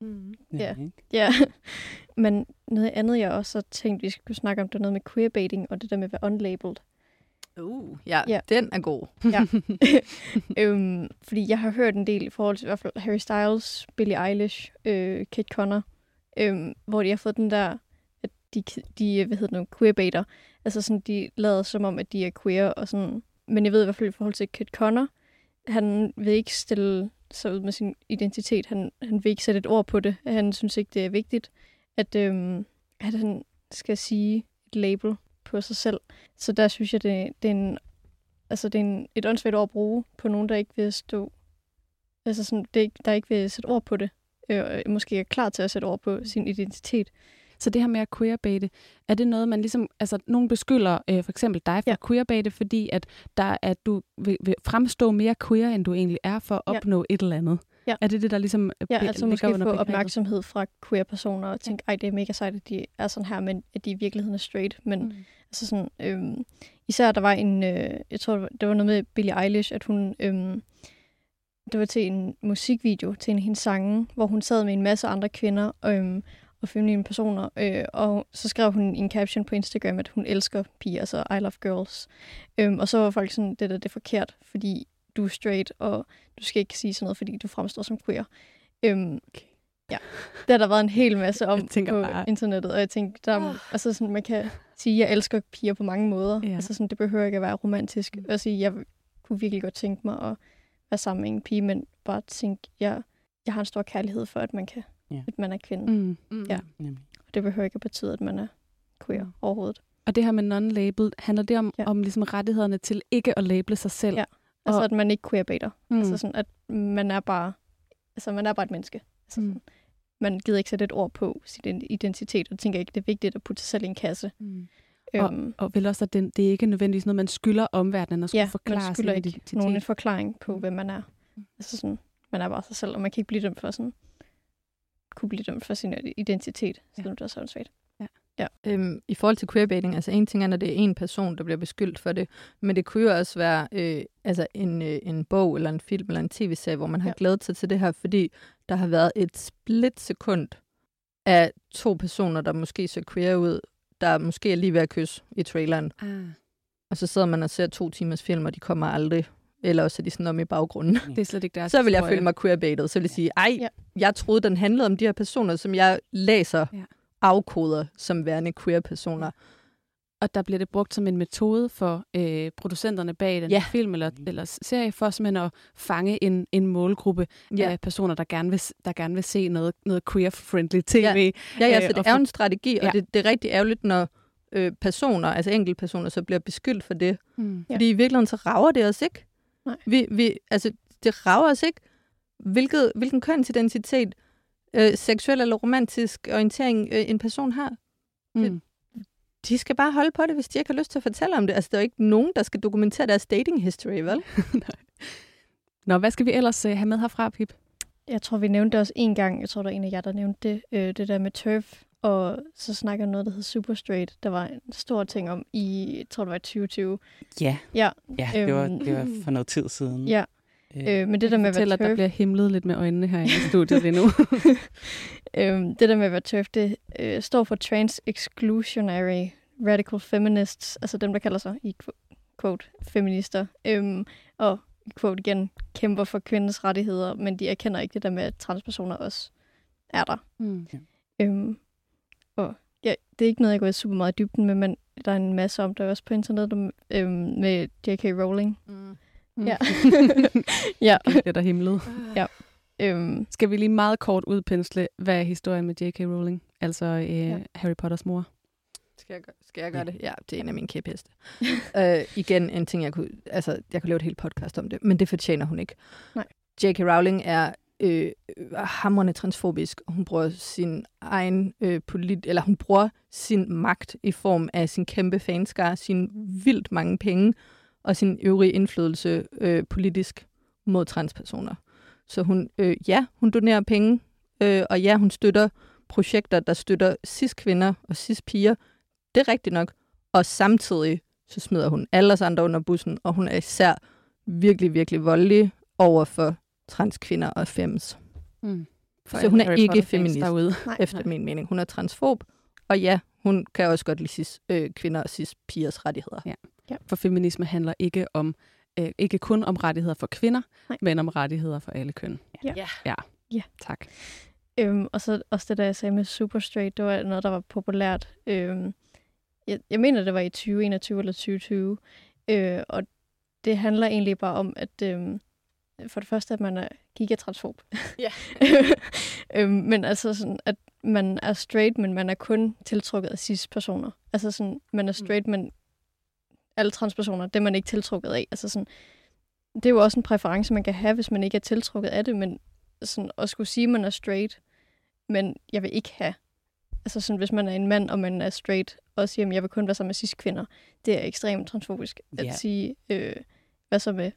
[SPEAKER 2] Mm. Ja, ja. (laughs) Men noget andet, jeg også har tænkt, vi skulle snakke om, det er noget med queerbaiting, og det der med at være unlabeled.
[SPEAKER 3] Uh, ja, ja, den er god.
[SPEAKER 2] ja. (laughs) (laughs) øhm, fordi jeg har hørt en del i forhold til i hvert fald Harry Styles, Billie Eilish, øh, Kate Connor, øhm, hvor de har fået den der, at de, de hvad hedder det, queerbaiter. Altså sådan, de lader som om, at de er queer, og sådan. Men jeg ved i hvert fald i forhold til Kit Connor, han vil ikke stille sig ud med sin identitet. Han, han vil ikke sætte et ord på det. Han synes ikke, det er vigtigt, at, øhm, at han skal sige et label på sig selv. Så der synes jeg, det, det er, en, altså det er en, et åndssvagt ord at bruge på nogen, der ikke vil stå Altså sådan, det ikke- der ikke vil sætte ord på det. Øh, måske er klar til at sætte ord på sin identitet.
[SPEAKER 1] Så det her med at queerbate, er det noget, man ligesom, altså nogen beskylder øh, for eksempel dig for
[SPEAKER 2] Ja.
[SPEAKER 1] at queerbate, fordi at, der, at du vil, vil fremstå mere queer, end du egentlig er, for at
[SPEAKER 2] Ja.
[SPEAKER 1] opnå et eller andet?
[SPEAKER 2] Ja.
[SPEAKER 1] Er det det, der ligesom øh,
[SPEAKER 2] Ja, altså måske få opmærksomhed fra queer-personer og tænke, ej, det er mega sejt, at de er sådan her, men at de i virkeligheden er straight. Men
[SPEAKER 1] Mm.
[SPEAKER 2] altså sådan, øhm, især der var en, øh, jeg tror, det var- det var noget med Billie Eilish, at hun, øhm, det var til en musikvideo, til en af hendes sange, hvor hun sad med en masse andre kvinder øhm, og feminine personer, øh, og så skrev hun en caption på Instagram, at hun elsker piger, så I love girls. Øhm, og så var folk sådan, det der det er forkert, fordi du er straight, og du skal ikke sige sådan noget, fordi du fremstår som queer. Øhm,
[SPEAKER 1] Okay.
[SPEAKER 2] Ja, det har der været en hel (laughs) masse om
[SPEAKER 1] Jeg tænker
[SPEAKER 2] på
[SPEAKER 1] bare-
[SPEAKER 2] internettet, og jeg tænkte, der er, altså sådan, man kan sige, at jeg elsker piger på mange måder.
[SPEAKER 1] Ja.
[SPEAKER 2] Altså sådan, det behøver ikke at være romantisk.
[SPEAKER 1] Mm.
[SPEAKER 2] Og sige, jeg kunne virkelig godt tænke mig at være sammen med en pige, men bare tænke, jeg, jeg har en stor kærlighed for, at man kan,
[SPEAKER 4] Ja.
[SPEAKER 2] at man er kvinde. Mm.
[SPEAKER 1] Mm.
[SPEAKER 2] Ja.
[SPEAKER 4] Nemlig.
[SPEAKER 2] Og det behøver ikke at betyde, at man er queer
[SPEAKER 1] Mm.
[SPEAKER 2] overhovedet.
[SPEAKER 1] Og det her med non-labeled, handler det om,
[SPEAKER 2] Ja.
[SPEAKER 1] om ligesom rettighederne til ikke at label sig selv?
[SPEAKER 2] Ja. Altså,
[SPEAKER 1] Og-
[SPEAKER 2] at man ikke queerbaiter.
[SPEAKER 1] Mm.
[SPEAKER 2] Altså sådan, at man er bare, altså, man er bare et menneske. Altså,
[SPEAKER 1] Mm.
[SPEAKER 2] mm. Man gider ikke sætte et ord på sin identitet, og tænker ikke, det er vigtigt at putte sig selv i en kasse.
[SPEAKER 1] Mm. Og-
[SPEAKER 2] Øhm,
[SPEAKER 1] Og vel også, at det, det er ikke nødvendigvis noget, man skylder omverdenen at skulle
[SPEAKER 2] ja,
[SPEAKER 1] forklare
[SPEAKER 2] man skylder ikke
[SPEAKER 1] identitet.
[SPEAKER 2] nogen en forklaring på,
[SPEAKER 1] Mm.
[SPEAKER 2] hvem man er. Altså sådan, man er bare sig selv, og man kan ikke blive dømt for sådan, kunne blive dømt for sin identitet,
[SPEAKER 1] Ja.
[SPEAKER 2] selvom det er sådan svært.
[SPEAKER 3] Øhm, I forhold til queerbaiting, altså en ting er, når det er en person, der bliver beskyldt for det, men det kunne jo også være øh, altså en, øh, en bog, eller en film, eller en tv-serie, hvor man har
[SPEAKER 2] Ja.
[SPEAKER 3] glædet sig til det her, fordi der har været et splitsekund af to personer, der måske ser queer ud, der måske er lige ved at kysse i traileren,
[SPEAKER 1] Ah,
[SPEAKER 3] og så sidder man og ser to timers film, og de kommer aldrig, eller også er de sådan om i baggrunden.
[SPEAKER 1] det er slet ikke deres (laughs)
[SPEAKER 3] så vil jeg føle mig queerbaitet. Så vil jeg sige, ej,
[SPEAKER 2] Ja.
[SPEAKER 3] jeg troede, den handlede om de her personer, som jeg læser
[SPEAKER 1] Ja.
[SPEAKER 3] afkoder som værende queer-personer.
[SPEAKER 1] Og der bliver det brugt som en metode for øh, producenterne bag den
[SPEAKER 3] Ja.
[SPEAKER 1] ja. film eller, eller serie, for simpelthen at fange en, en målgruppe ja. af personer, der gerne vil, der gerne vil se noget, noget queer-friendly tv.
[SPEAKER 3] Ja. Ja, ja,
[SPEAKER 1] Øh,
[SPEAKER 3] så det er jo en strategi, og
[SPEAKER 1] Ja.
[SPEAKER 3] det, det er rigtig ærgerligt, når øh, personer, altså enkeltpersoner, så bliver beskyldt for det.
[SPEAKER 1] Mm.
[SPEAKER 2] Ja.
[SPEAKER 3] Fordi i virkeligheden, så rager det os ikke.
[SPEAKER 2] Nej.
[SPEAKER 3] Vi, vi, altså, det rager os ikke, hvilket, hvilken kønsidentitet, øh, seksuel eller romantisk orientering øh, en person har.
[SPEAKER 1] Mm.
[SPEAKER 3] De skal bare holde på det, hvis de ikke har lyst til at fortælle om det. Altså, der er jo ikke nogen, der skal dokumentere deres dating history, vel? (laughs)
[SPEAKER 1] Nå, hvad skal vi ellers øh, have med herfra, Pip?
[SPEAKER 2] Jeg tror, vi nævnte det også en gang. Jeg tror, der er en af jer, der nævnte det. Øh, det der med turf. Og så snakker noget, der hedder Super Straight. Der var en stor ting om i, jeg tror, det var i 2020.
[SPEAKER 4] Ja,
[SPEAKER 2] Ja,
[SPEAKER 4] ja det, var,
[SPEAKER 2] Øhm,
[SPEAKER 4] det var for noget tid siden.
[SPEAKER 2] ja. Øh, men det der med at være
[SPEAKER 1] at der
[SPEAKER 2] turf,
[SPEAKER 1] bliver himlet lidt med øjnene her i studiet lige nu. (laughs) (laughs)
[SPEAKER 2] øhm, det der med at være turf, det øh, står for Trans Exclusionary Radical Feminists, altså dem, der kalder sig i qu- quote feminister, øhm, og i quote igen, kæmper for kvinders rettigheder, men de erkender ikke det der med, at transpersoner også er der.
[SPEAKER 1] mm.
[SPEAKER 2] Øhm, og ja, det er ikke noget, jeg går super meget i dybden med, men der er en masse om det også på internettet øhm, med J.K. Rowling.
[SPEAKER 3] Mm.
[SPEAKER 2] Ja. (laughs) ja.
[SPEAKER 1] Det er der himlet.
[SPEAKER 2] Øhm,
[SPEAKER 1] Skal vi lige meget kort udpensle, hvad er historien med J.K. Rowling? Altså øh,
[SPEAKER 2] Ja.
[SPEAKER 1] ja. Harry Potters mor.
[SPEAKER 3] Skal jeg, skal jeg gøre det? Ja, det er en af mine kæpheste. (laughs) øh, igen, en ting, jeg kunne... Altså, jeg kunne lave et helt podcast om det, men det fortjener hun ikke.
[SPEAKER 2] Nej.
[SPEAKER 3] J.K. Rowling er øh, hammerende transfobisk, og hun bruger sin egen øh, polit... Eller hun bruger sin magt i form af sin kæmpe fanskare, sin vildt mange penge, og sin øvrige indflydelse øh, politisk mod transpersoner. Så hun, øh, ja, hun donerer penge, øh, og ja, hun støtter projekter, der støtter cis-kvinder og cis-piger. Det er rigtigt nok. Og samtidig så smider hun alle os andre under bussen, og hun er især virkelig, virkelig voldelig over for transkvinder og fems,
[SPEAKER 1] Mm.
[SPEAKER 3] Så hun er ikke feminist.
[SPEAKER 1] Derude.
[SPEAKER 2] nej,
[SPEAKER 3] efter min mening. Hun er transfob, og ja, hun kan også godt lide cis, øh, kvinder og cis-pigers rettigheder.
[SPEAKER 1] Ja. For feminisme handler ikke om øh, ikke kun om rettigheder for kvinder,
[SPEAKER 2] Nej.
[SPEAKER 1] men om rettigheder for alle køn.
[SPEAKER 2] Ja.
[SPEAKER 1] Ja.
[SPEAKER 2] Ja.
[SPEAKER 1] Tak.
[SPEAKER 2] Øhm, og så også det, der jeg sagde med Super Straight, det var noget, der var populært. Øhm, jeg, jeg mener, det var i 2021 eller 2020. Øh, og det handler egentlig bare om, at øhm, for det første, at man er gigatransfob.
[SPEAKER 3] Ja. (laughs)
[SPEAKER 2] øhm, men altså sådan, at man er straight, men man er kun tiltrukket af cis-personer. Altså sådan, man er straight, mm. men alle transpersoner, det er man ikke tiltrukket af. Altså sådan, det er jo også en præference, man kan have, hvis man ikke er tiltrukket af det, men sådan, at skulle sige, at man er straight, men jeg vil ikke have. Altså sådan, hvis man er en mand, og man er straight, og siger, at jeg vil kun være sammen med cis-kvinder, det er ekstremt transfobisk at
[SPEAKER 4] Ja.
[SPEAKER 2] sige, øh, hvad så med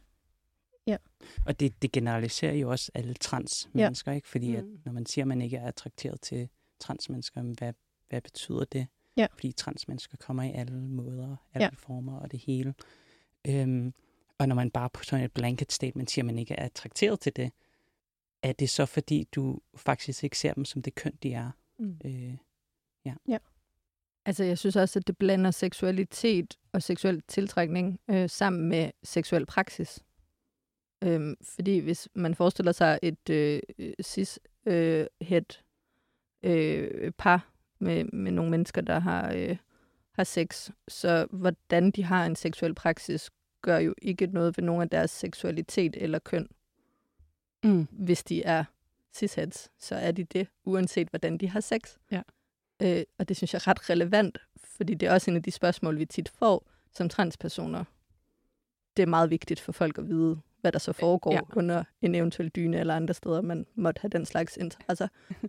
[SPEAKER 4] Og det, det generaliserer jo også alle trans
[SPEAKER 2] Ja.
[SPEAKER 4] mennesker, ikke? Fordi at,
[SPEAKER 3] Mm.
[SPEAKER 4] når man siger, at man ikke er attrakteret til transmennesker, men hvad, hvad betyder det?
[SPEAKER 2] Ja.
[SPEAKER 4] Fordi transmennesker kommer i alle måder, alle
[SPEAKER 2] Ja.
[SPEAKER 4] former og det hele. Øhm, og når man bare på sådan et blanket statement siger, at man ikke er attrakteret til det, er det så fordi, du faktisk ikke ser dem som det køn, de er?
[SPEAKER 3] Mm.
[SPEAKER 4] Øh,
[SPEAKER 3] Altså, jeg synes også, at det blander seksualitet og seksuel tiltrækning øh, sammen med seksuel praksis. Øhm, fordi hvis man forestiller sig et øh, cis-het øh, par med, med nogle mennesker, der har, øh, har sex, så hvordan de har en seksuel praksis, gør jo ikke noget ved nogen af deres seksualitet eller køn.
[SPEAKER 1] Mm.
[SPEAKER 3] Hvis de er cis-hets, så er de det, uanset hvordan de har sex.
[SPEAKER 1] Ja.
[SPEAKER 3] Øh, og det synes jeg er ret relevant, fordi det er også en af de spørgsmål, vi tit får som transpersoner. Det er meget vigtigt for folk at vide, hvad der så foregår
[SPEAKER 1] Ja.
[SPEAKER 3] ja. under en eventuel dyne eller andre steder, man måtte have den slags interesser. (laughs)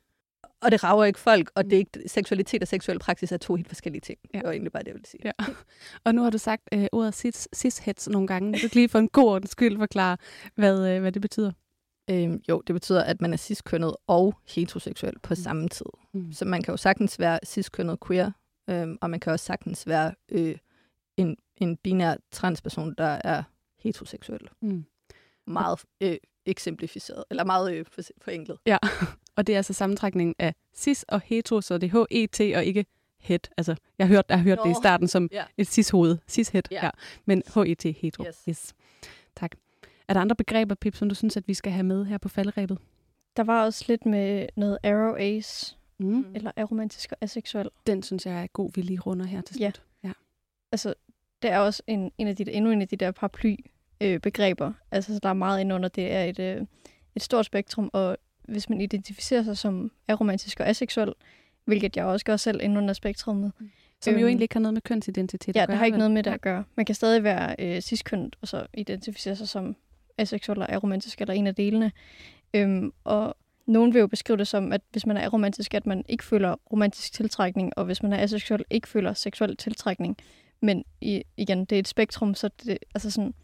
[SPEAKER 3] og det rager ikke folk, og det er ikke, seksualitet og seksuel praksis er to helt forskellige ting.
[SPEAKER 1] Ja.
[SPEAKER 3] Det var egentlig bare det, jeg ville sige.
[SPEAKER 1] Ja. (laughs) Og nu har du sagt øh, ordet cis, cis nogle gange. Du ikke lige for en god ordens skyld forklare, hvad, øh, hvad det betyder?
[SPEAKER 3] Øhm, jo, det betyder, at man er ciskønnet og heteroseksuel på
[SPEAKER 1] Mm.
[SPEAKER 3] samme tid.
[SPEAKER 1] Mm.
[SPEAKER 3] Så man kan jo sagtens være ciskønnet queer, øhm, og man kan også sagtens være øh, en, en binær transperson, der er heteroseksuel.
[SPEAKER 1] Mm.
[SPEAKER 3] Meget øh, eksemplificeret, eller meget øh, for- forenklet.
[SPEAKER 1] Ja, og det er altså sammentrækningen af cis og hetero, så det er H-E-T og ikke het. Altså, jeg har hørt, jeg har hørt det i starten som
[SPEAKER 3] Ja.
[SPEAKER 1] et cis-hoved. Cis-het, ja.
[SPEAKER 3] Ja.
[SPEAKER 1] ja. Men H-E-T, hetero.
[SPEAKER 3] Yes.
[SPEAKER 1] yes. Tak. Er der andre begreber, Pip, som du synes, at vi skal have med her på falderæbet?
[SPEAKER 2] Der var også lidt med noget arrow ace,
[SPEAKER 1] Mm.
[SPEAKER 2] eller aromantisk og aseksuel.
[SPEAKER 1] Den synes jeg er god, vi lige runder her til
[SPEAKER 2] Ja.
[SPEAKER 1] slut. Ja.
[SPEAKER 2] Altså, det er også en, en af de, endnu en af de der paraply øh, begreber. Altså, så der er meget ind under. Det er et, øh, et stort spektrum, og hvis man identificerer sig som aromantisk og aseksuel, hvilket jeg også gør selv inden under spektrummet,
[SPEAKER 1] Som jo
[SPEAKER 2] Øhm,
[SPEAKER 1] egentlig ikke har noget med kønsidentitet
[SPEAKER 2] Ja,
[SPEAKER 1] at gøre.
[SPEAKER 2] det har ikke
[SPEAKER 1] vel?
[SPEAKER 2] noget med det
[SPEAKER 1] Ja.
[SPEAKER 2] at gøre. Man kan stadig være øh, cis-kønnet, og så identificere sig som aseksuel eller aromantisk, eller en af delene. Øhm, og nogen vil jo beskrive det som, at hvis man er aromantisk, at man ikke føler romantisk tiltrækning, og hvis man er aseksuel, ikke føler seksuel tiltrækning. Men i, igen, det er et spektrum, så det, altså sådan,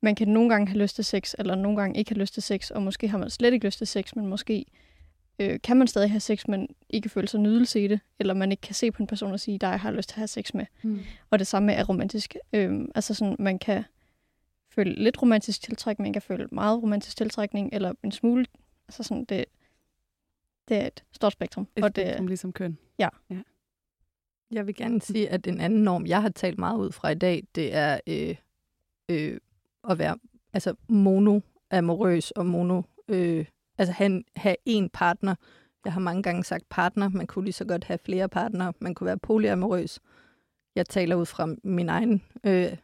[SPEAKER 2] man kan nogle gange have lyst til sex, eller nogle gange ikke have lyst til sex, og måske har man slet ikke lyst til sex, men måske øh, kan man stadig have sex, men ikke føle sig nydelse i det, eller man ikke kan se på en person og sige, dig har jeg lyst til at have sex med.
[SPEAKER 1] Mm.
[SPEAKER 2] Og det samme er romantisk. Øhm, altså sådan, man kan føle lidt romantisk tiltrækning, man kan føle meget romantisk tiltrækning, eller en smule. Altså sådan, det, det er et stort spektrum.
[SPEAKER 1] Et
[SPEAKER 2] og det,
[SPEAKER 1] spektrum ligesom køn.
[SPEAKER 3] Jeg vil gerne sige, at en anden norm, jeg har talt meget ud fra i dag, det er øh, øh, at være altså monoamorøs og mono... Øh, altså have, have én partner. Jeg har mange gange sagt partner. Man kunne lige så godt have flere partnere. Man kunne være polyamorøs. Jeg taler ud fra min egen øh,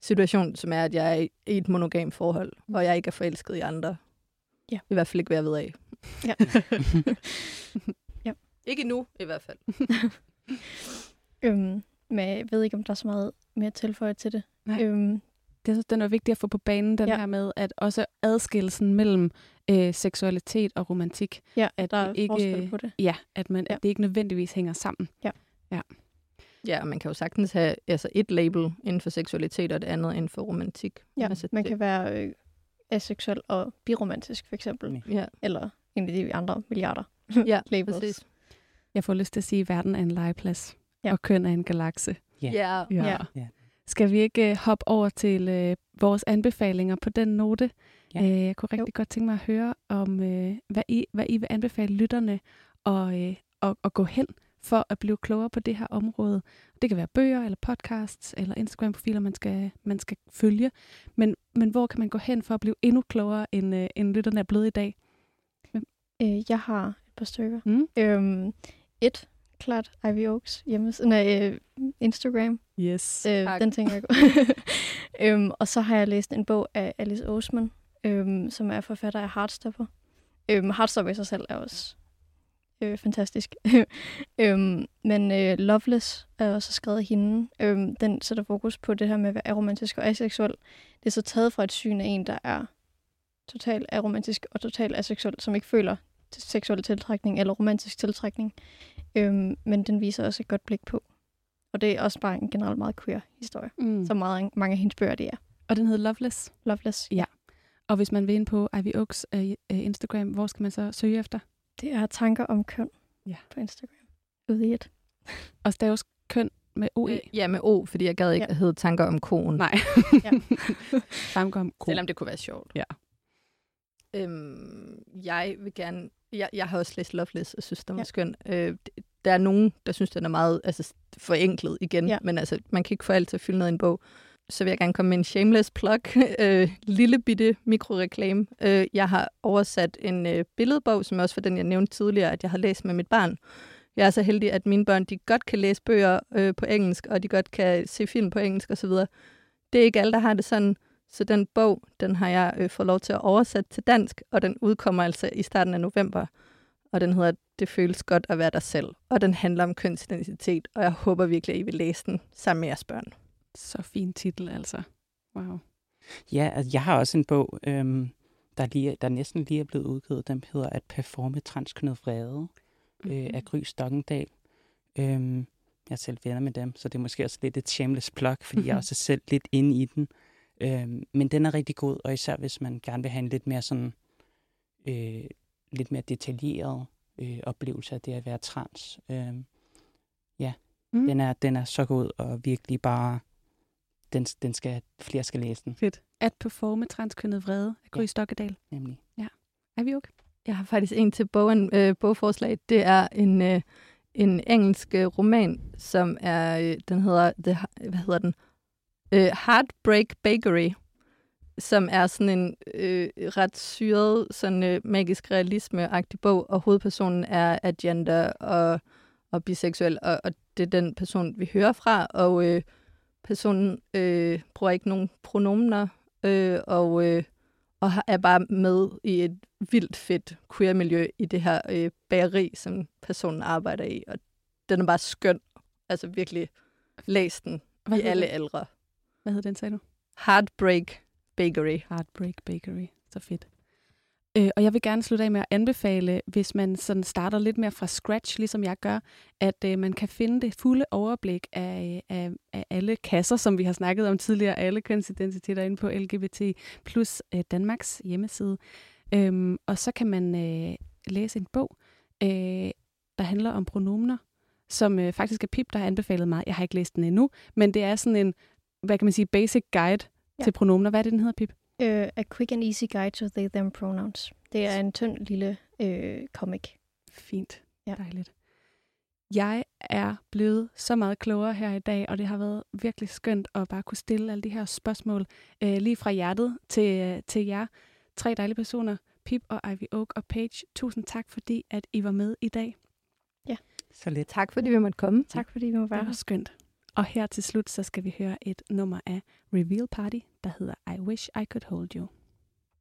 [SPEAKER 3] situation, som er, at jeg er i et monogam forhold, og jeg ikke er forelsket i andre.
[SPEAKER 2] Ja.
[SPEAKER 3] I hvert fald ikke ved at ved af. (laughs)
[SPEAKER 2] Ja.
[SPEAKER 3] Ikke nu, i hvert fald. (laughs)
[SPEAKER 2] øhm, men jeg ved ikke, om der er så meget mere tilføje til det.
[SPEAKER 1] Nej.
[SPEAKER 2] Øhm,
[SPEAKER 1] Det er, den er vigtig at få på banen, den
[SPEAKER 2] Ja.
[SPEAKER 1] ja. her med, at også adskillelsen mellem øh, seksualitet og romantik,
[SPEAKER 2] ja,
[SPEAKER 1] At
[SPEAKER 2] der er
[SPEAKER 1] det ikke-
[SPEAKER 2] på det.
[SPEAKER 1] ja, at, man,
[SPEAKER 2] Ja.
[SPEAKER 1] at det ikke nødvendigvis hænger sammen.
[SPEAKER 3] Ja, og man kan jo sagtens have altså et label inden for seksualitet, og det andet inden for romantik.
[SPEAKER 2] Ja,
[SPEAKER 3] altså,
[SPEAKER 2] man
[SPEAKER 3] det,
[SPEAKER 2] kan være øh, aseksuel og biromantisk, for eksempel.
[SPEAKER 3] Ja,
[SPEAKER 2] Eller en af de andre milliarder (laughs)
[SPEAKER 3] ja
[SPEAKER 2] labels.
[SPEAKER 3] præcis.
[SPEAKER 1] Jeg får lyst til at sige, at verden er en legeplads,
[SPEAKER 2] Ja.
[SPEAKER 1] ja. og køn er en galakse.
[SPEAKER 4] Ja.
[SPEAKER 3] Ja.
[SPEAKER 2] Ja.
[SPEAKER 4] Ja.
[SPEAKER 1] Skal vi ikke øh, hoppe over til øh, vores anbefalinger på den note?
[SPEAKER 4] Ja.
[SPEAKER 1] Øh, jeg kunne rigtig jo. godt tænke mig at høre om, øh, hvad, I, hvad I vil anbefale lytterne at, øh, at, at gå hen for at blive klogere på det her område. Det kan være bøger, eller podcasts, eller Instagram-profiler, man skal, man skal følge. Men, men hvor kan man gå hen for at blive endnu klogere, end, øh, end lytterne er blevet i dag?
[SPEAKER 2] Øh, jeg har et par stykker.
[SPEAKER 1] Mm?
[SPEAKER 2] Øhm, et, klart, Ivy Oaks hjemmeside, nej, øh, Instagram.
[SPEAKER 1] Yes.
[SPEAKER 2] Øh,
[SPEAKER 3] Tak.
[SPEAKER 2] den tænker jeg godt. (laughs) øhm, og så har jeg læst en bog af Alice Oseman, øhm, som er forfatter af Heartstopper. Øhm, Heartstopper i sig selv er også øh, fantastisk. (laughs) øhm, men øh, Loveless er også skrevet af hende. Øhm, den sætter fokus på det her med at være aromantisk og aseksuel. Det er så taget fra et syn af en, der er totalt aromantisk og totalt aseksuel, som ikke føler seksuel tiltrækning eller romantisk tiltrækning. Øhm, men den viser også et godt blik på. Og det er også bare en generelt meget queer historie,
[SPEAKER 1] Mm.
[SPEAKER 2] så meget, mange af hendes bøger det er.
[SPEAKER 1] Og den hedder Loveless.
[SPEAKER 2] Loveless.
[SPEAKER 1] Ja. Og hvis man vil ind på Ivy Oaks øh, øh, Instagram, hvor skal man så søge efter?
[SPEAKER 2] Det er tanker om køn
[SPEAKER 1] Ja.
[SPEAKER 2] på Instagram. Ude i et. (laughs)
[SPEAKER 1] Og staves køn med OE.
[SPEAKER 3] Øh, Ja, med O, fordi jeg gad ikke
[SPEAKER 2] Ja.
[SPEAKER 3] ja. hedde tanker om konen.
[SPEAKER 1] Nej. (laughs)
[SPEAKER 2] Ja. (laughs)
[SPEAKER 1] Tanker om ko.
[SPEAKER 3] Selvom det kunne være sjovt.
[SPEAKER 1] Ja.
[SPEAKER 3] Øhm, jeg vil gerne... Jeg, jeg har også læst Loveless og synes, den var
[SPEAKER 2] Ja.
[SPEAKER 3] skøn. Øh, d- der er nogen, der synes, den er meget altså, forenklet igen.
[SPEAKER 2] Ja.
[SPEAKER 3] Men altså, man kan ikke få alt til at fylde noget i en bog. Så vil jeg gerne komme med en shameless plug. (laughs) øh, lille bitte mikroreklame. Øh, jeg har oversat en øh, billedbog, som også var den, jeg nævnte tidligere, at jeg har læst med mit barn. Jeg er så heldig, at mine børn de godt kan læse bøger øh, på engelsk, og de godt kan se film på engelsk osv. Det er ikke alle, der har det sådan. Så den bog, den har jeg øh, fået lov til at oversætte til dansk, og den udkommer altså i starten af november. Og den hedder Det føles godt at være dig selv. Og den handler om kønsidentitet, og jeg håber virkelig, at I vil læse den sammen med jeres børn.
[SPEAKER 1] Så fin titel, altså. Wow.
[SPEAKER 4] Ja, altså, jeg har også en bog, øhm, der, lige, der næsten lige er blevet udgivet. Den hedder At performe transkønnet vrede øh, af Gry Stokkendal. Øhm, jeg er selv venner med dem, så det er måske også lidt et shameless plug, fordi jeg er (laughs) også selv lidt inde i den. Øhm, men den er rigtig god, og især hvis man gerne vil have en lidt mere sådan øh, lidt mere detaljeret øh, oplevelse af det at være trans. Øhm, ja,
[SPEAKER 1] Mm.
[SPEAKER 4] den, er, den er så god, og virkelig bare, den, den skal, flere skal læse den,
[SPEAKER 1] Fedt. At performe transkønnet vrede af Gry
[SPEAKER 4] Ja.
[SPEAKER 1] Stokkedal.
[SPEAKER 4] nemlig.
[SPEAKER 1] Er vi okay?
[SPEAKER 3] Jeg har faktisk en til bogen, øh, bogforslag. Det er en, øh, en engelsk øh, roman, som er, øh, den hedder, the, hvad hedder den? Øh, Heartbreak Bakery, som er sådan en øh, ret syret, sådan øh, magisk realisme-agtig bog, og hovedpersonen er agender og, og biseksuel, og, og det er den person, vi hører fra, og øh, personen øh, bruger ikke nogen pronomener, øh, og, øh, og er bare med i et vildt fedt queer-miljø i det her øh, bageri, som personen arbejder i, og den er bare skøn. Altså virkelig, læs den
[SPEAKER 1] Hvad
[SPEAKER 3] i alle aldre.
[SPEAKER 1] Hvad hedder den, sagde du?
[SPEAKER 3] Heartbreak Bakery.
[SPEAKER 1] Heartbreak Bakery. Så fedt. Øh, og jeg vil gerne slutte af med at anbefale, hvis man sådan starter lidt mere fra scratch, ligesom jeg gør, at øh, man kan finde det fulde overblik af, af, af alle kasser, som vi har snakket om tidligere, alle kønsidentiteter inde på LGBT plus øh, Danmarks hjemmeside. Øhm, og så kan man øh, læse en bog, øh, der handler om pronomener, som øh, faktisk er Pip, der har anbefalet mig. Jeg har ikke læst den endnu, men det er sådan en, hvad kan man sige, basic guide
[SPEAKER 2] Ja.
[SPEAKER 1] ja. til pronomener. Hvad er det, den hedder, Pip?
[SPEAKER 2] Øh, A Quick and Easy Guide to They Them Pronouns. Det er en tynd lille øh, comic.
[SPEAKER 1] Fint.
[SPEAKER 2] Ja.
[SPEAKER 1] Dejligt. Jeg er blevet så meget klogere her i dag, og det har været virkelig skønt at bare kunne stille alle de her spørgsmål øh, lige fra hjertet til, øh, til jer. Tre dejlige personer, Pip og Ivy Oak og Paige. Tusind tak, fordi at I var med i dag.
[SPEAKER 4] Så lidt.
[SPEAKER 3] Tak fordi vi måtte komme.
[SPEAKER 2] Tak fordi vi må være
[SPEAKER 1] Det
[SPEAKER 2] her.
[SPEAKER 1] var skønt. Og her til slut, så skal vi høre et nummer af Reveal Party, der hedder I Wish I Could Hold You.